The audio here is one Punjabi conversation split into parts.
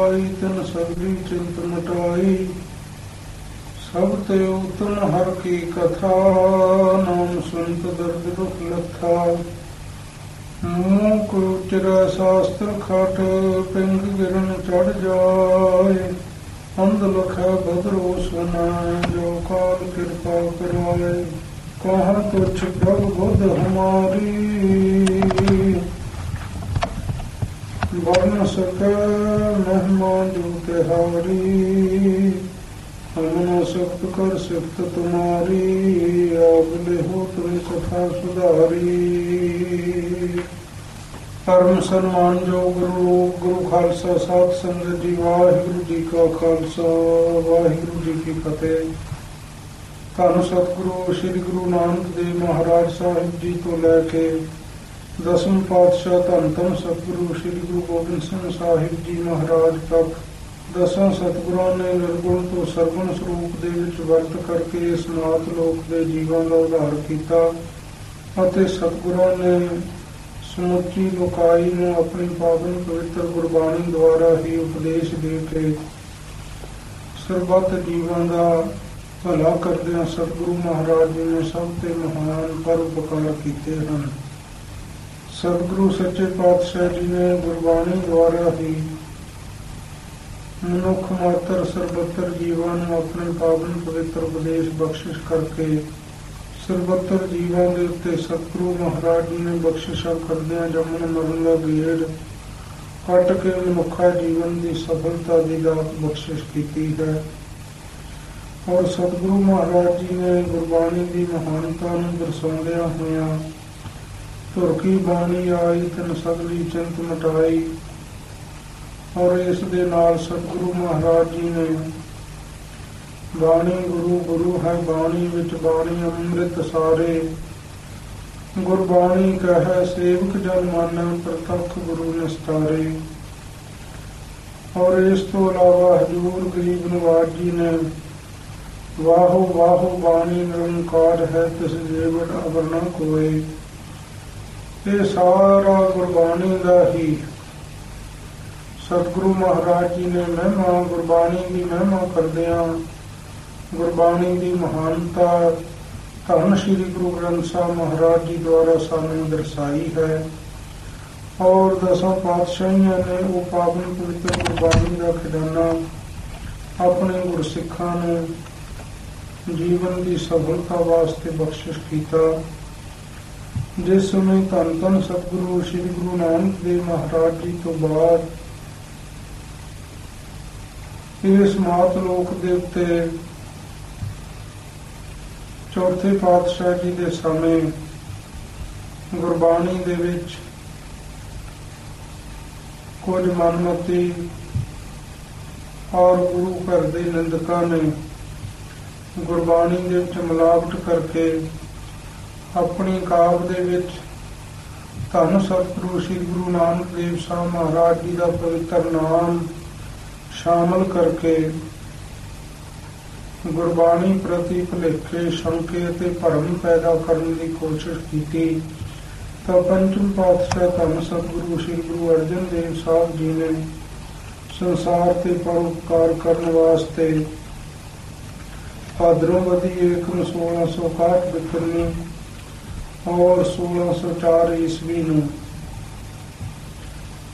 ਆਈ ਤਨ ਸਗਲੀ ਚਿੰਤ ਮਟਾਈ। ਸਭ ਤੇ ਉਤਮ ਹਰ ਕੀ ਕਥਾ, ਨਾਮ ਸੁਨਤ ਦਰਦ ਦੁਖ ਲੱਥਾ। ਮੂਕ ਉਚਰਾ ਸ਼ਾਸਤਰ ਖਟ, ਪਿੰਗ ਗਿਰਨ ਚੜ ਜਾਏ। ਅੰਧ ਲਖੈ ਬਦਰੋ ਸੁਨਾ ਜੋ ਕਾਲ ਕਿਰਪਾ ਕਰਵਾਏ ਕਹਾਂ ਤੁਛ ਪ੍ਰਭ ਬੁੱਧ ਹਮਾਰੀ। ਵਰਨ ਸਕੈ ਮਹਿਮਾ ਜੋ ਤਿਹਾਰੀ ਹਮਨ ਸਖਤ ਕਰ ਸਿਫਤ ਤੁਮਾਰੀ ਆਪ ਲਿਹੋ ਤੁਮ ਕਥਾ ਸੁਧਾਰੀ ਪਰਮ ਸਨਮਾਨ ਜੋ ਗੁਰੂ ਗੁਰੂ ਖਾਲਸਾ ਸਾਧ ਸੰਗਤ ਜੀ ਵਾਹਿਗੁਰੂ ਜੀ ਕਾ ਖਾਲਸਾ ਵਾਹਿਗੁਰੂ ਜੀ ਕੀ ਫਤਿਹ ਧੰਨ ਸਤਿਗੁਰੂ ਸ੍ਰੀ ਗੁਰੂ ਨਾਨਕ ਦੇਵ ਮਹਾਰਾਜ ਸਾਹਿਬ ਜੀ ਤੋਂ ਲੈ ਕੇ ਦਸਮ ਪਾਤਸ਼ਾਹ ਧੰਨ ਧੰਨ ਸਤਿਗੁਰੂ ਸ੍ਰੀ ਗੁਰੂ ਗੋਬਿੰਦ ਸਿੰਘ ਸਾਹਿਬ ਜੀ ਮਹਾਰਾਜ ਤੱਕ ਦਸਾਂ ਸਤਿਗੁਰਾਂ ਨੇ ਨਿਰਗੁਣ ਤੋਂ ਸਰਗੁਣ ਸਰੂਪ ਦੇ ਵਿੱਚ ਵਰਤ ਕਰਕੇ ਸਨਾਤ ਲੋਕ ਦੇ ਜੀਵਾਂ ਦਾ ਉਧਾਰ ਕੀਤਾ ਅਤੇ ਸਤਿਗੁਰਾਂ ਨੇ ਸਮੁੱਚੀ ਲੋਕਾਈ ਨੂੰ ਆਪਣੀ ਪਾਵਨ ਪਵਿੱਤਰ ਗੁਰਬਾਣੀ ਦੁਆਰਾ ਹੀ ਉਪਦੇਸ਼ ਦੇ ਕੇ ਸਰਬੱਤ ਜੀਵਾਂ ਦਾ ਭਲਾ ਕਰਦਿਆਂ ਸਤਿਗੁਰੂ ਮਹਾਰਾਜ ਜੀ ਨੇ ਸਭ ਤੇ ਮਹਾਨ ਪਰਉਪਕਾਰ ਕੀਤੇ ਹਨ। ਸਤਿਗੁਰੂ ਸੱਚੇ ਪਾਤਸ਼ਾਹ ਜੀ ਨੇ ਗੁਰਬਾਣੀ ਦੁਆਰਾ ਹੀ ਮਨੁੱਖ, ਮਾਤਰ, ਸਰਬੱਤਰ ਜੀਵਾਂ ਨੂੰ ਆਪਣੇ ਪਾਵਨ ਪਵਿੱਤਰ ਉਪਦੇਸ਼ ਬਖਸ਼ਿਸ਼ ਕਰਕੇ ਸਰਬੱਤਰ ਜੀਵਾਂ ਦੇ ਉੱਤੇ ਸਤਿਗੁਰੂ ਮਹਾਰਾਜ ਜੀ ਨੇ ਬਖਸ਼ਿਸ਼ਾਂ ਕਰਦਿਆਂ ਜਮਨ ਮਰਨ ਦਾ ਗੇੜ ਕੱਟ ਕੇ ਮਨੁੱਖਾ ਜੀਵਨ ਦੀ ਸਫਲਤਾ ਦੀ ਦਾਤ ਬਖਸ਼ਿਸ਼ ਕੀਤੀ ਹੈ। ਔਰ ਸਤਿਗੁਰੂ ਮਹਾਰਾਜ ਜੀ ਨੇ ਗੁਰਬਾਣੀ ਦੀ ਮਹਾਨਤਾ ਨੂੰ ਦਰਸਾਉਂਦਿਆਂ ਹੋਇਆਂ ਤੁਰਕੀ ਬਾਣੀ ਆਈ ਤਨ ਸਗਲੀ ਚਿੰਤ ਮਟਾਈ, ਔਰ ਇਸ ਦੇ ਨਾਲ ਸਤਿਗੁਰੂ ਮਹਾਰਾਜ ਜੀ ਨੇ ਬਾਣੀ ਗੁਰੂ ਗੁਰੂ ਹੈ ਬਾਣੀ ਵਿੱਚ ਬਾਣੀ ਅੰਮ੍ਰਿਤ ਸਾਰੇ। ਗੁਰਬਾਣੀ ਕਹੈ, ਸੇਵਕ ਜਨ ਮਾਨੈ ਪ੍ਰਤੱਖ ਗੁਰੂ ਨਿਸਤਾਰੇ। ਔਰ ਇਸ ਤੋਂ ਇਲਾਵਾ ਹਜੂਰ ਗਰੀਬ ਨਵਾਜ ਜੀ ਨੇ ਵਾਹੋ ਵਾਹੋ ਬਾਣੀ ਨਿਰੰਕਾਰ ਹੈ, ਤਿਸ ਜੀਵਨ ਅਵਰ ਨ ਕੋਏ। ਇਹ ਸਾਰਾ ਗੁਰਬਾਣੀ ਦਾ ਹੀ। ਸਤਿਗੁਰੂ ਮਹਾਰਾਜ ਜੀ ਨੇ ਮਹਿਮਾ, ਗੁਰਬਾਣੀ ਦੀ ਮਹਿਮਾ ਕਰਦਿਆਂ ਗੁਰਬਾਣੀ ਦੀ ਮਹਾਨਤਾ ਧੰਨ ਸ਼੍ਰੀ ਗੁਰੂ ਗ੍ਰੰਥ ਸਾਹਿਬ ਮਹਾਰਾਜ ਜੀ ਦੁਆਰਾ ਸਾਨੂੰ ਦਰਸਾਈ ਹੈ। ਔਰ ਦਸਾਂ ਪਾਤਸ਼ਾਹੀਆਂ ਨੇ ਉਹ ਪਾਵਨ ਪਵਿੱਤਰ ਗੁਰਬਾਣੀ ਦਾ ਖਜ਼ਾਨਾ ਆਪਣੇ ਗੁਰਸਿੱਖਾਂ ਨੂੰ ਜੀਵਨ ਦੀ ਸਫਲਤਾ ਵਾਸਤੇ ਬਖਸ਼ਿਸ਼ ਕੀਤਾ। ਜਿਸ ਸਮੇਂ ਧੰਨ ਧੰਨ ਸਤਿਗੁਰੂ, ਸ੍ਰੀ ਗੁਰੂ ਨਾਨਕ ਦੇਵ ਮਹਾਰਾਜ ਜੀ ਤੋਂ ਬਾਅਦ ਇਸ ਮਾਤ ਲੋਕ ਦੇ ਉੱਤੇ ਚੌਥੇ ਪਾਤਸ਼ਾਹ ਜੀ ਦੇ ਸਮੇਂ ਗੁਰਬਾਣੀ ਦੇ ਵਿੱਚ ਕੁਝ ਮਨਮਤੀ ਔਰ ਗੁਰੂ ਘਰ ਦੇ ਨਿੰਦਕਾਂ ਨੇ ਗੁਰਬਾਣੀ ਦੇ ਵਿੱਚ ਮਿਲਾਵਟ ਕਰਕੇ ਆਪਣੀ ਕਾਵ ਦੇ ਵਿੱਚ। ਧੰਨ ਸਤਿਗੁਰੂ ਸ੍ਰੀ ਗੁਰੂ ਨਾਨਕ ਦੇਵ ਸਾਹਿਬ ਮਹਾਰਾਜ ਜੀ ਦਾ ਪਵਿੱਤਰ ਨਾਮ ਸ਼ਾਮਲ ਕਰਕੇ ਗੁਰਬਾਣੀ ਪ੍ਰਤੀ ਭੁਲੇਖੇ, ਸ਼ੰਕੇ ਅਤੇ ਭਰਮ ਪੈਦਾ ਕਰਨ ਦੀ ਕੋਸ਼ਿਸ਼ ਕੀਤੀ। ਤਾਂ ਪੰਚਮ ਪਾਤਸ਼ਾਹ ਧੰਨ ਸਤਿਗੁਰੂ ਸ੍ਰੀ ਗੁਰੂ ਅਰਜਨ ਦੇਵ ਸਾਹਿਬ ਜੀ ਨੇ ਸੰਸਾਰ ਤੇ ਪਰਉਪਕਾਰ ਕਰਨ ਵਾਸਤੇ ਭਾਦਰੋਵਦੀ ਏਕ ਨੂੰ 1661 ਬਿਕਰਮੀ ਔਰ 1604 ਈਸਵੀ ਨੂੰ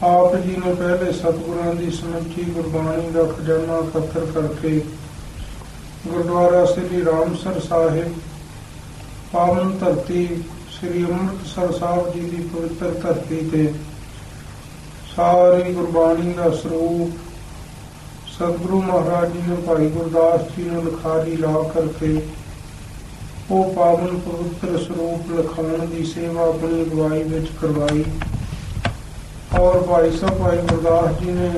ਆਪ ਜੀ ਨੇ ਪਹਿਲੇ ਸਤਿਗੁਰਾਂ ਦੀ ਸਮੁੱਚੀ ਗੁਰਬਾਣੀ ਦਾ ਖਜ਼ਾਨਾ ਇਕੱਤਰ ਕਰਕੇ ਗੁਰਦੁਆਰਾ ਸ੍ਰੀ ਰਾਮਸਰ ਸਾਹਿਬ, ਪਾਵਨ ਧਰਤੀ ਸ੍ਰੀ ਅੰਮ੍ਰਿਤਸਰ ਸਾਹਿਬ ਜੀ ਦੀ ਪਵਿੱਤਰ ਧਰਤੀ ਤੇ ਸਾਰੀ ਗੁਰਬਾਣੀ ਦਾ ਸਰੂਪ ਸਤਿਗੁਰੂ ਮਹਾਰਾਜ ਜੀ ਨੇ, ਭਾਈ ਗੁਰਦਾਸ ਜੀ ਨੂੰ ਲਿਖਾਰੀ ਲਾ ਕਰਕੇ ਉਹ ਪਾਵਨ ਪਵਿੱਤਰ ਸਰੂਪ ਲਿਖਾਉਣ ਦੀ ਸੇਵਾ ਆਪਣੀ ਅਗਵਾਈ ਵਿੱਚ ਕਰਵਾਈ। ਔਰ ਭਾਈ ਸਾਹਿਬ, ਭਾਈ ਗੁਰਦਾਸ ਜੀ ਨੇ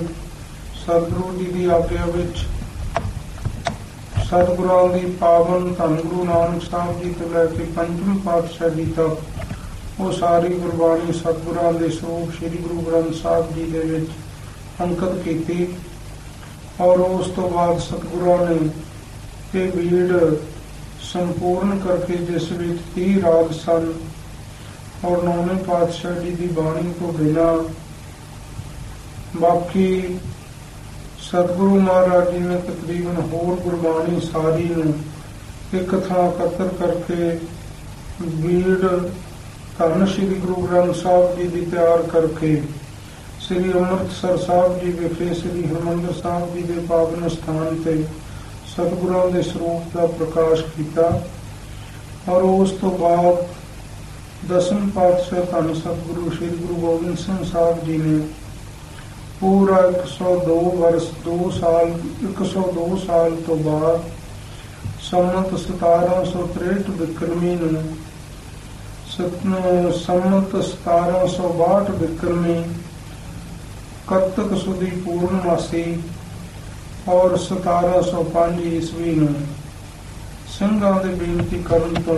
ਸਤਿਗੁਰੂ ਜੀ ਦੀ ਆਗਿਆ ਵਿੱਚ ਸਤਿਗੁਰਾਂ ਦੀ ਪਾਵਨ ਧੰਨ ਗੁਰੂ ਨਾਨਕ ਸਾਹਿਬ ਜੀ ਤੋਂ ਲੈ ਕੇ ਪੰਜਵੇਂ ਪਾਤਸ਼ਾਹ ਜੀ ਤੱਕ ਉਹ ਸਾਰੀ ਗੁਰਬਾਣੀ ਸਤਿਗੁਰਾਂ ਦੇ ਸਰੂਪ ਸ੍ਰੀ ਗੁਰੂ ਗ੍ਰੰਥ ਸਾਹਿਬ ਜੀ ਦੇ ਵਿੱਚ ਅੰਕਿਤ ਕੀਤੀ। ਔਰ ਉਸ ਤੋਂ ਬਾਅਦ ਸਤਿਗੁਰਾਂ ਨੇ ਇਹ ਬੀੜ ਸੰਪੂਰਨ ਕਰਕੇ ਜਿਸ ਵਿੱਚ 30 ਰਾਗ ਸਨ, ਔਰ ਨੌਵੇਂ ਪਾਤਸ਼ਾਹ ਜੀ ਦੀ ਬਾਣੀ ਤੋਂ ਬਿਨਾ ਬਾਕੀ ਸਤਿਗੁਰੂ ਮਹਾਰਾਜ ਜੀ ਨੇ ਤਕਰੀਬਨ ਹੋਰ ਗੁਰਬਾਣੀ ਸਾਰੀ ਨੂੰ ਇੱਕ ਥਾਂ ਇਕੱਤਰ ਕਰਕੇ ਬੀੜ ਧੰਨ ਸ਼੍ਰੀ ਗੁਰੂ ਗ੍ਰੰਥ ਸਾਹਿਬ ਜੀ ਦੀ ਤਿਆਰ ਕਰਕੇ ਸ੍ਰੀ ਅੰਮ੍ਰਿਤਸਰ ਸਾਹਿਬ ਜੀ ਵਿਖੇ ਸ੍ਰੀ ਹਰਿਮੰਦਰ ਸਾਹਿਬ ਜੀ ਦੇ ਪਾਵਨ ਸਥਾਨ ਤੇ ਸਤਿਗੁਰਾਂ ਦੇ ਸਰੂਪ ਦਾ ਪ੍ਰਕਾਸ਼ ਕੀਤਾ ਔਰ ਉਸ ਤੋਂ ਬਾਅਦ ਦਸਮ ਪਾਤਸ਼ਾਹ ਧੰਨ ਸਤਿਗੁਰੂ ਸ੍ਰੀ ਗੁਰੂ ਗੋਬਿੰਦ ਸਿੰਘ ਸਾਹਿਬ ਜੀ ਨੇ ਪੂਰਾ 102 ਵਰਸ 2 ਸਾਲ 102 ਸਾਲ ਤੋਂ ਬਾਅਦ ਸੰਮਤ 1763 ਵਿਕਰਮੀ ਨੂੰ ਸਤਨ, ਸੰਮਤ 1762 ਵਿਕਰਮੀ ਕੱਤਕ ਸੁਦੀ ਪੂਰਨਮਾਸੀ ਔਰ 1705 ਈਸਵੀ ਨੂੰ ਸਿੰਘਾਂ ਦੇ ਬੇਨਤੀ ਕਰਨ ਤੋਂ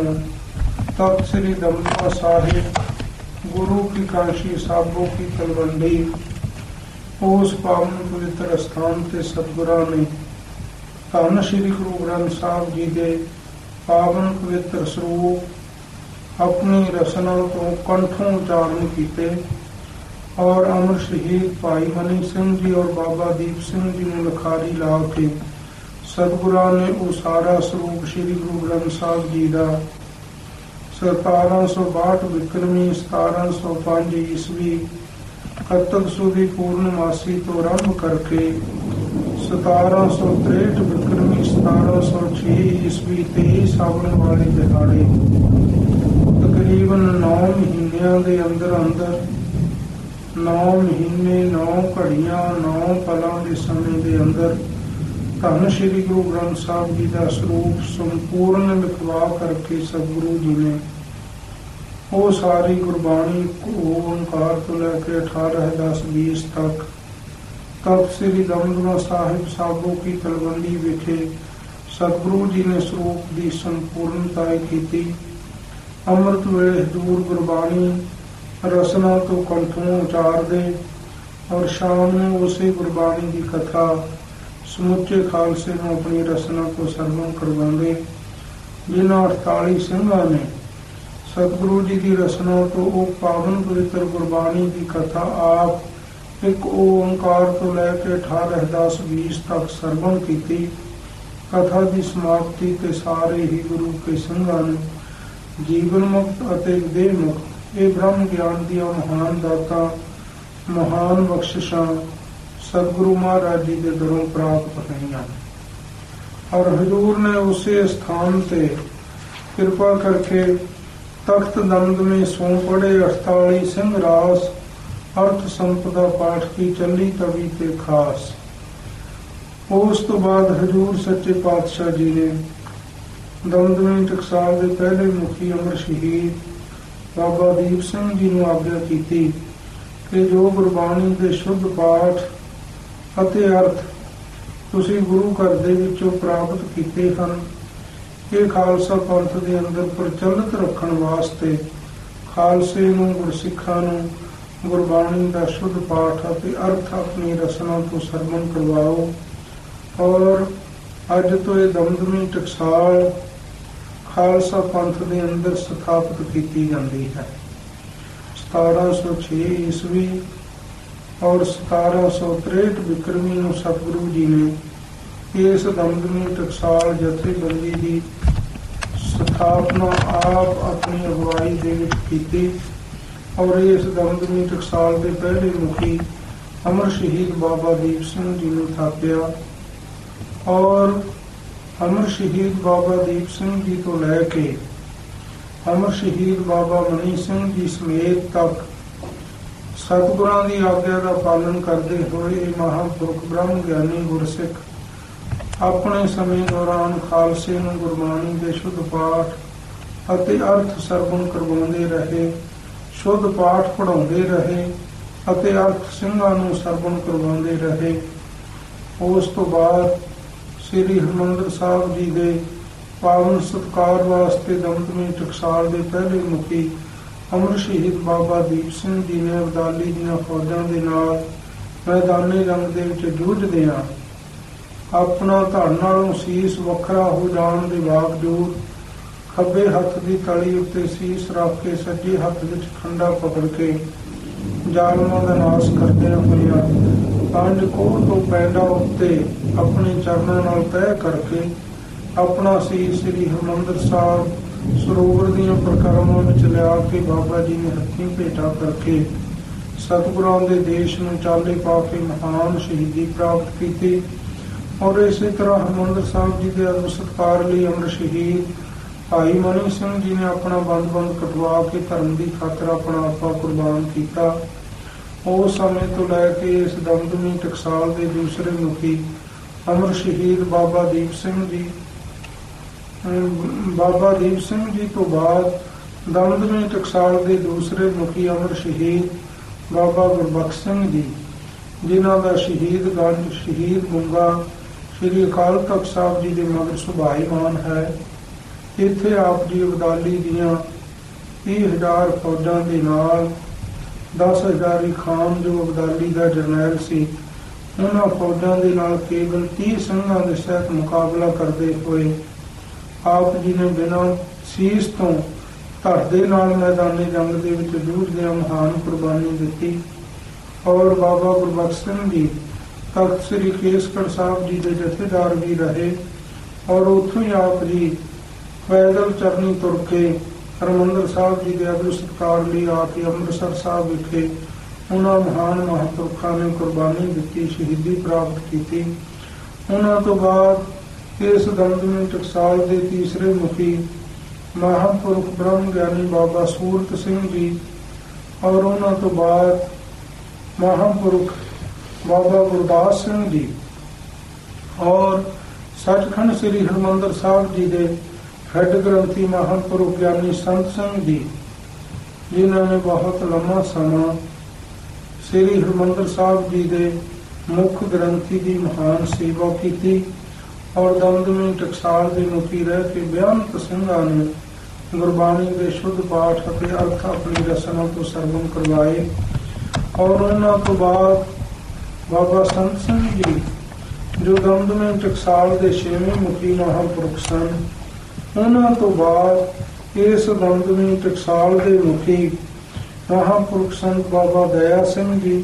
ਤਖਤ ਸ੍ਰੀ ਦਮਦਮਾ ਸਾਹਿਬ, ਗੁਰੂ ਕੀ ਕਾਸ਼ੀ ਸਾਬੋ ਕੀ ਤਲਵੰਡੀ, ਉਸ ਪਾਵਨ ਪਵਿੱਤਰ ਸਥਾਨ ਤੇ ਸਤਿਗੁਰਾਂ ਨੇ ਧੰਨ ਸ੍ਰੀ ਗੁਰੂ ਗ੍ਰੰਥ ਸਾਹਿਬ ਜੀ ਦੇ ਪਾਵਨ ਪਵਿੱਤਰ ਸਰੂਪ ਆਪਣੀ ਰਸਨਾ ਤੋਂ ਕੰਠੋਂ ਉਚਾਰਨ ਕੀਤੇ। ਔਰ ਅਮਰ ਸ਼ਹੀਦ ਭਾਈ ਮਨੀ ਸਿੰਘ ਜੀ ਔਰ ਬਾਬਾ ਦੀਪ ਸਿੰਘ ਜੀ ਨੂੰ ਲਖਾਰੀ ਲਾ ਕੇ ਸਤਿਗੁਰਾਂ ਨੇ ਉਹ ਸਾਰਾ ਸਰੂਪ ਸ੍ਰੀ ਗੁਰੂ ਗ੍ਰੰਥ ਸਾਹਿਬ ਜੀ ਦਾ 1762 ਵਿਕਰਮੀ 1705 ਈਸਵੀ ਕੱਤਕ ਸੁਦੀ ਪੂਰਨਮਾਸੀ ਤੋਂ ਆਰੰਭ ਕਰਕੇ 1763 ਵਿਕਰਮੀ 1706 ਈਸਵੀ ਤੇ ਸਾਵਣ ਵਾਲੇ ਦਿਹਾੜੇ ਤਕਰੀਬਨ 9 ਮਹੀਨਿਆਂ ਦੇ ਅੰਦਰ ਅੰਦਰ 9 ਮਹੀਨੇ 9 ਘੜੀਆਂ 9 ਪਲਾਂ ਦੇ ਸਮੇਂ ਦੇ ਅੰਦਰ ਧੰਨ ਸ਼੍ਰੀ ਗੁਰੂ ਗ੍ਰੰਥ ਸਾਹਿਬ ਜੀ ਦਾ ਸਰੂਪ ਸੰਪੂਰਨ ਲਿਖਵਾ ਕਰਕੇ ਸਤਿਗੁਰੂ ਜੀ ਨੇ ਉਹ ਸਾਰੀ ਗੁਰਬਾਣੀ ਓੰਕਾਰ ਤੋਂ ਲੈ ਕੇ 18 10 20 ਤੱਕ ਤਖਤ ਸ੍ਰੀ ਦਮਦਮਾ ਸਾਹਿਬ ਸਾਬੋ ਕੀ ਤਲਵੰਡੀ ਵਿਖੇ ਸਤਿਗੁਰੂ ਜੀ ਨੇ ਸਰੂਪ ਦੀ ਸੰਪੂਰਨਤਾ ਕੀਤੀ। ਅੰਮ੍ਰਿਤ ਵੇਲੇ ਦੂਰ ਗੁਰਬਾਣੀ ਰਸਨਾ ਤੋਂ ਕੰਠੋਂ ਉਚਾਰਦੇ ਔਰ ਸ਼ਾਮ ਨੂੰ ਉਸੇ ਗੁਰਬਾਣੀ ਦੀ ਕਥਾ ਸਮੁੱਚੇ ਖਾਲਸੇ ਨੂੰ ਆਪਣੀ ਰਸਨਾ ਤੋਂ ਸਰਵਣ ਕਰਵਾਉਂਦੇ, ਜਿਨ੍ਹਾਂ 48 ਸਿੰਘਾਂ ਨੇ ਸਤਿਗੁਰੂ ਜੀ ਦੀ ਰਸਨਾ ਤੋਂ ਉਹ ਪਾਵਨ ਪਵਿੱਤਰ ਗੁਰਬਾਣੀ ਦੀ ਕਥਾ ਆਪ ਇੱਕ ਓੰਕਾਰ ਤੋਂ ਲੈ ਕੇ 18 10 20 ਤੱਕ ਸਰਵਣ ਕੀਤੀ। ਕਥਾ ਦੀ ਸਮਾਪਤੀ ਤੇ ਸਾਰੇ ਹੀ ਗੁਰੂ ਕੇ ਸਿੰਘਾਂ ਨੇ ਜੀਵਨ ਮੁਕਤ ਅਤੇ ਦੇਹ ਮੁਕਤ ਇਹ ਬ੍ਰਹਮ ਗਿਆਨ ਦੀਆਂ ਮਹਾਨ ਦਾਤਾਂ, ਮਹਾਨ ਬਖਸ਼ਿਸ਼ਾਂ ਸਤਿਗੁਰੂ ਮਹਾਰਾਜ ਜੀ ਦੇ ਦਰੋਂ ਪ੍ਰਾਪਤ ਹੋਈਆਂ। ਔਰ ਹਜੂਰ ਨੇ ਉਸੇ ਸਥਾਨ ਤੇ ਕਿਰਪਾ ਕਰਕੇ ਤਖਤ ਦਮਦਮੇ ਸੋਂ ਪੜੇ 48 ਸਿੰਘ ਰਾਸ ਅਰਥ ਸੰਪਦਾ ਪਾਠ ਕੀ ਚੱਲੀ ਤਵੀ ਤੇ ਖਾਸ। ਉਸ ਤੋਂ ਬਾਅਦ ਹਜੂਰ ਸੱਚੇ ਪਾਤਸ਼ਾਹ ਜੀ ਨੇ ਦਮਦਮੇ ਟਕਸਾਲ ਦੇ ਪਹਿਲੇ ਮੁਖੀ ਅਮਰ ਸ਼ਹੀਦ ਬਾਬਾ ਦੀਪ ਸਿੰਘ ਜੀ ਨੂੰ ਆਗਿਆ ਕੀਤੀ ਕਿ ਜੋ ਗੁਰਬਾਣੀ ਦੇ ਸ਼ੁੱਧ ਪਾਠ ਅਤੇ ਅਰਥ ਤੁਸੀਂ ਗੁਰੂ ਘਰ ਦੇ ਵਿੱਚੋਂ ਪ੍ਰਾਪਤ ਕੀਤੇ ਹਨ, ਇਹ ਖਾਲਸਾ ਪੰਥ ਦੇ ਅੰਦਰ ਪ੍ਰਚਲਿਤ ਰੱਖਣ ਵਾਸਤੇ ਖਾਲਸੇ ਨੂੰ, ਗੁਰਸਿੱਖਾਂ ਨੂੰ ਗੁਰਬਾਣੀ ਦਾ ਸ਼ੁੱਧ ਪਾਠ ਅਤੇ ਅਰਥ ਆਪਣੀ ਰਸਨਾ ਤੋਂ ਸਰਵਣ ਕਰਵਾਓ ਔਰ ਅੱਜ ਤੋਂ ਇਹ ਦਮਦਮੀ ਟਕਸਾਲ ਖਾਲਸਾ ਪੰਥ ਦੇ ਅੰਦਰ ਸਥਾਪਿਤ ਕੀਤੀ ਜਾਂਦੀ ਹੈ। 1706 ਈਸਵੀ ਔਰ 1763 ਵਿਕਰਮੀ ਨੂੰ ਸਤਿਗੁਰੂ ਜੀ ਨੇ ਇਸ ਦਮਦਮੀ ਟਕਸਾਲ ਜਥੇਬੰਦੀ ਦੀ ਸਥਾਪਨਾ ਆਪ ਆਪਣੀ ਅਗਵਾਈ ਦੇ ਵਿੱਚ ਕੀਤੀ ਔਰ ਇਸ ਦਮਦਮੀ ਟਕਸਾਲ ਦੇ ਪਹਿਲੇ ਮੁਖੀ ਅਮਰ ਸ਼ਹੀਦ ਬਾਬਾ ਦੀਪ ਸਿੰਘ ਜੀ ਨੂੰ ਥਾਪਿਆ ਔਰ ਅਮਰ ਸ਼ਹੀਦ ਬਾਬਾ ਦੀਪ ਸਿੰਘ ਜੀ ਤੋਂ ਲੈ ਕੇ ਅਮਰ ਸ਼ਹੀਦ ਬਾਬਾ ਮਨੀ ਸਿੰਘ ਜੀ ਸਮੇਤ ਤੱਕ ਸਤਿਗੁਰਾਂ ਦੀ ਆਗਿਆ ਦਾ ਪਾਲਨ ਕਰਦੇ ਹੋਏ ਇਹ ਮਹਾਂਪੁਰਖ ਬ੍ਰਹਮ ਗਿਆਨੀ ਗੁਰਸਿੱਖ ਆਪਣੇ ਸਮੇਂ ਦੌਰਾਨ ਖਾਲਸੇ ਨੂੰ ਗੁਰਬਾਣੀ ਦੇ ਸ਼ੁੱਧ ਪਾਠ ਅਤੇ ਅਰਥ ਸਰਵਣ ਕਰਵਾਉਂਦੇ ਰਹੇ, ਸ਼ੁੱਧ ਪਾਠ ਪੜਾਉਂਦੇ ਰਹੇ ਅਤੇ ਅਰਥ ਸਿੰਘਾਂ ਨੂੰ ਸਰਵਣ ਕਰਵਾਉਂਦੇ ਰਹੇ। ਉਸ ਤੋਂ ਬਾਅਦ ਸ੍ਰੀ ਹਰਮੰਦਰ ਸਾਹਿਬ ਜੀ ਦੇ ਪਾਵਨ ਸਤਕਾਰ ਵਾਸਤੇ ਦਮਦਮੀ ਟਕਸਾਲ ਦੇ ਪਹਿਲੇ ਮੁਖੀ ਅਮਰ ਸ਼ਹੀਦ ਬਾਬਾ ਦੀਪ ਸਿੰਘ ਜੀ ਨੇ ਅਬਦਾਲੀ ਦੀਆਂ ਫੌਜਾਂ ਦੇ ਨਾਲ ਮੈਦਾਨੀ ਰੰਗ ਦੇ ਵਿੱਚ ਜੂਝਦੇ ਆ ਆਪਣਾ ਧੜ ਨਾਲੋਂ ਸੀਸ ਵੱਖਰਾ ਹੋ ਜਾਣ ਦੇ ਬਾਵਜੂਦ ਖੱਬੇ ਹੱਥ ਦੀ ਤਲੀ ਉੱਤੇ ਸੀਸ ਰੱਖ ਕੇ ਸੱਜੇ ਹੱਥ ਵਿੱਚ ਖੰਡਾ ਪਕੜ ਕੇ ਜ਼ਾਲਮਾਂ ਦਾ ਨਾਸ਼ ਕਰਦਿਆਂ ਹੋਇਆ ਪੰਜ ਕੋਹ ਤੋਂ ਪੈਂਡਾ ਉੱਤੇ ਆਪਣੇ ਚਰਨਾਂ ਨਾਲ ਤੈਅ ਕਰਕੇ ਆਪਣਾ ਸੀਸ ਸ੍ਰੀ ਹਰਿਮੰਦਰ ਸਾਹਿਬ ਸਰੋਵਰ ਦੀਆਂ ਪ੍ਰਕਰਮਾਂ ਵਿੱਚ ਲਿਆ ਕੇ ਬਾਬਾ ਜੀ ਨੇ ਹੱਥੀਂ ਭੇਟਾ ਕਰਕੇ ਸਤਿਗੁਰਾਂ ਦੇ ਦੇਸ਼ ਨੂੰ ਚਾਲੇ ਪਾ ਕੇ ਮਹਾਨ ਸ਼ਹੀਦੀ ਪ੍ਰਾਪਤ ਕੀਤੀ ਔਰ ਇਸੇ ਤਰ੍ਹਾਂ ਹਰਿਮੰਦਰ ਸਾਹਿਬ ਜੀ ਦੇ ਅਦਬ ਸਤਕਾਰ ਲਈ ਅਮਰ ਸ਼ਹੀਦ ਭਾਈ ਮਨੀ ਸਿੰਘ ਜੀ ਨੇ ਆਪਣਾ ਬੰਦ-ਬੰਦ ਕਟਵਾ ਕੇ ਧਰਮ ਦੀ ਖਾਤਰ ਆਪਣਾ ਆਪਾ ਕੁਰਬਾਨ ਕੀਤਾ। ਉਸ ਸਮੇਂ ਤੋਂ ਲੈ ਕੇ ਇਸ ਦਮਦਮੀ ਟਕਸਾਲ ਦੇ ਦੂਸਰੇ ਮੁਖੀ ਅਮਰ ਸ਼ਹੀਦ ਬਾਬਾ ਦੀਪ ਸਿੰਘ ਜੀ ਬਾਬਾ ਦੀਪ ਸਿੰਘ ਜੀ ਤੋਂ ਬਾਅਦ ਦਮਦਮੀ ਟਕਸਾਲ ਦੇ ਦੂਸਰੇ ਮੁਖੀ ਅਮਰ ਸ਼ਹੀਦ ਬਾਬਾ ਗੁਰਬਖਸ਼ ਸਿੰਘ ਜੀ, ਜਿਨ੍ਹਾਂ ਦਾ ਸ਼ਹੀਦ ਗੰਜ ਸ਼ਹੀਦ ਗੁੰਗਾ ਸ੍ਰੀ ਅਕਾਲ ਤਖਤ ਸਾਹਿਬ ਜੀ ਦੇ ਮਗਰ ਸੁਭਾਈਮਾਨ ਹੈ। ਇੱਥੇ ਆਪ ਜੀ ਅਬਦਾਲੀ ਦੀਆਂ 30000 ਫੌਜਾਂ ਦੇ ਨਾਲ 10000 ਖਾਨ ਜੋ ਅਬਦਾਲੀ ਦਾ ਜਰਨੈਲ ਸੀ, ਉਹਨਾਂ ਫੌਜਾਂ ਦੇ ਨਾਲ ਕੇਵਲ 30 ਸਿੰਘਾਂ ਦੇ ਸਹਿਤ ਮੁਕਾਬਲਾ ਕਰਦੇ ਹੋਏ ਆਪ ਜੀ ਨੇ ਬਿਨਾਂ ਸੀਸ ਤੋਂ ਧੜ ਦੇ ਨਾਲ ਮੈਦਾਨੀ ਜੰਗ ਦੇ ਵਿੱਚ ਜੂਝਦਿਆਂ ਮਹਾਨ ਕੁਰਬਾਨੀ ਦਿੱਤੀ। ਔਰ ਬਾਬਾ ਗੁਰਬਖਸ਼ ਸਿੰਘ ਜੀ, ਤਖਤ ਸ੍ਰੀ ਕੇਸਗੜ੍ਹ ਸਾਹਿਬ ਜੀ ਦੇ ਜਥੇਦਾਰ ਵੀ ਰਹੇ ਔਰ ਉੱਥੋਂ ਹੀ ਆਪ ਜੀ ਪੈਦਲ ਚਰਨੀ ਤੁਰ ਕੇ ਹਰਮੰਦਰ ਸਾਹਿਬ ਜੀ ਦੇ ਆਦਰ ਸਤਕਾਰ ਲਈ ਆ ਕੇ ਅੰਮ੍ਰਿਤਸਰ ਸਾਹਿਬ ਵਿਖੇ ਉਹਨਾਂ ਮਹਾਨ ਮਹਾਂਪੁਰਖਾਂ ਨੇ ਕੁਰਬਾਨੀ ਦਿੱਤੀ, ਸ਼ਹੀਦੀ ਪ੍ਰਾਪਤ ਕੀਤੀ। ਉਹਨਾਂ ਤੋਂ ਬਾਅਦ ਇਸ ਦੰਦ ਦਮਦਮੀ ਟਕਸਾਲ ਦੇ ਤੀਸਰੇ ਮੁਖੀ ਮਹਾਂਪੁਰਖ ਬ੍ਰਹਮ ਗਿਆਨੀ ਬਾਬਾ ਸੂਰਤ ਸਿੰਘ ਜੀ ਔਰ ਉਹਨਾਂ ਤੋਂ ਬਾਅਦ ਮਹਾਂਪੁਰਖ ਬਾਬਾ ਗੁਰਦਾਸ ਸਿੰਘ ਜੀ ਔਰ ਸੱਚਖੰਡ ਸ੍ਰੀ ਹਰਮੰਦਰ ਸਾਹਿਬ ਜੀ ਦੇ ਹੈੱਡ ਗ੍ਰੰਥੀ ਮਹਾਂਪੁਰਖ ਗਿਆਨੀ ਸੰਤ ਸਿੰਘ ਜੀ ਜਿਨ੍ਹਾਂ ਨੇ ਬਹੁਤ ਲੰਮਾ ਸਮਾਂ ਸ੍ਰੀ ਹਰਮੰਦਰ ਸਾਹਿਬ ਜੀ ਦੇ ਮੁੱਖ ਗ੍ਰੰਥੀ ਦੀ ਮਹਾਨ ਸੇਵਾ ਕੀਤੀ ਔਰ ਦਮਦਮੀ ਟਕਸਾਲ ਦੇ ਮੁਖੀ ਰਹਿ ਕੇ ਬਿਆਨਤ ਸਿੰਘਾਂ ਨੇ ਗੁਰਬਾਣੀ ਦੇ ਸ਼ੁੱਧ ਪਾਠ ਅਤੇ ਅਰਥ ਆਪਣੀ ਰਸਨਾ ਤੋਂ ਸਰਵਨ ਕਰਵਾਏ ਔਰ ਉਹਨਾਂ ਤੋਂ ਬਾਅਦ ਬਾਬਾ ਸੰਤ ਸਿੰਘ ਜੀ, ਜੋ ਦਮਦਮੀ ਟਕਸਾਲ ਦੇ ਛੇਵੇਂ ਮੁਖੀ ਮਹਾਂਪੁਰਖ ਸਨ ਉਹਨਾਂ ਤੋਂ ਬਾਅਦ ਇਸ ਦਮਦਮੀ ਟਕਸਾਲ ਦੇ ਮੁਖੀ ਮਹਾਂਪੁਰਖ ਸੰਤ ਬਾਬਾ ਦਇਆ ਸਿੰਘ ਜੀ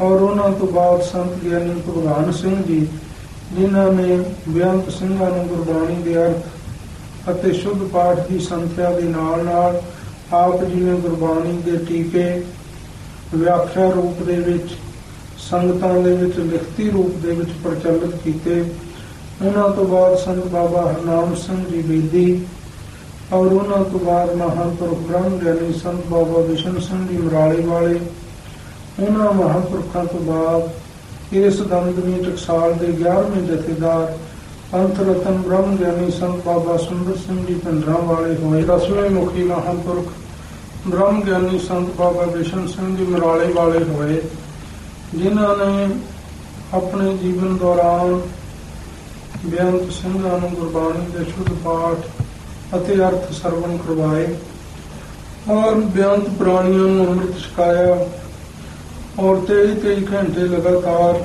ਔਰ ਉਹਨਾਂ ਤੋਂ ਬਾਅਦ ਸੰਤ ਗਿਆਨੀ ਭਗਵਾਨ ਸਿੰਘ ਜੀ, ਜਿਨ੍ਹਾਂ ਨੇ ਬਿਆੰਤ ਸਿੰਘਾਂ ਨੂੰ ਗੁਰਬਾਣੀ ਦੇ ਅਰਥ ਅਤੇ ਸ਼ੁੱਧ ਪਾਠ ਦੀ ਸੰਖਿਆ ਦੇ ਨਾਲ ਨਾਲ ਆਪ ਜੀ ਨੇ ਗੁਰਬਾਣੀ ਦੇ ਟੀਕੇ, ਵਿਆਖਿਆ ਰੂਪ ਦੇ ਵਿੱਚ, ਸੰਗਤਾਂ ਦੇ ਵਿੱਚ, ਲਿਖਤੀ ਰੂਪ ਦੇ ਵਿੱਚ ਪ੍ਰਚਲਿਤ ਕੀਤੇ। ਉਹਨਾਂ ਤੋਂ ਬਾਅਦ ਸੰਤ ਬਾਬਾ ਹਰਨਾਮ ਸਿੰਘ ਜੀ ਬੇਦੀ ਔਰ ਉਹਨਾਂ ਤੋਂ ਬਾਅਦ ਮਹਾਂਪੁਰਖ ਬ੍ਰਹਮ ਗਿਆਨੀ ਸੰਤ ਬਾਬਾ ਵਿਸ਼ਨ ਸਿੰਘ ਜੀ ਮਰਾਲੇ ਵਾਲੇ, ਉਹਨਾਂ ਮਹਾਂਪੁਰਖਾਂ ਤੋਂ ਬਾਅਦ ਇਸ ਦਮਦਮੀ ਟਕਸਾਲ ਦੇ 11ਵੇਂ ਜਥੇਦਾਰ ਪੰਥ ਰਤਨ ਬ੍ਰਹਮ ਗਿਆਨੀ ਸੰਤ ਬਾਬਾ ਸੁੰਦਰ ਸਿੰਘ ਜੀ ਪਿੰਡਰਾਂ ਵਾਲੇ ਹੋਏ। ਦਸਵੇਂ ਮੁਖੀ ਮਹਾਂਪੁਰਖ ਬ੍ਰਹਮ ਗਿਆਨੀ ਸੰਤ ਬਾਬਾ ਵਿਸ਼ਨ ਸਿੰਘ ਜੀ ਮਰਾਲੇ ਵਾਲੇ ਹੋਏ, ਜਿਨ੍ਹਾਂ ਨੇ ਆਪਣੇ ਜੀਵਨ ਦੌਰਾਨ ਬੇਅੰਤ ਸਿੰਘਾਂ ਨੂੰ ਗੁਰਬਾਣੀ ਦੇ ਸ਼ੁੱਧ ਪਾਠ ਅਤੇ ਅਰਥ ਸਰਵਣ ਕਰਵਾਏ। ਔਰ ਬੇਅੰਤ ਪ੍ਰਾਣੀਆਂ ਨੂੰ ਅੰਮ੍ਰਿਤ ਛਕਾਇਆ। ਔਰ 23 23 ਘੰਟੇ ਲਗਾਤਾਰ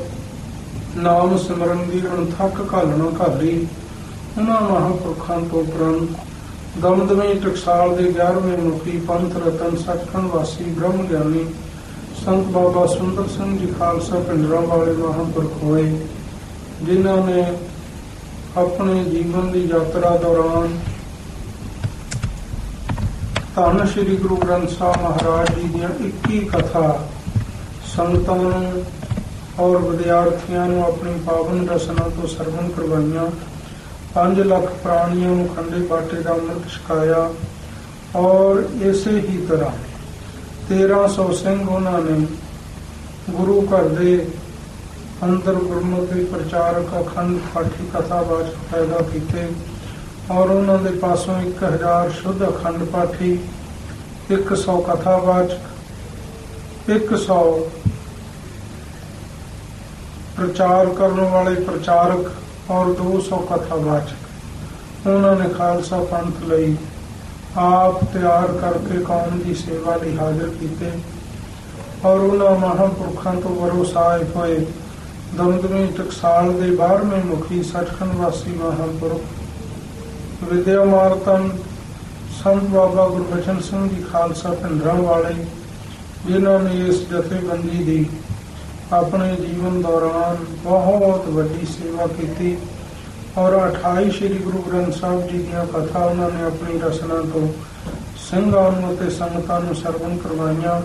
ਨਾਮ ਸਿਮਰਨ ਦੀ ਅਣਥੱਕ ਘਾਲਣਾ ਘਾਲੀ। ਉਹਨਾਂ ਮਹਾਂਪੁਰਖਾਂ ਤੋਂ ਪ੍ਰੰਤ ਦਮਦਮੀ ਟਕਸਾਲ ਦੇ 11ਵੇਂ ਮੁਖੀ ਪੰਥ ਰਤਨ ਸੱਚਖੰਡ ਵਾਸੀ ਬ੍ਰਹਮ ਗਿਆਨੀ ਸੰਤ ਬਾਬਾ ਸੁੰਦਰ ਸਿੰਘ ਜੀ ਖਾਲਸਾ ਪਿੰਡਰਾਂ ਵਾਲੇ ਮਹਾਂਪੁਰਖ ਹੋਏ, ਜਿਨ੍ਹਾਂ ਨੇ ਆਪਣੇ ਜੀਵਨ ਦੀ ਯਾਤਰਾ ਦੌਰਾਨ ਧੰਨ ਸ਼੍ਰੀ ਗੁਰੂ ਗ੍ਰੰਥ ਸਾਹਿਬ ਮਹਾਰਾਜ ਜੀ ਦੀਆਂ 21 ਕਥਾ ਸੰਗਤਾਂ ਨੂੰ ਔਰ ਵਿਦਿਆਰਥੀਆਂ ਨੂੰ ਆਪਣੀ ਪਾਵਨ ਰਸਨਾ ਤੋਂ ਸਰਵਨ ਕਰਵਾਈਆਂ। 5 ਲੱਖ ਪ੍ਰਾਣੀਆਂ ਨੂੰ ਖੰਡੇ ਬਾਟੇ ਦਾ ਅੰਮ੍ਰਿਤ ਛਕਾਇਆ ਔਰ ਇਸੇ ਹੀ ਤਰ੍ਹਾਂ 1300 ਸਿੰਘ ਉਹਨਾਂ ਨੇ ਗੁਰੂ ਘਰ ਦੇ ਅੰਦਰ ਗੁਰਮਤਿ ਪ੍ਰਚਾਰਕ ਅਖੰਡ ਪਾਠੀ ਕਥਾਵਾਚਕ ਪੈਦਾ ਕੀਤੇ ਔਰ ਉਹਨਾਂ ਦੇ ਪਾਸੋਂ 1000 ਸ਼ੁੱਧ ਅਖੰਡ ਪਾਠੀ 100 ਕਥਾਵਾਚਕ 100 ਪ੍ਰਚਾਰ ਕਰਨ ਵਾਲੇ ਪ੍ਰਚਾਰਕ ਔਰ 200 ਕਥਾਵਾਚਕ ਉਹਨਾਂ ਨੇ ਖਾਲਸਾ ਪੰਥ ਲਈ ਆਪ ਤਿਆਰ ਕਰਕੇ ਕੌਮ ਦੀ ਸੇਵਾ ਲਈ ਹਾਜ਼ਰ ਕੀਤੇ ਔਰ ਉਹਨਾਂ ਮਹਾਂਪੁਰਖਾਂ ਤੋਂ ਵਰੋਸਾਏ ਹੋਏ। ਦਮਦਮੀ ਟਕਸਾਲ ਦੇ 12ਵੇਂ ਮੁਖੀ ਸੱਚਖੰਡ ਵਾਸੀ ਮਹਾਂਪੁਰ। ਵਿਦਿਆ ਮਾਰਤਨ ਸੰਤ ਬਾਬਾ ਗੁਰਬਚਨ ਸਿੰਘ ਜੀ ਖਾਲਸਾ ਭਿੰਡਰਾਂ ਵਾਲੇ, ਜਿਨ੍ਹਾਂ ਨੇ ਇਸ ਜਥੇਬੰਦੀ ਦੀ ਆਪਣੇ ਜੀਵਨ ਦੌਰਾਨ ਬਹੁਤ ਵੱਡੀ ਸੇਵਾ ਕੀਤੀ ਔਰ 28 ਸ੍ਰੀ ਗੁਰੂ ਗ੍ਰੰਥ ਸਾਹਿਬ ਜੀ ਦੀਆਂ ਕਥਾ ਉਹਨਾਂ ਨੇ ਆਪਣੀ ਰਚਨਾ ਤੋਂ ਸਿੰਘਾਂ ਨੂੰ ਅਤੇ ਸੰਗਤਾਂ ਨੂੰ ਸਰਵਨ ਕਰਵਾਈਆਂ।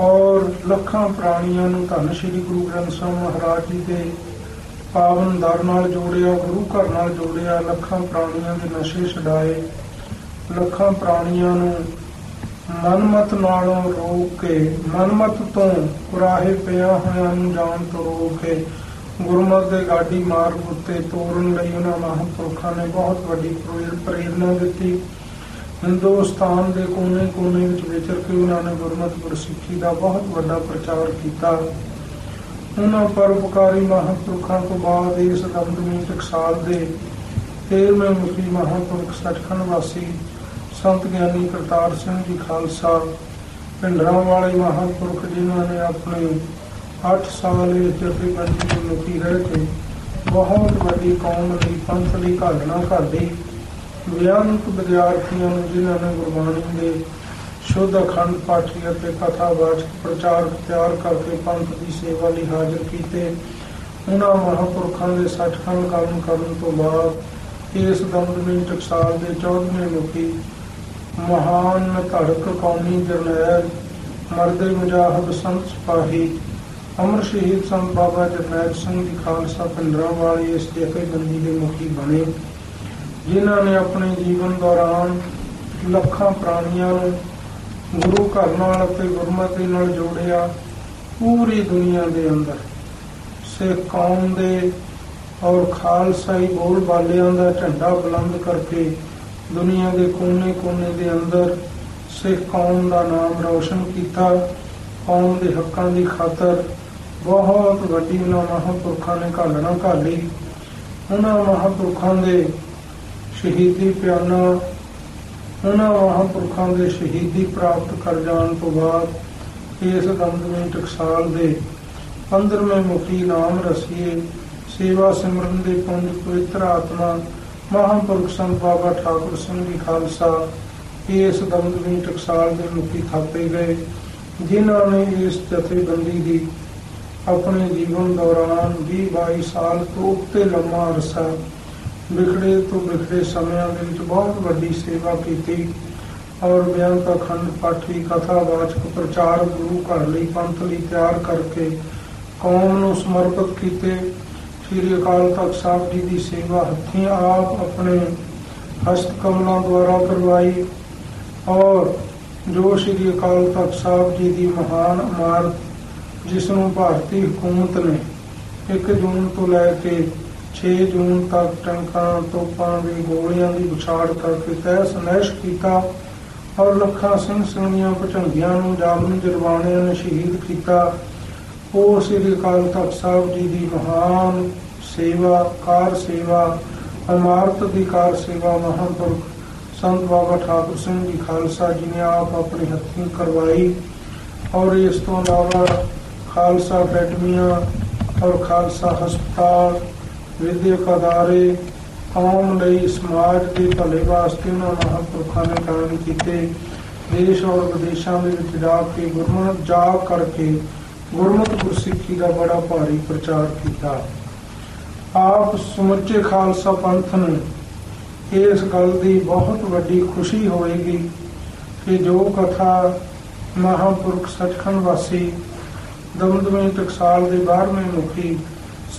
ਔਰ ਲੱਖਾਂ ਪ੍ਰਾਣੀਆਂ ਨੂੰ ਧੰਨ ਸ੍ਰੀ ਗੁਰੂ ਗ੍ਰੰਥ ਸਾਹਿਬ ਮਹਾਰਾਜ ਜੀ ਦੇ ਪਾਵਨ ਦਰ ਨਾਲ ਜੋੜਿਆ, ਗੁਰੂ ਘਰ ਨਾਲ ਜੋੜਿਆ, ਲੱਖਾਂ ਪ੍ਰਾਣੀਆਂ ਦੇ ਨਸ਼ੇ ਛਡਾਏ, ਲੱਖਾਂ ਪ੍ਰਾਣੀਆਂ ਨੂੰ ਮਨਮਤ ਨਾਲੋਂ ਰੋਕ ਕੇ, ਮਨਮਤ ਤੋਂ ਕੁਰਾਹੇ ਪਿਆ ਹੋਇਆ ਨੂੰ ਜਾਣ ਤੋਂ ਰੋਕ ਕੇ ਗੁਰਮਤ ਦੇ ਗਾਡੀ ਮਾਰਗ ਉੱਤੇ ਤੋਰਨ ਲਈ ਉਹਨਾਂ ਮਹਾਂਪੁਰਖਾਂ ਨੇ ਬਹੁਤ ਵੱਡੀ ਪ੍ਰੇਰ- ਪ੍ਰੇਰਣਾ ਦਿੱਤੀ। ਹਿੰਦੁਸਤਾਨ ਦੇ ਕੋਨੇ-ਕੋਨੇ ਵਿੱਚ ਵਿਚਰ ਕੇ ਉਹਨਾਂ ਨੇ ਗੁਰਮਤਿ ਗੁਰਸਿੱਖੀ ਦਾ ਬਹੁਤ ਵੱਡਾ ਪ੍ਰਚਾਰ ਕੀਤਾ। ਉਹਨਾਂ ਪਰਉਪਕਾਰੀ ਮਹਾਂਪੁਰਖਾਂ ਤੋਂ ਬਾਅਦ ਇਸ ਦਮਦਮੀ ਟਕਸਾਲ ਦੇ 13ਵੇਂ ਮੁਖੀ ਮਹਾਂਪੁਰਖ ਸੱਚਖੰਡ ਵਾਸੀ ਸੰਤ ਗਿਆਨੀ ਕਰਤਾਰ ਸਿੰਘ ਜੀ ਖਾਲਸਾ ਭਿੰਡਰਾਂ ਵਾਲੇ ਮਹਾਂਪੁਰਖ ਜਿਨ੍ਹਾਂ ਨੇ ਆਪਣੇ 8 ਸਾਲ ਇਸ ਜਥੇਬੰਦੀ ਦੇ ਮੁਖੀ ਰਹਿ ਕੇ ਬਹੁਤ ਵੱਡੀ ਕੌਮ ਲਈ ਪੰਥ ਲਈ ਘਾਲਣਾ ਘਾਲੀ ਵਿਅੰਤ ਵਿਦਿਆਰਥੀਆਂ ਨੂੰ ਜਿਨ੍ਹਾਂ ਨੇ ਗੁਰਬਾਣੀ ਦੇ ਸ਼ੁੱਧ ਅਖੰਡ ਪਾਠੀ ਅਤੇ ਕਥਾਵਾਚਕ ਪ੍ਰਚਾਰ ਤਿਆਰ ਕਰਕੇ ਪੰਥ ਦੀ ਸੇਵਾ ਲਈ ਹਾਜ਼ਰ ਕੀਤੇ, ਉਹਨਾਂ ਮਹਾਂਪੁਰਖਾਂ ਦੇ ਸੱਚਖੰਡ ਕੰਮ ਕਰਨ ਤੋਂ ਬਾਅਦ ਇਸ ਦਮਦਮੀ ਟਕਸਾਲ ਦੇ 14ਵੇਂ ਮੁਖੀ ਮਹਾਨ ਧੜਕ ਕੌਮੀ ਜਰਨੈਲ ਮਰਦੇ ਮੁਜਾਹਦ ਸੰਤ ਸਿਪਾਹੀ ਅਮਰ ਸ਼ਹੀਦ ਸੰਤ ਬਾਬਾ ਜਰਨੈਲ ਸਿੰਘ ਜੀ ਖਾਲਸਾ ਪਿੰਡਰਾਂ ਵਾਲੀ ਇਸ ਜਥੇਬੰਦੀ ਦੇ ਮੁਖੀ ਬਣੇ। ਜਿਨ੍ਹਾਂ ਨੇ ਆਪਣੇ ਜੀਵਨ ਦੌਰਾਨ ਲੱਖਾਂ ਪ੍ਰਾਣੀਆਂ ਨੂੰ ਗੁਰੂ ਘਰ ਨਾਲ ਅਤੇ ਗੁਰਮਤਿ ਨਾਲ ਜੋੜਿਆ ਪੂਰੀ ਦੁਨੀਆ ਦੇ ਅੰਦਰ। ਸਿੱਖ ਕੌਮ ਦੇ ਔਰ ਖਾਲਸਾਈ ਬੋਲ ਬਾਲਿਆਂ ਦਾ ਝੰਡਾ ਬੁਲੰਦ ਕਰਕੇ ਦੁਨੀਆ ਦੇ ਕੋਨੇ-ਕੋਨੇ ਦੇ ਅੰਦਰ ਸਿੱਖ ਕੌਮ ਦਾ ਨਾਮ ਰੌਸ਼ਨ ਕੀਤਾ। ਕੌਮ ਦੇ ਹੱਕਾਂ ਦੀ ਖਾਤਰ ਬਹੁਤ ਵੱਡੀ ਉਹਨਾਂ ਮਹਾਂਪੁਰਖਾਂ ਨੇ ਘਾਲਣਾ ਘਾਲੀ। ਉਹਨਾਂ ਮਹਾਂਪੁਰਖਾਂ ਦੇ ਸ਼ਹੀਦੀ ਪਿਆਨਾ, ਉਹਨਾਂ ਮਹਾਂਪੁਰਖਾਂ ਦੇ ਸ਼ਹੀਦੀ ਪ੍ਰਾਪਤ ਕਰ ਜਾਣ ਤੋਂ ਬਾਅਦ ਇਸ ਦਮਦਮੀ ਟਕਸਾਲ ਦੇ 15ਵੇਂ ਮੁਖੀ ਨਾਮ ਰਸੀਏ ਸੇਵਾ ਸਿਮਰਨ ਦੇ ਪੁੰਜ ਪਵਿੱਤਰ ਆਤਮਾ ਮਹਾਂਪੁਰਖ ਸੰਤ ਬਾਬਾ ਠਾਕੁਰ ਸਿੰਘ ਜੀ ਖਾਲਸਾ ਇਸ ਦਮਦਮੀ ਟਕਸਾਲ ਦੇ ਮੁਖੀ ਥਾਪੇ ਗਏ, ਜਿਨ੍ਹਾਂ ਨੇ ਇਸ ਜਥੇਬੰਦੀ ਦੀ ਆਪਣੇ ਜੀਵਨ ਦੌਰਾਨ 20-22 ਸਾਲ ਤੋਂ ਉੱਤੇ ਲੰਮਾ ਅਰਸਾ ਵਿਖੜੇ ਤੋਂ ਵਿਖੜੇ ਸਮਿਆਂ ਦੇ ਵਿੱਚ ਬਹੁਤ ਵੱਡੀ ਸੇਵਾ ਕੀਤੀ। ਔਰ ਬਿਆੰਤ ਅਖੰਡ ਪਾਠੀ, ਕਥਾ, ਵਾਚਕ ਪ੍ਰਚਾਰ ਗੁਰੂ ਘਰ ਲਈ ਪੰਥ ਲਈ ਤਿਆਰ ਕਰਕੇ ਕੌਮ ਨੂੰ ਸਮਰਪਿਤ ਕੀਤੇ। ਸ੍ਰੀ ਅਕਾਲ ਤਖਤ ਸਾਹਿਬ ਜੀ ਦੀ ਸੇਵਾ ਹੱਥੀਂ ਆਪ ਆਪਣੇ ਹਸਤ ਕਮਲਾਂ ਦੁਆਰਾ ਕਰਵਾਈ। ਔਰ ਜੋ ਸ੍ਰੀ ਅਕਾਲ ਤਖਤ ਸਾਹਿਬ ਜੀ ਦੀ ਮਹਾਨ ਇਮਾਰਤ, ਜਿਸ ਨੂੰ ਭਾਰਤੀ ਹਕੂਮਤ ਨੇ 1 ਜੂਨ ਤੋਂ ਲੈ ਕੇ 6 ਜੂਨ ਤੱਕ ਟੰਕਾਂ ਤੋਪਾਂ ਦੀ ਗੋਲੀਆਂ ਦੀ ਵਿਛਾੜ ਕਰਕੇ ਤਹਿਸ ਨਹਿਸ਼ ਕੀਤਾ ਔਰ ਲੱਖਾਂ ਸਿੰਘ ਸਿੰਘੀਆਂ ਭਚੰਗੀਆਂ ਨੂੰ ਜਾਮਨ ਜਰਵਾਣਿਆਂ ਨੇ ਸ਼ਹੀਦ ਕੀਤਾ। ਉਹ ਸ੍ਰੀ ਅਕਾਲ ਤਖਤ ਸਾਹਿਬ ਜੀ ਦੀ ਮਹਾਨ ਸੇਵਾ, ਕਾਰ ਸੇਵਾ, ਇਮਾਰਤ ਦੀ ਕਾਰ ਸੇਵਾ ਮਹਾਂਪੁਰਖ ਸੰਤ ਬਾਬਾ ਠਾਕੁਰ ਸਿੰਘ ਜੀ ਖਾਲਸਾ ਜੀ ਨੇ ਆਪ ਆਪਣੇ ਹੱਥੀਂ ਕਰਵਾਈ ਔਰ ਇਸ ਤੋਂ ਇਲਾਵਾ ਖਾਲਸਾ ਅਕੈਡਮੀਆਂ ਔਰ ਖਾਲਸਾ ਹਸਪਤਾਲ ਵਿਦਿਅਕ ਅਦਾਰੇ ਆਉਣ ਲਈ ਸਮਾਜ ਦੇ ਭਲੇ ਵਾਸਤੇ ਉਹਨਾਂ ਮਹਾਂਪੁਰਖਾਂ ਨੇ ਕਾਇਮ ਕੀਤੇ। ਦੇਸ਼ ਔਰ ਵਿਦੇਸ਼ਾਂ ਦੇ ਵਿੱਚ ਜਾ ਕੇ ਗੁਰਮਤਿ ਜਾਪ ਕਰਕੇ ਗੁਰਮਤਿ ਗੁਰਸਿੱਖੀ ਦਾ ਬੜਾ ਭਾਰੀ ਪ੍ਰਚਾਰ ਕੀਤਾ। ਆਪ ਸਮੁੱਚੇ ਖਾਲਸਾ ਪੰਥ ਨੂੰ ਇਸ ਗੱਲ ਦੀ ਬਹੁਤ ਵੱਡੀ ਖੁਸ਼ੀ ਹੋਏਗੀ ਕਿ ਜੋ ਕਥਾ ਮਹਾਂਪੁਰਖ ਸਚਖੰਡ ਵਾਸੀ ਦਮਦਮੇ ਟਕਸਾਲ ਦੇ 12ਵੇਂ ਮੁਖੀ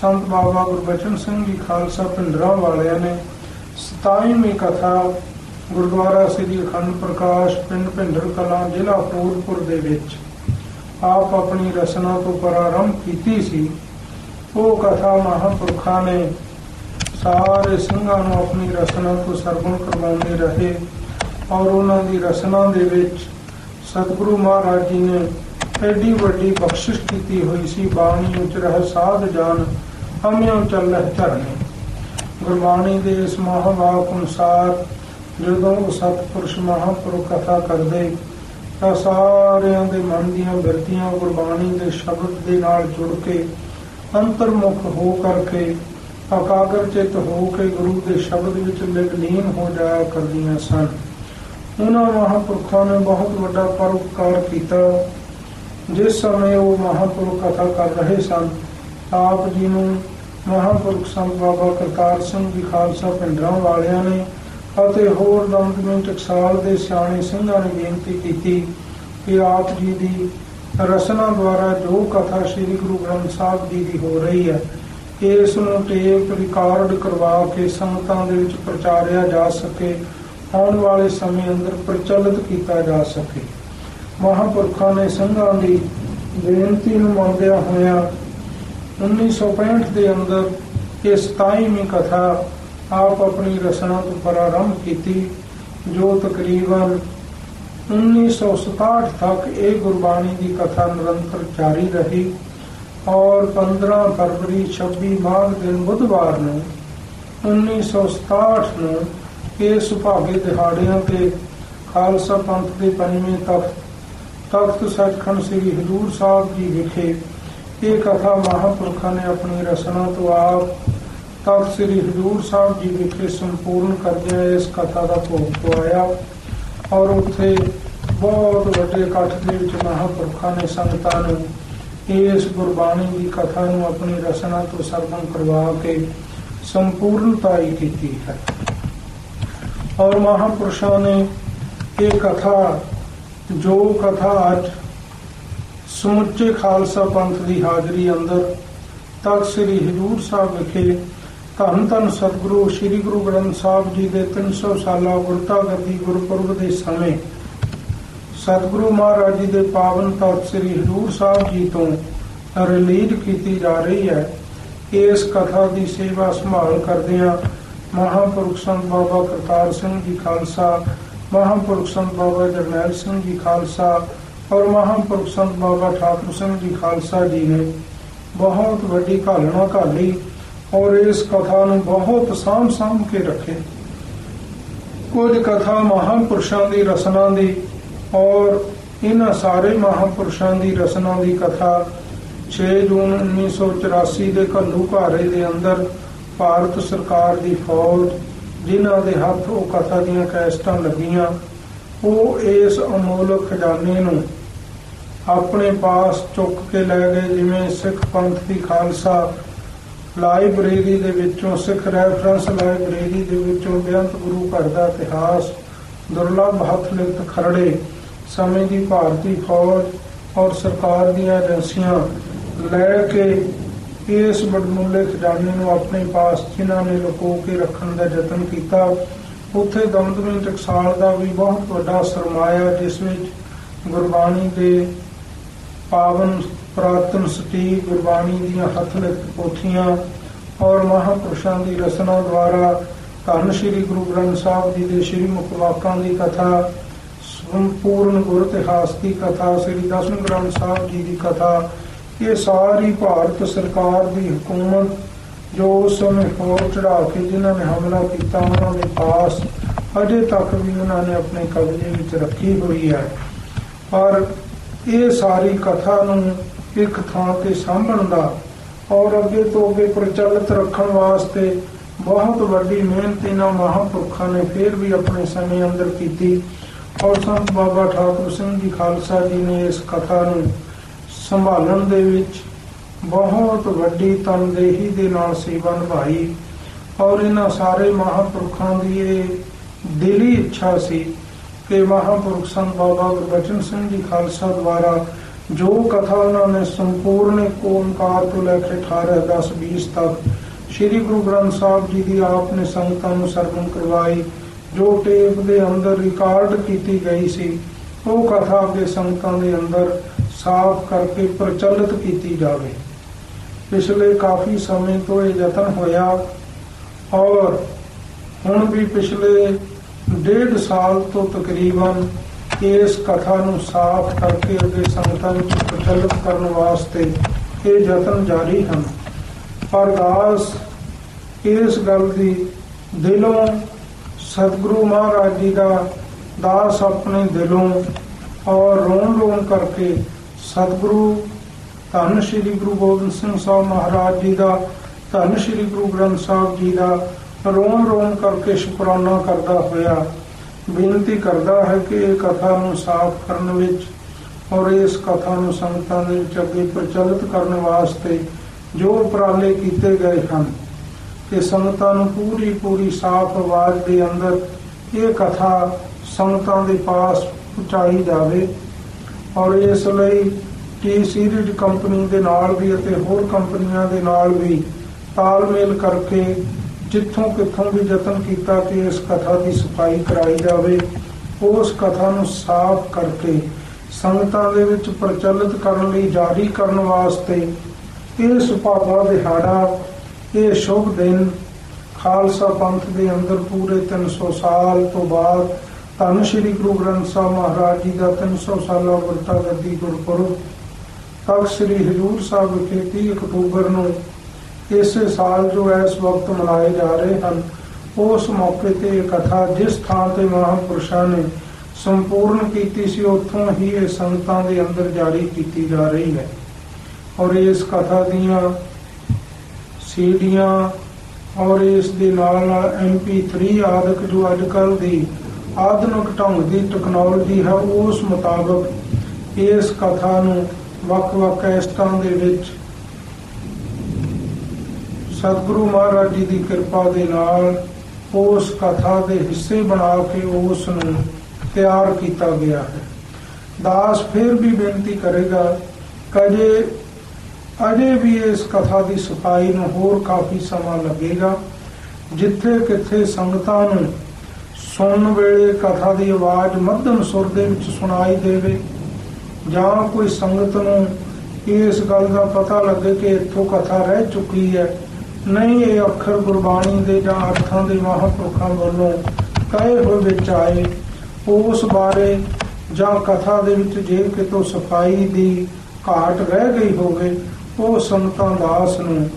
ਸੰਤ ਬਾਬਾ ਗੁਰਬਚਨ ਸਿੰਘ ਜੀ ਖਾਲਸਾ ਪਿੰਡਰਾਂ ਵਾਲਿਆਂ ਨੇ 27ਵੀਂ ਕਥਾ ਗੁਰਦੁਆਰਾ ਸ੍ਰੀ ਅਖੰਡ ਪ੍ਰਕਾਸ਼ ਪਿੰਡ ਭਿੰਡਰ ਕਲਾਂ, ਜ਼ਿਲ੍ਹਾ ਫੂਲਪੁਰ ਦੇ ਵਿੱਚ ਆਪ ਆਪਣੀ ਰਚਨਾ ਤੋਂ ਪ੍ਰਾਰੰਭ ਕੀਤੀ ਸੀ। ਉਹ ਕਥਾ ਮਹਾਂਪੁਰਖਾਂ ਨੇ ਸਾਰੇ ਸਿੰਘਾਂ ਨੂੰ ਆਪਣੀ ਰਚਨਾ ਤੋਂ ਸਰਵਣ ਕਰਵਾਉਂਦੇ ਰਹੇ ਔਰ ਉਹਨਾਂ ਦੀ ਰਚਨਾ ਦੇ ਵਿੱਚ ਸਤਿਗੁਰੂ ਮਹਾਰਾਜ ਜੀ ਨੇ ਐਡੀ ਵੱਡੀ ਬਖਸ਼ਿਸ਼ ਕੀਤੀ ਹੋਈ ਸੀ। ਬਾਣੀ ਵਿੱਚ ਰਹਿ ਸਾਧ ਜਾਨ ਹਮਿਓ ਚੱਲਹਿ ਧਰਨੇ ਗੁਰਬਾਣੀ ਦੇ ਇਸ ਮਹਾਵਾਕ ਅਨੁਸਾਰ, ਜਦੋਂ ਉਹ ਸਤਿਪੁਰਸ਼ ਮਹਾਂਪੁਰਖ ਕਥਾ ਕਰਦੇ, ਤਾਂ ਸਾਰਿਆਂ ਦੇ ਮਨ ਦੀਆਂ ਬਿਰਤੀਆਂ ਗੁਰਬਾਣੀ ਦੇ ਸ਼ਬਦ ਦੇ ਨਾਲ ਜੁੜ ਕੇ ਅੰਤਰਮੁਖ ਹੋ ਕਰਕੇ, ਅਕਾਗਰ ਚਿਤ ਹੋ ਕੇ ਗੁਰੂ ਦੇ ਸ਼ਬਦ ਵਿੱਚ ਲੀਨ ਹੋ ਜਾਇਆ ਕਰਦੀਆਂ ਸਨ। ਉਹਨਾਂ ਮਹਾਂਪੁਰਖਾਂ ਨੇ ਬਹੁਤ ਵੱਡਾ ਪਰਉਪਕਾਰ ਕੀਤਾ। ਜਿਸ ਸਮੇਂ ਉਹ ਮਹਾਂਪੁਰਖ ਕਥਾ ਕਰ ਰਹੇ ਸਨ ਆਪ ਜੀ ਨੂੰ ਮਹਾਂਪੁਰਖ ਸੰਤ ਬਾਬਾ ਕਰਤਾਰ ਸਿੰਘ ਜੀ ਖਾਲਸਾ ਪਿੰਡਰਾਂ ਵਾਲਿਆਂ ਨੇ ਅਤੇ ਹੋਰ ਦਮਦਮੀ ਟਕਸਾਲ ਦੇ ਸਿਆਣੇ ਸਿੰਘਾਂ ਨੇ ਬੇਨਤੀ ਕੀਤੀ ਕਿ ਆਪ ਜੀ ਦੀ ਰਸਨਾ ਦੁਆਰਾ ਜੋ ਕਥਾ ਸ੍ਰੀ ਗੁਰੂ ਗ੍ਰੰਥ ਸਾਹਿਬ ਜੀ ਦੀ ਹੋ ਰਹੀ ਹੈ, ਇਸ ਨੂੰ ਟੇਪ ਰਿਕਾਰਡ ਕਰਵਾ ਕੇ ਸੰਗਤਾਂ ਦੇ ਵਿੱਚ ਪ੍ਰਚਾਰਿਆ ਜਾ ਸਕੇ, ਆਉਣ ਵਾਲੇ ਸਮੇਂ ਅੰਦਰ ਪ੍ਰਚਲਿਤ ਕੀਤਾ ਜਾ ਸਕੇ। ਮਹਾਂਪੁਰਖਾਂ ਨੇ ਸੰਘਾਂ ਦੀ ਬੇਨਤੀ ਨੂੰ ਮੰਨਦਿਆਂ ਹੋਇਆਂ 1965 ਦੇ ਅੰਦਰ ਇਹ 27ਵੀਂ ਕਥਾ ਆਪ ਆਪਣੀ ਰਚਨਾ ਤੋਂ ਪ੍ਰਾਰੰਭ ਕੀਤੀ, ਜੋ ਤਕਰੀਬਨ 1967 ਤੱਕ ਇਹ ਗੁਰਬਾਣੀ ਦੀ ਕਥਾ ਨਿਰੰਤਰ ਜਾਰੀ ਰਹੀ ਔਰ 15 ਫਰਵਰੀ 26 ਮਾਘ ਦਿਨ ਬੁੱਧਵਾਰ ਨੂੰ 1967 ਨੂੰ ਇਹ ਸੁਭਾਗੇ ਦਿਹਾੜਿਆਂ ਤੇ ਖਾਲਸਾ ਪੰਥ ਦੇ ਪੰਜਵੇਂ ਤਖਤ ਤਖਤ ਸੱਚਖੰਡ ਸ੍ਰੀ ਹਜ਼ੂਰ ਸਾਹਿਬ ਜੀ ਵਿਖੇ ਇਹ ਕਥਾ ਮਹਾਪੁਰਖਾਂ ਨੇ ਆਪਣੀ ਰਚਨਾ ਤੋਂ ਆਪ ਤਖਤ ਸ੍ਰੀ ਹਜ਼ੂਰ ਸਾਹਿਬ ਜੀ ਵਿਖੇ ਸੰਪੂਰਨ ਕਰਦਿਆਂ ਇਸ ਕਥਾ ਦਾ ਭੋਗ ਪਵਾਇਆ। ਔਰ ਉੱਥੇ ਬਹੁਤ ਵੱਡੇ ਇਕੱਠ ਦੇ ਵਿੱਚ ਮਹਾਪੁਰਖਾਂ ਨੇ ਸੰਗਤਾਂ ਨੂੰ ਇਸ ਗੁਰਬਾਣੀ ਦੀ ਕਥਾ ਨੂੰ ਆਪਣੀ ਰਚਨਾ ਤੋਂ ਸਰਵਨ ਕਰਵਾ ਕੇ ਸੰਪੂਰਨਤਾਈ ਕੀਤੀ ਹੈ। ਔਰ ਮਹਾਪੁਰਸ਼ਾਂ ਨੇ ਇਹ ਕਥਾ, ਜੋ ਕਥਾ ਅੱਜ ਸਮੁੱਚੇ ਖਾਲਸਾ ਪੰਥ ਦੀ ਹਾਜ਼ਰੀ ਅੰਦਰ ਤਖਤ ਸ੍ਰੀ ਹਜ਼ੂਰ ਸਾਹਿਬ ਵਿਖੇ ਧੰਨ ਧੰਨ ਸਤਿਗੁਰੂ, ਸ੍ਰੀ ਗੁਰੂ ਗ੍ਰੰਥ ਸਾਹਿਬ ਜੀ ਦੇ 300 ਸਾਲਾ ਗੁਰਤਾ ਗੱਦੀ ਗੁਰਪੁਰਬ ਦੇ ਸਮੇਂ ਸਤਿਗੁਰੂ ਮਹਾਰਾਜ ਜੀ ਦੇ ਪਾਵਨ ਤਖਤ ਸ੍ਰੀ ਹਜ਼ੂਰ ਸਾਹਿਬ ਜੀ ਤੋਂ ਰਿਲੀਜ਼ ਕੀਤੀ ਜਾ ਰਹੀ ਹੈ। ਇਸ ਕਥਾ ਦੀ ਸੇਵਾ ਸੰਭਾਲ ਕਰਦਿਆਂ ਮਹਾਂਪੁਰਖ ਸੰਤ ਬਾਬਾ ਕਰਤਾਰ ਸਿੰਘ ਜੀ ਖਾਲਸਾ, ਮਹਾਂਪੁਰਖ ਸੰਤ ਬਾਬਾ ਜਰਨੈਲ ਸਿੰਘ ਜੀ ਖਾਲਸਾ ਔਰ ਮਹਾਂਪੁਰਖ ਸੰਤ ਬਾਬਾ ਠਾਕੁਰ ਸਿੰਘ ਜੀ ਖਾਲਸਾ ਜੀ ਨੇ ਬਹੁਤ ਵੱਡੀ ਘਾਲਣਾ ਘਾਲੀ ਔਰ ਇਸ ਕਥਾ ਨੂੰ ਬਹੁਤ ਸਾਂਭ ਸਾਂਭ ਕੇ ਰੱਖੇ। ਕੁਝ ਕਥਾ ਮਹਾਂਪੁਰਸ਼ਾਂ ਦੀ ਰਸਨਾ ਦੀ ਔਰ ਇਹਨਾਂ ਸਾਰੇ ਮਹਾਂਪੁਰਸ਼ਾਂ ਦੀ ਰਸਨਾ ਦੀ ਕਥਾ 6 ਜੂਨ 1984 ਦੇ ਘੱਲੂ ਘਾਰੇ ਦੇ ਅੰਦਰ ਭਾਰਤ ਸਰਕਾਰ ਦੀ ਫੌਜ ਜਿਨ੍ਹਾਂ ਦੇ ਹੱਥ ਉਹ ਕਥਾ ਦੀਆਂ ਕੈਸਟਾਂ ਲੱਗੀਆਂ, ਉਹ ਇਸ ਅਮੋਲਕ ਖਜ਼ਾਨੇ ਨੂੰ ਆਪਣੇ ਪਾਸ ਚੁੱਕ ਕੇ ਲੈ ਗਏ, ਜਿਵੇਂ ਸਿੱਖ ਪੰਥ ਦੀ ਖਾਲਸਾ। ਲਾਇਬ੍ਰੇਰੀ ਦੇ ਵਿੱਚੋਂ ਸਿੱਖ ਰੈਫਰੈਂਸ ਲਾਇਬ੍ਰੇਰੀ ਦੇ ਵਿੱਚੋਂ ਬੇਅੰਤ ਗੁਰੂ ਘਰ ਦਾ ਇਤਿਹਾਸ, ਦੁਰਲੱਭ ਹੱਥ ਲਿਖਤ ਖਰੜੇ, ਸਮੇਂ ਦੀ ਭਾਰਤੀ ਫੌਜ ਔਰ ਸਰਕਾਰ ਦੀਆਂ ਏਜੰਸੀਆਂ ਲੈ ਕੇ ਇਸ ਬੜਮੁੱਲੇ ਖਜ਼ਾਨੇ ਨੂੰ ਆਪਣੇ ਪਾਸ ਜਿਨ੍ਹਾਂ ਨੇ ਲੁਕੋ ਕੇ ਰੱਖਣ ਦਾ ਯਤਨ ਕੀਤਾ। ਉੱਥੇ ਦਮਦਮੀ ਟਕਸਾਲ ਦਾ ਵੀ ਬਹੁਤ ਵੱਡਾ ਸਰਮਾਇਆ, ਜਿਸ ਵਿੱਚ ਗੁਰਬਾਣੀ ਦੇ ਪਾਵਨ ਪ੍ਰਾਤਨ ਸਤੀ ਗੁਰਬਾਣੀ ਦੀਆਂ ਹੱਥ ਲਿਖਤ ਪੋਥੀਆਂ ਔਰ ਮਹਾਪੁਰਸ਼ਾਂ ਦੀ ਰਚਨਾ ਦੁਆਰਾ ਧੰਨ ਸ਼੍ਰੀ ਗੁਰੂ ਗ੍ਰੰਥ ਸਾਹਿਬ ਜੀ ਦੇ ਸ਼੍ਰੀ ਮੁਖ ਵਾਕਾਂ ਦੀ ਕਥਾ, ਸੰਪੂਰਨ ਗੁਰ ਇਤਿਹਾਸ ਦੀ ਕਥਾ, ਸ੍ਰੀ ਦਸਮ ਗ੍ਰੰਥ ਸਾਹਿਬ ਜੀ ਦੀ ਕਥਾ, ਇਹ ਸਾਰੀ ਭਾਰਤ ਸਰਕਾਰ ਦੀ ਹਕੂਮਤ ਜੋ ਉਸ ਸਮੇਂ ਹੋਰ ਚੜਾ ਕੇ ਜਿਨ੍ਹਾਂ ਨੇ ਹਮਲਾ ਕੀਤਾ, ਉਹਨਾਂ ਦੇ ਪਾਸ ਅਜੇ ਤੱਕ ਵੀ ਉਹਨਾਂ ਨੇ ਆਪਣੇ ਕਬਜ਼ੇ ਵਿੱਚ ਰੱਖੀ ਹੋਈ ਹੈ। ਪਰ ਇਹ ਸਾਰੀ ਕਥਾ ਨੂੰ ਇੱਕ ਥਾਂ ਤੇ ਸਾਂਭਣ ਦਾ ਔਰ ਅੱਗੇ ਤੋਂ ਅੱਗੇ ਪ੍ਰਚਲਿਤ ਰੱਖਣ ਵਾਸਤੇ ਬਹੁਤ ਵੱਡੀ ਮਿਹਨਤ ਇਹਨਾਂ ਮਹਾਂਪੁਰਖਾਂ ਨੇ ਫਿਰ ਵੀ ਆਪਣੇ ਸਮੇਂ ਅੰਦਰ ਕੀਤੀ। ਔਰ ਸੰਤ ਬਾਬਾ ਠਾਕੁਰ ਸਿੰਘ ਜੀ ਖਾਲਸਾ ਜੀ ਨੇ ਇਸ ਕਥਾ ਨੂੰ ਸੰਭਾਲਣ ਦੇ ਵਿੱਚ ਬਹੁਤ ਵੱਡੀ ਤਨਦੇਹੀ ਦੇ ਨਾਲ ਸੇਵਾ ਨਿਭਾਈ। ਔਰ ਇਹਨਾਂ ਸਾਰੇ ਮਹਾਂਪੁਰਖਾਂ ਦੀ ਇਹ ਦਿਲੀ ਇੱਛਾ ਸੀ ਕਿ ਮਹਾਂਪੁਰਖ ਸੰਤ ਬਾਬਾ ਗੁਰਬਚਨ ਸਿੰਘ ਜੀ ਖਾਲਸਾ ਦੁਆਰਾ, ਜੋ ਕਥਾ ਉਹਨਾਂ ਨੇ ਸੰਪੂਰਨ ਓਮਕਾਰ ਤੋਂ ਲੈ ਕੇ 18 10 20 ਤੱਕ ਸ੍ਰੀ ਗੁਰੂ ਗ੍ਰੰਥ ਸਾਹਿਬ ਜੀ ਦੀ ਆਪ ਨੇ ਸੰਗਤਾਂ ਨੂੰ ਸਰਵਨ ਕਰਵਾਈ, ਜੋ ਟੇਪ ਦੇ ਅੰਦਰ ਰਿਕਾਰਡ ਕੀਤੀ ਗਈ ਸੀ, ਉਹ ਕਥਾ ਅੱਗੇ ਸੰਗਤਾਂ ਦੇ ਅੰਦਰ ਸਾਫ਼ ਕਰਕੇ ਪ੍ਰਚਲਿਤ ਕੀਤੀ ਜਾਵੇ। ਪਿਛਲੇ ਕਾਫੀ ਸਮੇਂ ਤੋਂ ਇਹ ਯਤਨ ਹੋਇਆ ਔਰ ਹੁਣ ਵੀ ਪਿਛਲੇ ਡੇਢ ਸਾਲ ਤੋਂ ਤਕਰੀਬਨ ਇਸ ਕਥਾ ਨੂੰ ਸਾਫ਼ ਕਰਕੇ ਅੱਗੇ ਸੰਗਤਾਂ ਵਿੱਚ ਪ੍ਰਚਲਿਤ ਕਰਨ ਵਾਸਤੇ ਇਹ ਯਤਨ ਜਾਰੀ ਹਨ। ਪਰ ਦਾਸ, ਇਸ ਗੱਲ ਦੀ ਦਿਲੋਂ ਸਤਿਗੁਰੂ ਮਹਾਰਾਜ ਜੀ ਦਾ ਦਾਸ ਆਪਣੇ ਦਿਲੋਂ ਔਰ ਰੋਣ ਰੋਣ ਕਰਕੇ ਸਤਿਗੁਰੂ ਧੰਨ ਸ਼੍ਰੀ ਗੁਰੂ ਗੋਬਿੰਦ ਸਿੰਘ ਸਾਹਿਬ ਮਹਾਰਾਜ ਜੀ ਦਾ, ਧੰਨ ਸ਼੍ਰੀ ਗੁਰੂ ਗ੍ਰੰਥ ਸਾਹਿਬ ਜੀ ਦਾ ਰੋਮ ਰੋਮ ਕਰਕੇ ਸ਼ੁਕਰਾਨਾ ਕਰਦਾ ਹੋਇਆ, ਬੇਨਤੀ ਕਰਦਾ ਹੈ ਕਿ ਇਹ ਕਥਾ ਨੂੰ ਸਾਫ਼ ਕਰਨ ਵਿੱਚ ਔਰ ਇਸ ਕਥਾ ਨੂੰ ਸੰਗਤਾਂ ਦੇ ਵਿੱਚ ਅੱਗੇ ਪ੍ਰਚਲਿਤ ਕਰਨ ਵਾਸਤੇ ਜੋ ਉਪਰਾਲੇ ਕੀਤੇ ਗਏ ਹਨ, ਕਿ ਸੰਗਤਾਂ ਨੂੰ ਪੂਰੀ ਪੂਰੀ ਸਾਫ਼ ਆਵਾਜ਼ ਦੇ ਅੰਦਰ ਇਹ ਕਥਾ ਸੰਗਤਾਂ ਦੇ ਪਾਸ ਪਹੁੰਚਾਈ ਜਾਵੇ ਔਰ ਇਸ ਲਈ ਟੀ ਸੀਰੀਜ਼ ਕੰਪਨੀ ਦੇ ਨਾਲ ਵੀ ਅਤੇ ਹੋਰ ਕੰਪਨੀਆਂ ਦੇ ਨਾਲ ਵੀ ਤਾਲਮੇਲ ਕਰਕੇ ਜਿੱਥੋਂ ਕਿਥੋਂ ਵੀ ਯਤਨ ਕੀਤਾ ਕਿ ਇਸ ਕਥਾ ਦੀ ਸਫ਼ਾਈ ਕਰਾਈ ਜਾਵੇ ਉਸ ਕਥਾ ਨੂੰ ਸਾਫ਼ ਕਰਕੇ ਸੰਗਤਾਂ ਦੇ ਵਿੱਚ ਪ੍ਰਚਲਿਤ ਕਰਨ ਲਈ ਜਾਰੀ ਕਰਨ ਵਾਸਤੇ ਇਹ ਸੁਭਾਗਾ ਦਿਹਾੜਾ, ਇਹ ਸ਼ੁਭ ਦਿਨ ਖਾਲਸਾ ਪੰਥ ਦੇ ਅੰਦਰ ਪੂਰੇ 300 ਸਾਲ ਤੋਂ ਬਾਅਦ ਧੰਨ ਸ਼੍ਰੀ ਗੁਰੂ ਗ੍ਰੰਥ ਸਾਹਿਬ ਮਹਾਰਾਜ ਜੀ ਦਾ 300 ਸਾਲਾ ਵਰਤਾ ਗੱਦੀ ਗੁਰਪੁਰਬ, ਤਖਤ ਸ੍ਰੀ ਹਜੂਰ ਸਾਹਿਬ ਵਿਖੇ 30 ਅਕਤੂਬਰ ਨੂੰ ਇਸੇ ਸਾਲ ਜੋ ਇਸ ਵਕਤ ਮਨਾਏ ਜਾ ਰਹੇ ਹਨ, ਉਸ ਮੌਕੇ ਤੇ ਇਹ ਕਥਾ ਜਿਸ ਥਾਂ ਤੇ ਮਹਾਂਪੁਰਸ਼ਾਂ ਨੇ ਸੰਪੂਰਨ ਕੀਤੀ ਸੀ, ਉੱਥੋਂ ਹੀ ਇਹ ਸੰਗਤਾਂ ਦੇ ਅੰਦਰ ਜਾਰੀ ਕੀਤੀ ਜਾ ਰਹੀ ਹੈ। ਔਰ ਇਸ ਕਥਾ ਦੀਆਂ ਸੀਡੀਆਂ ਔਰ ਇਸ ਦੇ ਨਾਲ ਨਾਲ MP3 ਆਦਿਕ ਜੋ ਅੱਜ ਕੱਲ ਦੀ ਆਧੁਨਿਕ ਢੰਗ ਦੀ ਟੈਕਨੋਲੋਜੀ ਹੈ, ਉਸ ਮੁਤਾਬਕ ਇਸ ਕਥਾ ਨੂੰ ਵੱਖ-ਵੱਖ ਕੈਸਟਾਂ ਦੇ ਵਿੱਚ ਸਤਿਗੁਰੂ ਮਹਾਰਾਜ ਜੀ ਦੀ ਕਿਰਪਾ ਦੇ ਨਾਲ ਉਸ ਕਥਾ ਦੇ ਹਿੱਸੇ ਬਣਾ ਕੇ ਉਸ ਨੂੰ ਤਿਆਰ ਕੀਤਾ ਗਿਆ ਹੈ। ਦਾਸ ਫਿਰ ਵੀ ਬੇਨਤੀ ਕਰੇਗਾ, ਕਜੇ, ਅਜੇ ਵੀ ਇਸ ਕਥਾ ਦੀ ਸਫ਼ਾਈ ਨੂੰ ਹੋਰ ਕਾਫੀ ਸਮਾਂ ਲੱਗੇਗਾ, ਜਿੱਥੇ ਕਿੱਥੇ ਸੰਗਤਾਂ ਨੂੰ ਸੁਣਨ ਵੇਲੇ ਕਥਾ ਦੀ ਆਵਾਜ਼ ਮੱਧਮ ਸੁਰ ਦੇ ਵਿੱਚ ਸੁਣਾਈ ਦੇਵੇ, ਜਾਂ ਕੋਈ ਸੰਗਤ ਨੂੰ ਇਸ ਗੱਲ ਦਾ ਪਤਾ ਲੱਗੇ ਕਿ ਇੱਥੋਂ ਕਥਾ ਰਹਿ ਚੁੱਕੀ ਹੈ। ਨਹੀਂ, ਇਹ ਅੱਖਰ ਗੁਰਬਾਣੀ ਦੇ ਜਾਂ ਅਰਥਾਂ ਦੇ ਮਹਾਂਪੁਰਖਾਂ ਵੱਲੋਂ ਕਹੇ ਹੋਏ ਵਿੱਚ ਆਏ। ਉਸ ਬਾਰੇ ਜਾਂ ਕਥਾ ਦੇ ਵਿੱਚ ਜੇ ਕਿਤੋਂ ਸਫ਼ਾਈ ਦੀ ਘਾਟ ਰਹਿ ਗਈ ਹੋਵੇ, ਉਹ ਸੰਤਾਂ ਦਾਸ ਨੂੰ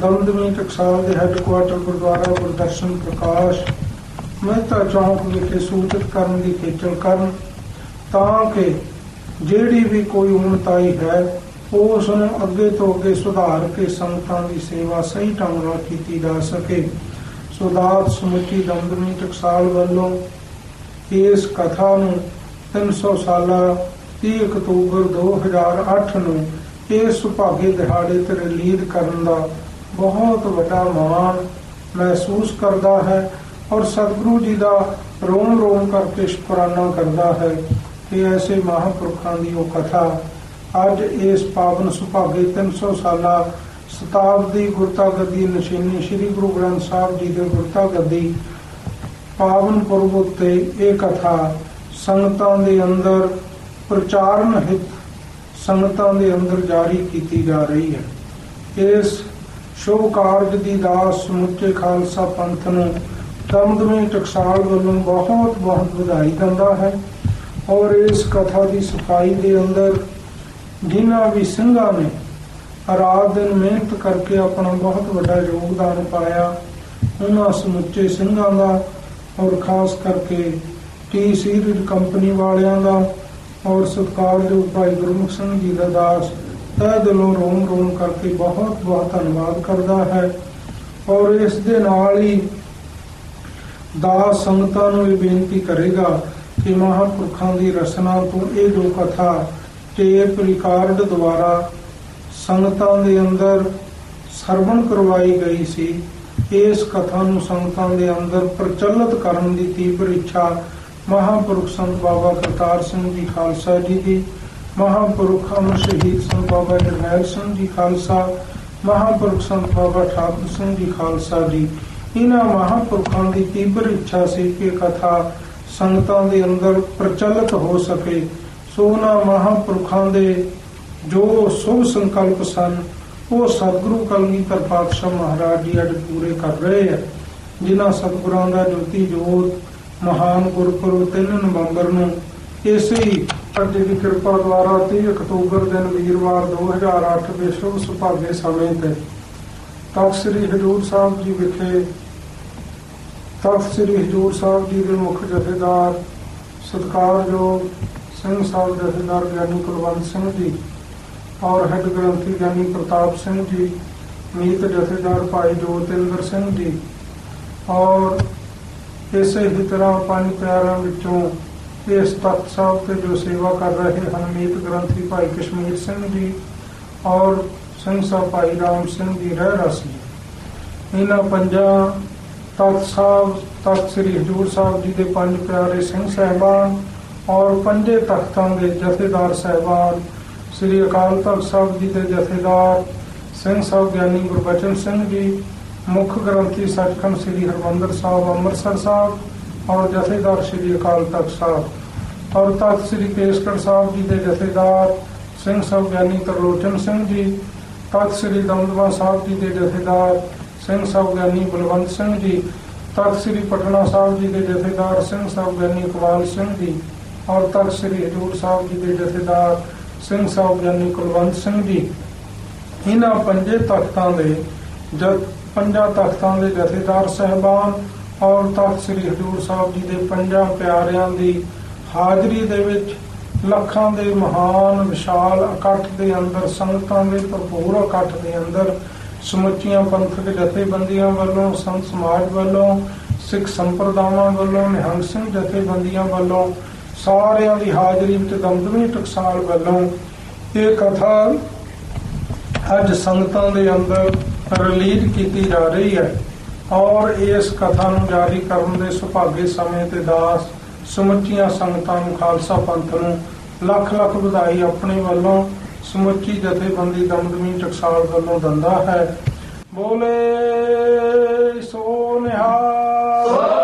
ਦਮਦਮੀ ਟਕਸਾਲ ਦੇ ਹੈੱਡਕੁਆਟਰ ਗੁਰਦੁਆਰਾ ਗੁਰਦਰਸ਼ਨ ਪ੍ਰਕਾਸ਼ ਮਹਿਤਾ ਚੌਂਕ ਵਿਖੇ ਸੂਚਿਤ ਕਰਨ ਦੀ ਖੇਚਲ ਕਰਨ, ਤਾਂ ਕਿ ਜਿਹੜੀ ਵੀ ਕੋਈ ਉਮਤਾਈ ਹੈ ਉਸ ਨੂੰ ਅੱਗੇ ਤੋਂ ਅੱਗੇ ਸੁਧਾਰ ਕੇ ਸੰਤਾਂ ਦੀ ਸੇਵਾ ਸਹੀ ਢੰਗ ਨਾਲ ਕੀਤੀ ਜਾ ਸਕੇ। ਸੁਦਾਤ ਸਮੁੱਚੀ ਦਮਦਮੀ ਟਕਸਾਲ ਵੱਲੋਂ ਇਸ ਕਥਾ ਨੂੰ 300 ਸਾਲਾ 30 ਅਕਤੂਬਰ 2008 ਨੂੰ ਇਸ ਸੁਭਾਗੇ ਦਿਹਾੜੇ ਤੇ ਰਿਲੀਜ਼ ਕਰਨ ਦਾ ਬਹੁਤ ਵੱਡਾ ਮਾਣ ਮਹਿਸੂਸ ਕਰਦਾ ਹੈ ਔਰ ਸਤਿਗੁਰੂ ਜੀ ਦਾ ਰੋਮ ਰੋਮ ਕਰਕੇ ਸ਼ੁਕਰਾਨਾ ਕਰਦਾ ਹੈ ਕਿ ਐਸੇ ਮਹਾਂਪੁਰਖਾਂ ਦੀ ਉਹ ਕਥਾ ਅੱਜ ਇਸ ਪਾਵਨ ਸੁਭਾਗੇ 300 ਸਾਲਾ ਸ਼ਤਾਬਦੀ ਗੁਰਤਾ ਗੱਦੀ ਨਸ਼ੀਨੀ ਸ੍ਰੀ ਗੁਰੂ ਗ੍ਰੰਥ ਸਾਹਿਬ ਜੀ ਦੇ ਗੁਰਤਾ ਗੱਦੀ ਪਾਵਨ ਪੁਰਬ ਉੱਤੇ ਇਹ ਕਥਾ, ਸੰਗਤਾਂ ਦੇ ਅੰਦਰ ਪ੍ਰਚਾਰਨ ਹਿਤ ਸੰਗਤਾਂ ਦੇ ਅੰਦਰ ਜਾਰੀ ਕੀਤੀ ਜਾ ਰਹੀ ਹੈ। ਇਸ ਸ਼ੁਭ ਕਾਰਜ ਦੀ ਦਾਸ ਸਮੁੱਚੇ ਖਾਲਸਾ ਪੰਥ ਨੂੰ ਦਮਦਮੇ ਟਕਸਾਲ ਵੱਲੋਂ ਬਹੁਤ ਬਹੁਤ ਵਧਾਈ ਦਿੰਦਾ ਹੈ ਔਰ ਇਸ ਕਥਾ ਦੀ ਸਫ਼ਾਈ ਦੇ ਅੰਦਰ ਜਿਨ੍ਹਾਂ ਵੀ ਸਿੰਘਾਂ ਨੇ ਰਾਤ ਦਿਨ ਮਿਹਨਤ ਕਰਕੇ ਆਪਣਾ ਬਹੁਤ ਵੱਡਾ ਯੋਗਦਾਨ ਪਾਇਆ, ਉਹਨਾਂ ਸਮੁੱਚੇ ਸਿੰਘਾਂ ਦਾ ਔਰ ਖਾਸ ਕਰਕੇ ਟੀ ਸੀਰੀਜ਼ ਕੰਪਨੀ ਵਾਲਿਆਂ ਦਾ ਔਰ ਸਤਿਕਾਰਯੋਗ ਭਾਈ ਗੁਰਮੁਖ ਸਿੰਘ ਜੀ ਦਾ ਦਾਸ ਤਹਿ ਦਿਲੋਂ ਰੋਮ ਰੋਮ ਕਰਕੇ ਬਹੁਤ ਬਹੁਤ ਧੰਨਵਾਦ ਕਰਦਾ ਹੈ। ਔਰ ਇਸ ਦੇ ਨਾਲ ਹੀ ਦਾਸ ਸੰਗਤਾਂ ਨੂੰ ਇਹ ਬੇਨਤੀ ਕਰੇਗਾ ਕਿ ਮਹਾਂਪੁਰਖਾਂ ਦੀ ਰਸਨਾ ਤੋਂ ਇਹ ਜੋ ਕਥਾ ਟੇਪ ਰਿਕਾਰਡ ਦੁਆਰਾ ਸੰਗਤਾਂ ਦੇ ਅੰਦਰ ਸਰਵਣ ਕਰਵਾਈ ਗਈ ਸੀ। ਇਸ ਕਥਾ ਨੂੰ ਸੰਗਤਾਂ ਦੇ ਅੰਦਰ ਪ੍ਰਚਲਿਤ ਕਰਨ ਦੀ ਤੀਬਰ ਇੱਛਾ ਮਹਾਪੁਰਖ ਸੰਤ ਬਾਬਾ ਕਰਤਾਰ ਸਿੰਘ ਜੀ ਖਾਲਸਾ ਜੀ ਦੀ, ਮਹਾਪੁਰਖ ਅਮਰ ਸ਼ਹੀਦ ਸੰਤ ਬਾਬਾ ਜਰਨੈਲ ਸਿੰਘ ਜੀ ਖਾਲਸਾ, ਮਹਾਪੁਰਖ ਸੰਤ ਬਾਬਾ ਠਾਕੁਰ ਸਿੰਘ ਜੀ ਖਾਲਸਾ ਜੀ। ਇਹਨਾਂ ਮਹਾਪੁਰਖਾਂ ਦੀ ਤੀਬਰ ਇੱਛਾ ਸੀ ਕਿ ਕਥਾ ਸੰਗਤਾਂ ਦੇ ਅੰਦਰ ਪ੍ਰਚਲਿਤ ਹੋ ਸਕੇ। ਸੋ ਉਹਨਾਂ ਮਹਾਪੁਰਖਾਂ ਦੇ ਜੋ ਸੁਭ ਸੰਕਲਪ ਸਨ, ਉਹ ਸਤਿਗੁਰੂ ਕਲਗੀਧਰ ਪਾਤਸ਼ਾਹ ਮਹਾਰਾਜ ਜੀ ਅੱਜ ਪੂਰੇ ਕਰ ਰਹੇ ਆ। ਜਿਨ੍ਹਾਂ ਸਤਿਗੁਰਾਂ ਦਾ ਜੋਤੀ ਜੋਤ, ਮਹਾਨ ਗੁਰਪੁਰਬ 3 ਨਵੰਬਰ ਨੂੰ ਇਸੇ ਹੀ ਪਰਦੇ ਦੀ ਕਿਰਪਾ ਦੁਆਰਾ 30 ਅਕਤੂਬਰ ਦਿਨ ਵੀਰਵਾਰ 2008 ਦੇ ਸ਼ੁਭ ਸੁਭਾਗੇ ਸਮੇਂ ਤੇ ਤਖਤ ਸ੍ਰੀ ਹਜੂਰ ਸਾਹਿਬ ਜੀ ਵਿਖੇ ਤਖਤ ਸ੍ਰੀ ਹਜੂਰ ਸਾਹਿਬ ਜੀ ਦੇ ਮੁੱਖ ਜਥੇਦਾਰ, ਸਤਿਕਾਰਯੋਗ ਸਿੰਘ ਸਾਹਿਬ ਜਥੇਦਾਰ ਗਿਆਨੀ ਕੁਲਵੰਤ ਸਿੰਘ ਜੀ ਔਰ ਹੈੱਡ ਗ੍ਰੰਥੀ ਗਿਆਨੀ ਪ੍ਰਤਾਪ ਸਿੰਘ ਜੀ, ਮੀਤ ਜਥੇਦਾਰ ਭਾਈ ਜੋਤਿੰਦਰ ਸਿੰਘ ਜੀ ਔਰ ਇਸੇ ਹੀ ਤਰ੍ਹਾਂ ਪੰਜ ਪਿਆਰਿਆਂ ਵਿੱਚੋਂ ਇਸ ਤਖਤ ਸਾਹਿਬ ਤੇ ਜੋ ਸੇਵਾ ਕਰ ਰਹੇ ਹਨ, ਮੀਤ ਗ੍ਰੰਥੀ ਭਾਈ ਕਸ਼ਮੀਰ ਸਿੰਘ ਜੀ ਔਰ ਸਿੰਘ ਸਾਹਿਬ ਭਾਈ ਰਾਮ ਸਿੰਘ ਜੀ ਰਹਿ ਰਾਸੀ ਇਹਨਾਂ ਪੰਜਾਂ ਤਖਤ ਸਾਹਿਬ, ਤਖਤ ਸ੍ਰੀ ਹਜੂਰ ਸਾਹਿਬ ਜੀ ਦੇ ਪੰਜ ਪਿਆਰੇ ਸਿੰਘ ਸਹਿਬਾਨ ਔਰ ਪੰਜੇ ਤਖਤਾਂ ਦੇ ਜਥੇਦਾਰ ਸਹਿਬਾਨ, ਸ੍ਰੀ ਅਕਾਲ ਤਖਤ ਸਾਹਿਬ ਜੀ ਦੇ ਜਥੇਦਾਰ, ਸਿੰਘ ਸਾਹਿਬ ਗਿਆਨੀ ਗੁਰਬਚਨ ਸਿੰਘ ਜੀ, ਮੁੱਖ ਗ੍ਰੰਥੀ ਸੱਚਖੰਡ ਸ੍ਰੀ ਹਰਮੰਦਰ ਸਾਹਿਬ, ਅੰਮ੍ਰਿਤਸਰ ਸਾਹਿਬ ਔਰ ਜਥੇਦਾਰ ਸ੍ਰੀ ਅਕਾਲ ਤਖਤ ਸਾਹਿਬ। ਔਰ ਤਖਤ ਸ੍ਰੀ ਕੇਸਗੜ੍ਹ ਸਾਹਿਬ ਜੀ ਦੇ ਜਥੇਦਾਰ, ਸਿੰਘ ਸਾਹਿਬ ਗਿਆਨੀ ਤਰਲੋਚਨ ਸਿੰਘ ਜੀ, ਤਖਤ ਸ੍ਰੀ ਦਮਦਮਾ ਸਾਹਿਬ ਜੀ ਦੇ ਜਥੇਦਾਰ, ਸਿੰਘ ਸਾਹਿਬ ਗਿਆਨੀ ਬਲਵੰਤ ਸਿੰਘ ਜੀ, ਤਖਤ ਸ੍ਰੀ ਪਟਨਾ ਸਾਹਿਬ ਜੀ ਦੇ ਜਥੇਦਾਰ, ਸਿੰਘ ਸਾਹਿਬ ਗਿਆਨੀ ਇਕਬਾਲ ਸਿੰਘ ਜੀ ਔਰ ਤਖਤ ਸ੍ਰੀ ਹਜੂਰ ਸਾਹਿਬ ਜੀ ਦੇ ਜਥੇਦਾਰ ਸਿੰਘ ਸਾਹਿਬ ਗਿਆਨੀ ਕੁਲਵੰਤ ਸਿੰਘ ਜੀ, ਇਹਨਾਂ ਪੰਜੇ ਤਖਤਾਂ ਦੇ ਜਦ ਪੰਜਾਂ ਤਖਤਾਂ ਦੇ ਜਥੇਦਾਰ ਸਹਿਬਾਨ ਔਰ ਤਖਤ ਸ੍ਰੀ ਹਜੂਰ ਸਾਹਿਬ ਜੀ ਦੇ ਪੰਜਾਂ ਪਿਆਰਿਆਂ ਦੀ ਹਾਜ਼ਰੀ ਦੇ ਵਿੱਚ ਲੱਖਾਂ ਦੇ ਮਹਾਨ ਵਿਸ਼ਾਲ ਇਕੱਠ ਦੇ ਅੰਦਰ, ਸੰਗਤਾਂ ਦੇ ਭਰਪੂਰ ਇਕੱਠ ਦੇ ਅੰਦਰ ਸਮੁੱਚੀਆਂ ਪੰਥਕ ਜਥੇਬੰਦੀਆਂ ਵੱਲੋਂ, ਸੰਤ ਸਮਾਜ ਵੱਲੋਂ, ਸਿੱਖ ਸੰਪਰਦਾਵਾਂ ਵੱਲੋਂ, ਨਿਹੰਗ ਸਿੰਘ ਜਥੇਬੰਦੀਆਂ ਵੱਲੋਂ ਸਾਰਿਆਂ ਦੀ ਹਾਜ਼ਰੀ ਵਿੱਚ ਦਮਦਮੀ ਟਕਸਾਲ ਵੱਲੋਂ ਇਹ ਕਥਾ ਅੱਜ ਸੰਗਤਾਂ ਦੇ ਅੰਦਰ ਰਿਲੀਜ਼ ਕੀਤੀ ਜਾ ਰਹੀ ਹੈ। ਔਰ ਇਸ ਕਥਾ ਨੂੰ ਜਾਰੀ ਕਰਨ ਦੇ ਸੁਭਾਗੇ ਸਮੇਂ ਤੇ ਦਾਸ ਸਮੁੱਚੀਆਂ ਸੰਗਤਾਂ ਨੂੰ ਖਾਲਸਾ ਪੰਥ ਨੂੰ ਲੱਖ ਲੱਖ ਵਧਾਈ ਆਪਣੇ ਵੱਲੋਂ ਸਮੁੱਚੀ ਜਥੇਬੰਦੀ ਦਮਦਮੀ ਟਕਸਾਲ ਵੱਲੋਂ ਦਿੰਦਾ ਹੈ। ਬੋਲੇ ਸੋ ਨਿਹਾਲ।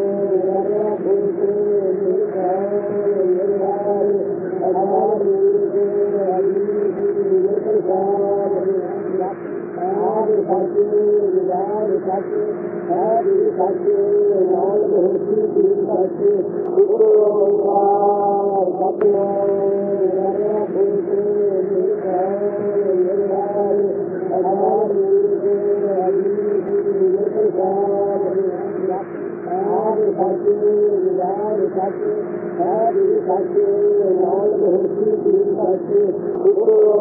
பத்து ஆறு பத்து நாலு பத்து பத்து இப்போ பத்து பத்து ஆறு பத்து ஆறு பத்து நாலு பத்து பத்து இப்போ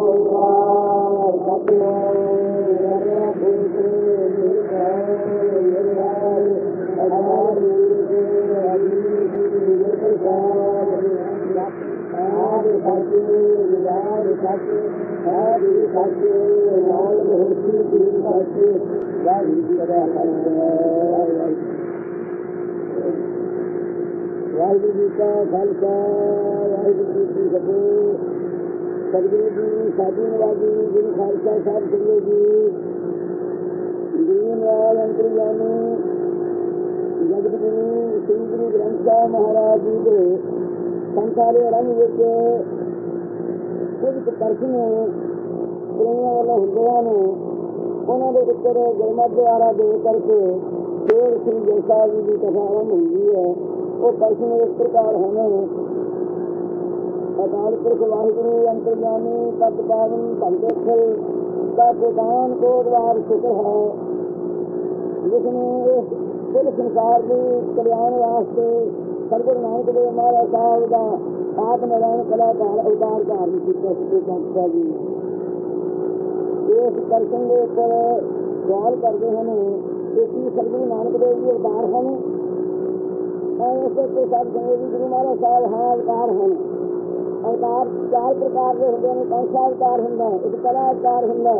ਵਾਹਿਗੁਰੂ ਜੀ ਕਾ ਖਾਲਸਾ ਵਾਹਿਗੁਰੂ ਜੀ ਕੀ ਫਤਿਹ ਸਤਿਗੁਰੂ ਜੀ ਸਾਧੂ ਨਵਾਜੀ ਗੁਰੂ ਖਾਲਸਾ ਸਾਹਿਬ ਕਰਿਓ ਜੀ ਦੀਨ ਵਾਲ ਅੰਤਰਯਾਮੀ ਜਗਤ ਗੁਰੂ ਸ੍ਰੀ ਗੁਰੂ ਗ੍ਰੰਥ ਸਾਹਿਬ ਮਹਾਰਾਜ ਜੀ ਦੇ ਸੰਸਾਰੇ ਰੰਗ ਵਿੱਚ ਕੁਝ ਪਰਸਨ ਪ੍ਰੇਮੀਆਂ ਵੱਲੋਂ ਹਿੰਦੂਆਂ ਨੂੰ ਉਹਨਾਂ ਦੇ ਉੱਪਰ ਗੁਰਮਤਿ ਦੁਆਰਾ ਦੇ ਕਰਕੇ ਫੇਰ ਸ੍ਰੀ ਗੁਰੂ ਸਾਹਿਬ ਜੀ ਦੀ ਕਥਾ ਆਰੰਭ ਹੁੰਦੀ ਹੈ। ਉਹ ਪਰਸਨ ਇਸ ਪ੍ਰਕਾਰ ਹਨ। ਅਕਾਲ ਪੁਰਖ ਵਾਹਿਗੁਰੂ ਅੰਤਰਜਾਮੀ ਪਦ ਪਾਵਨ ਭੰਗੇਖਲ ਦਾ ਪ੍ਰਦਾਨ ਕੋ ਦਵਾਰ ਸ਼ੁਕਰ ਹੈ ਜਿਸ ਨੇ ਇਸ ਕੁੱਲ ਸੰਸਾਰ ਦੇ ਕਲਿਆਣ ਵਾਸਤੇ ਸਰਗੁਰੂ ਨਾਨਕ ਦੇਵ ਮਹਾਰਾਜ ਸਾਹਿਬ ਦਾ ਆਪ ਨਾਰਾਇਣ ਕਲਾਕਾਰ, ਅਵਤਾਰ ਧਾਰਨ ਕੀਤਾ ਸੀ। ਸੰਤਾਂ ਜੀ ਇਸ ਦਰਸ਼ਨ ਦੇ ਉੱਪਰ ਸਵਾਲ ਕਰਦੇ ਹਨ ਕਿ ਕੀ ਸਰਗੁਰੂ ਨਾਨਕ ਦੇਵ ਜੀ ਅਵਤਾਰ ਹਨ? ਐਸੇ ਤੇ ਸਭ ਸੰਗਤ ਜੀ ਗੁਰੂ ਮਹਾਰਾਜ ਸਾਹਿਬ ਹਾਂ ਅਵਤਾਰ ਹਨ। ਅਵਤਾਰ ਚਾਰ ਪ੍ਰਕਾਰ ਦੇ ਹੁੰਦੇ ਨੇ ਕੌਂਸਾ ਅਵਤਾਰ ਹੁੰਦਾ ਹੈ, ਇੱਕ ਕਲਾ ਅਵਤਾਰ ਹੁੰਦਾ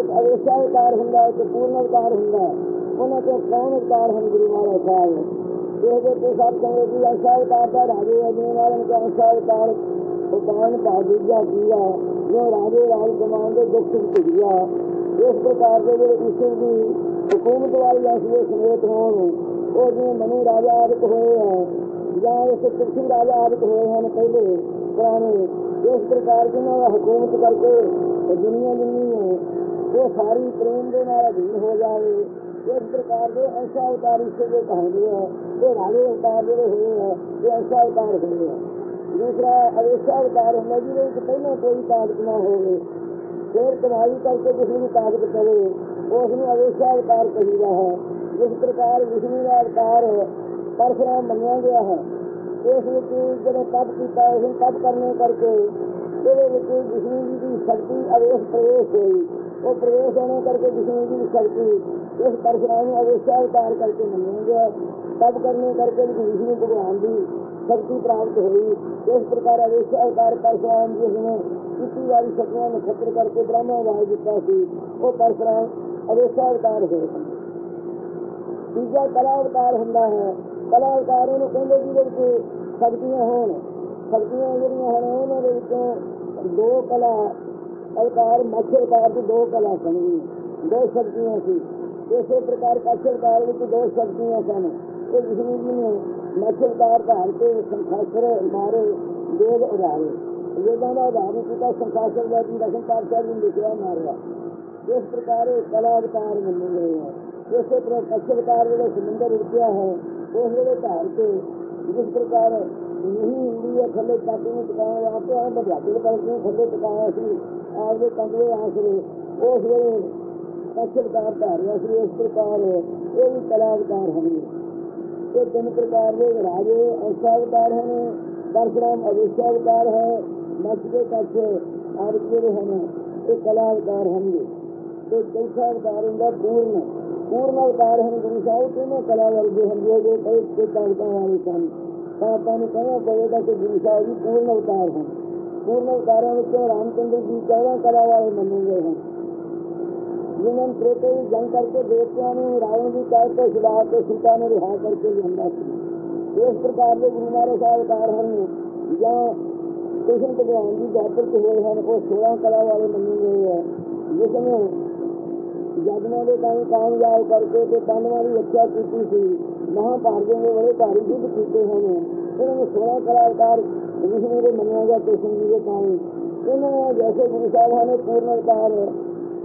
ਇੱਕ ਅਵੇਸ਼ਾ ਅਵਤਾਰ ਹੁੰਦਾ ਇੱਕ ਪੂਰਨ ਅਵਤਾਰ ਹੁੰਦਾ। ਉਹਨਾਂ ਤੋਂ ਕੌਣ ਅਵਤਾਰ ਹਨ ਗੁਰੂ ਮਹਾਰਾਜ ਸਾਹਿਬ? ਇਹਦੇ ਤੇ ਸਭ ਸੰਗਤ ਜੀ ਐਸਾ ਅਵਤਾਰ ਦਾ ਰਾਜੇ ਅਜੀਨ ਵਾਲੇ ਨੇ ਐਸਾ ਅਵਤਾਰ ਉਪਾਨ ਭਾਗੀਆ ਕੀਆ ਜੋ ਰਾਜੇ ਰਾਜ ਕਮਾਨ ਦੇ ਦੁੱਖ ਭੁਗਿਆ ਇਸ ਪ੍ਰਕਾਰ ਦੇ ਜਿਹੜੇ ਈਸ਼ਵਰ ਦੀ ਹਕੂਮਤ ਵਾਲੀ ਅਸਲੇ ਸਮੇਤ ਹੋਣ ਉਹ ਜਿਵੇਂ ਮਨੂ ਰਾਜਾ ਆਦਿਕ ਹੋਏ ਹੈ ਜਾਂ ਇਸ ਤੁਲਸੀ ਰਾਜਾ ਆਦਿਕ ਹੋਏ ਹਨ ਪਹਿਲੇ ਪੁਰਾਣੇ, ਇਸ ਪ੍ਰਕਾਰ ਜਿਹਨਾਂ ਦਾ ਹਕੂਮਤ ਕਰਕੇ ਦੁਨੀਆ ਜਿੰਨੀ ਹੈ, ਉਹ ਸਾਰੀ ਪ੍ਰੇਮ ਦੇ ਨਾਲ ਅਧੀਨ ਹੋ ਜਾਵੇ। ਇਸ ਪ੍ਰਕਾਰ ਦੇ ਐਸਾ ਅਵਤਾਰ ਇਸ ਦੇ ਕਹਾਂਦੇ ਹੈ ਉਹ ਰਾਜੇ ਅਵਤਾਰ ਜਿਹੜੇ ਹੋਏ ਹੈ ਇਹ ਐਸਾ ਅਵਤਾਰ ਹੋਏ ਆ ਦੂਸਰਾ ਅਵੇਸ਼ਾ ਅਵਤਾਰ ਹੁੰਦਾ ਜਿਹਦੇ ਵਿੱਚ ਪਹਿਲਾਂ ਕੋਈ ਤਾਕਤ ਨਾ ਹੋਵੇ। ਫਿਰ ਕਮਾਈ ਕਰਕੇ ਕਿਸੇ ਨੂੰ ਤਾਕਤ ਕਰੇ ਉਸ ਨੂੰ ਅਵੇਸ਼ਾ ਅਵਤਾਰ ਕਹੀਦਾ ਹੈ। ਜਿਸ ਪ੍ਰਕਾਰ ਵਿਸ਼ਨੂੰ ਦਾ ਅਵਤਾਰ ਪਰਸ਼ੁਰਾਮ ਮੰਨਿਆ ਗਿਆ ਹੈ। ਇਸ ਵਿੱਚ ਜਦੋਂ ਤਪ ਕੀਤਾ, ਉਸ ਨੂੰ ਤਪ ਕਰਨੇ ਕਰਕੇ ਇਹਦੇ ਵਿੱਚ ਵਿਸ਼ਨੂੰ ਜੀ ਦੀ ਸ਼ਕਤੀ ਅਵੇਸ਼ ਪ੍ਰਵੇਸ਼ ਹੋਈ। ਉਹ ਪ੍ਰਵੇਸ਼ ਹੋਣੇ ਕਰਕੇ ਵਿਸ਼ਨੂੰ ਜੀ ਦੀ ਸ਼ਕਤੀ ਇਸ ਪਰਸ਼ਰਾਮ ਨੂੰ ਅਵੇਸ਼ਾ ਅਵਤਾਰ ਕਰਕੇ ਮੰਨਿਆ ਗਿਆ। ਤਪ ਕਰਨੇ ਕਰਕੇ ਵਿਸ਼ਨੂੰ ਭਗਵਾਨ ਦੀ ਸ਼ਕਤੀ ਪ੍ਰਾਪਤ ਹੋਈ। ਇਸ ਪ੍ਰਕਾਰ ਅਵੇਸ਼ ਅਵਤਾਰ ਪਰਸ਼ੁਰਾਮ ਜੀ ਨੇ ਕਿਸੇ ਵਾਲੀ ਸ਼ਕਤੀਆਂ ਨੂੰ ਖਤਰ ਕਰਕੇ ਬ੍ਰਹਮਾ ਵਾਜ ਦਿੱਤਾ ਸੀ। ਉਹ ਪਰਸ਼ੁਰਾਮ ਅਵੇਸ਼ ਅਵਤਾਰ ਹੋਏ ਸਨ। ਤੀਜਾ ਕਲਾ ਅਵਤਾਰ ਹੁੰਦਾ ਹੈ। ਕਲਾ ਅਵਤਾਰ ਉਹਨੂੰ ਕਹਿੰਦੇ ਜਿਹਦੇ ਵਿੱਚ ਸ਼ਕਤੀਆਂ ਹੋਣ। ਸ਼ਕਤੀਆਂ ਜਿਹੜੀਆਂ ਹਨ, ਉਹਨਾਂ ਦੇ ਵਿੱਚੋਂ ਦੋ ਕਲਾ ਅਵਤਾਰ, ਮੱਛ ਅਵਤਾਰ ਦੀ ਦੋ ਕਲਾ ਸਨ। ਦੋ ਸ਼ਕਤੀਆਂ ਸੀ। ਇਸੇ ਪ੍ਰਕਾਰ ਕੱਛ ਅਵਤਾਰ ਵਿੱਚ ਦੋ ਸ਼ਕਤੀਆਂ ਸਨ। ਉਹ ਵਿਸ਼ਨੂੰ ਜੀ ਨੇ ਮੱਛ ਧਾਰ ਕੇ ਸੰਖਾਸਰ ਮਾਰੇ ਦੇਵ ਉਡਾਰੇ ਵੇਦਾਂ ਦਾ ਉਦਾਹਰਨ ਕੀਤਾ ਸੰਖਾਸਰ ਦਾ ਜੀ ਰਸਮ ਪਾਤਸ਼ਾਹ ਜੀ ਨੇ ਲਿਖਿਆ ਮਾਰਿਆ। ਇਸ ਪ੍ਰਕਾਰ ਇਹ ਕਲਾ ਅਵਤਾਰ ਮੰਨੇ ਗਏ ਹੈ ਇਸੇ ਤਰ੍ਹਾਂ ਕੱਛ ਜਿਹੜਾ ਸਮੁੰਦਰ ਉੜਿਆ ਹੈ, ਉਸ ਵੇਲੇ ਧਾਰ ਕੇ ਜਿਸ ਪ੍ਰਕਾਰ ਨਹੀਂ ਹੁੰਦੀ ਹੈ, ਥੱਲੇ ਕਾਟੂ ਨੂੰ ਟਿਕਾਉਣ ਵਾਸਤੇ ਆ ਬਧਾਤੇ ਕਰਕੇ ਨੂੰ ਥੱਲੇ ਟਿਕਾਇਆ ਸੀ ਆਪਦੇ ਕੰਦਵੇ ਆਸਰੇ ਉਸ ਵੇਲੇ ਕੱਛ ਅਵਤਾਰ ਧਾਰਿਆ ਸੀ, ਇਸ ਪ੍ਰਕਾਰ ਇਹ ਵੀ ਕਲਾ ਅਵਤਾਰ ਹਨ ਇਹ ਤਿੰਨ ਪ੍ਰਕਾਰ ਦੇ ਰਾਜੇ ਐਸਾ ਅਵਤਾਰ ਹਨ। ਪਰਸ਼ੁਰਾਮ ਅਵੇਸ਼ਾ ਅਵਤਾਰ ਹੈ ਮੱਛ ਦੇ ਕੱਛ ਆਦਿ ਜਿਹੜੇ ਹਨ, ਇਹ ਕਲਾ ਅਵਤਾਰ ਹਨ ਤੇ ਚੌਥਾ ਅਵਤਾਰ ਹੁੰਦਾ ਪੂਰਨ। ਪੂਰਨ ਅਵਤਾਰ ਹਨ, ਗੁਰੂ ਸਾਹਿਬ ਕਿਵੇਂ ਕਲਾ ਵਰਗੇ ਹਨ ਜੋ ਜੋ ਕਈ ਤੇ ਤਾਕਤਾਂ ਵਾਲੇ ਸਨ। ਤਾਂ ਆਪਾਂ ਨੂੰ ਕਹਿਣਾ ਪਵੇਗਾ ਕਿ ਗੁਰੂ ਸਾਹਿਬ ਜੀ ਪੂਰਨ ਅਵਤਾਰ ਹਨ। ਪੂਰਨ ਅਵਤਾਰਾਂ ਵਿੱਚੋਂ ਰਾਮਚੰਦਰ ਜੀ ਚੌਦਾਂ ਕਲਾ ਵਾਲੇ ਮੰਨੇ ਗਏ ਹਨ ਜਿਨ੍ਹਾਂ ਨੇ ਤ੍ਰੇਤੇ ਦੀ ਜੰਗ ਕਰਕੇ ਦੇਵਤਿਆਂ ਨੂੰ, ਰਾਵਣ ਦੀ ਕਾਇ ਤੋਂ ਛੁਡਾ ਕੇ ਸੀਤਾ ਨੂੰ ਰਿਹਾ ਕਰਕੇ ਲਿਆਂਦਾ ਸੀ। ਇਸ ਪ੍ਰਕਾਰ ਦੇ ਗੁਰੂ ਮਹਾਰਾਜ ਸਾਹਿਬ ਅਵਤਾਰ ਹਨ। ਜਾਂ ਕ੍ਰਿਸ਼ਨ ਭਗਵਾਨ ਜੀ ਜਾਤਰ ਚ ਹੋਏ ਹਨ, ਉਹ 16 ਕਲਾ ਵਾਲੇ ਮੰਨੇ ਗਏ ਹੈ। ਜਿਸ ਨੂੰ ਜਗਨਾਂ ਦੇ ਕੰਮ ਕਾਮਯਾਬ ਕਰਕੇ ਤੇ ਪਾਂਡਵਾਂ ਦੀ ਰੱਖਿਆ ਕੀਤੀ ਸੀ। ਮਹਾਭਾਰਤਾਂ ਦੇ ਬੜੇ ਭਾਰੀ ਯੁੱਧ ਕੀਤੇ ਹਨ। ਇਹਨਾਂ ਨੂੰ 16 ਕਲਾ ਅਵਤਾਰ ਵਿਸ਼ਨੂੰ ਦੇ ਮੰਨਿਆ ਗਿਆ ਕ੍ਰਿਸ਼ਨ ਜੀ ਦੇ ਕੰਮ ਇਹਨਾਂ ਨੇ ਜੈਸੇ ਗੁਰੂ ਸਾਹਿਬਾਂ ਨੇ ਪੂਰਨ ਅਵਤਾਰ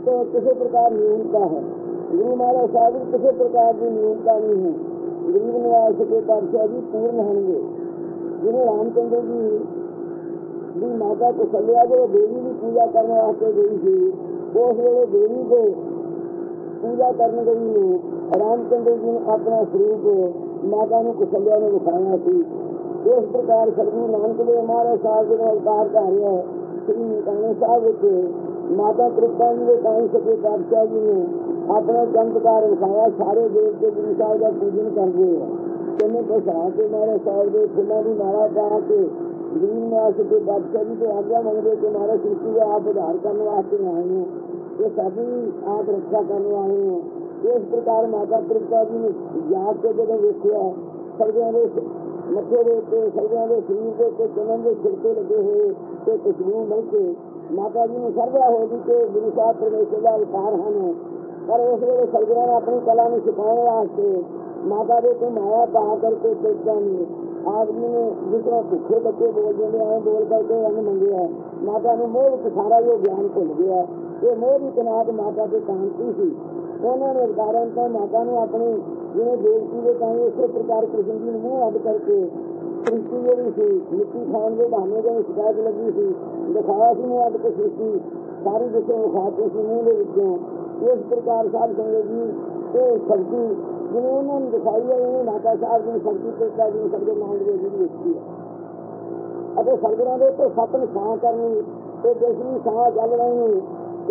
तो किसी प्रकार न्यूनता है गुरु महाराज साहब की किसी प्रकार की न्यूनता नहीं है गरीब निवास के पातशाह जी पूर्ण होंगे जिन्हें रामचंद्र जी भी माता को सलिया जो देवी की पूजा करने वास्ते गई थी उस वेले देवी को पूजा करने गई ने रामचंद्र जी ने अपना स्वरूप माता ने कुशल्या ने दिखाया थी इस प्रकार सदगुरु नानक देव महाराज साहब जी ने अवतार धारिया श्री ननकाना साहब विच ਮਾਤਾ ਤ੍ਰਿਪਤਾ ਜੀ ਦੇ ਕਾਈ ਸਕੇ ਪਾਤਸ਼ਾਹ ਜੀ ਨੇ ਆਪਣਾ ਚਮਤਕਾਰ ਵਿਖਾਇਆ ਸਾਰੇ ਦੇਵ ਤੇ ਗੁਰੂ ਸਾਹਿਬ ਦਾ ਪੂਜਨ ਕਰਦੇ ਆ ਕਿੰਨੇ ਕੋ ਸਾਹ ਕੇ ਮਾਰੇ ਸਾਹਿਬ ਦੇ ਫੁੱਲਾਂ ਦੀ ਮਾਲਾ ਪਾ ਕੇ ਗੁਰੂ ਨਿਵਾਸ ਦੇ ਪਾਤਸ਼ਾਹ ਜੀ ਤੋਂ ਆਗਿਆ ਮੰਗਦੇ ਕਿ ਮਾਰੇ ਸ੍ਰਿਸ਼ਟੀ ਦਾ ਆਪ ਉਧਾਰ ਕਰਨ ਵਾਸਤੇ ਆਏ ਨੇ ਇਹ ਸਾਡੀ ਆਪ ਰੱਖਿਆ ਕਰਨ ਆਏ ਹੋ। ਇਸ ਪ੍ਰਕਾਰ ਮਾਤਾ ਤ੍ਰਿਪਤਾ ਜੀ ਨੇ ਯਾਦ ਕੇ ਜਦੋਂ ਵੇਖਿਆ, ਸਰਗਿਆਂ ਦੇ ਮੱਥੇ ਦੇ ਉੱਤੇ, ਸਰਗਿਆਂ ਦੇ ਸਰੀਰ ਦੇ ਉੱਤੇ ਚੰਨ ਦੇ ਸਿਰ ਤੇ ਲੱਗੇ ਹੋਏ ਤੇ ਖੁਸ਼ਬੂ ਮਿਲ ਕੇ ਮਾਤਾ ਜੀ ਨੂੰ ਸਰਦਾ ਹੋ ਗਈ ਕਿ ਗੁਰੂ ਸਾਹਿਬ ਪਰਮੇਸ਼ਰ ਦਾ ਅਵਤਾਰ ਹਨ, ਪਰ ਉਸ ਵੇਲੇ ਸਰਗੁਰਾਂ ਨੇ ਆਪਣੀ ਕਲਾ ਨੂੰ ਸਿਖਾਉਣ ਵਾਸਤੇ ਮਾਤਾ ਦੇ ਤੋਂ ਮਾਇਆ ਪਾ ਕਰਕੇ ਦੇਖਿਆ ਨਹੀਂ ਆਦਮੀ ਨੇ ਜਿਸ ਤਰ੍ਹਾਂ ਭੁੱਖੇ ਬੱਚੇ ਬੋਲ ਜਾਂਦੇ ਆਏ ਬੋਲ ਕਰਕੇ ਅੰਨ ਮੰਗਿਆ ਮਾਤਾ ਨੂੰ ਮੋਹ ਵਿੱਚ ਸਾਰਾ ਜੋ ਗਿਆਨ ਭੁੱਲ ਗਿਆ। ਇਹ ਮੋਹ ਦੀ ਕਨਾਤ ਮਾਤਾ ਦੇ ਕਾਂਤੀ ਸੀ? ਉਹਨਾਂ ਨੇ ਅਵਤਾਰਾਂ ਤੋਂ ਮਾਤਾ ਨੂੰ ਆਪਣੀ ਜਿਵੇਂ ਦੇਵਤੀ ਦੇ ਕਾਂਗੇ ਉਸੇ ਪ੍ਰਕਾਰ ਕ੍ਰਿਸ਼ਨ ਜੀ ਨੂੰ ਮੂੰਹ ਅੱਡ ਕਰਕੇ ਸ੍ਰਿਸ਼ਟੀ ਜਿਹੜੀ ਸੀ, ਮਿੱਟੀ ਖਾਣ ਦੇ ਬਹਾਨੇ ਦੇ ਸ਼ਿਕਾਇਤ ਲੱਗੀ ਸੀ। ਦਿਖਾਇਆ ਸੀ ਨੂੰ ਅੱਜ ਕੇ ਸ੍ਰਿਸ਼ਟੀ ਸਾਰੀ ਜਿਸੇ ਵਿਖਾਤੀ ਸੀ ਮੂੰਹ ਦੇ ਵਿੱਚੋਂ ਇਸ ਪ੍ਰਕਾਰ ਸਾਧ ਸੰਗਤ ਜੀ, ਇਹ ਸ਼ਕਤੀ ਜਿਵੇਂ ਉਹਨਾਂ ਨੂੰ ਦਿਖਾਈ ਹੈ ਇਹ ਮਾਤਾ ਸਾਹਿਬ ਦੀ ਸ਼ਕਤੀ ਤੇ ਕਾ ਸਭ ਦੇ ਨਾਮ ਦੇ ਵਿੱਚ ਵੇਖੀ ਹੈ। ਅਤੇ ਸੰਗਰਾਂ ਦੇ ਉੱਤੇ ਸਤਨ ਸਾਂ ਕਰਨੀ, ਤੇ ਦਸਵੀਂ ਸਾਹ ਜਲ ਰਹੀ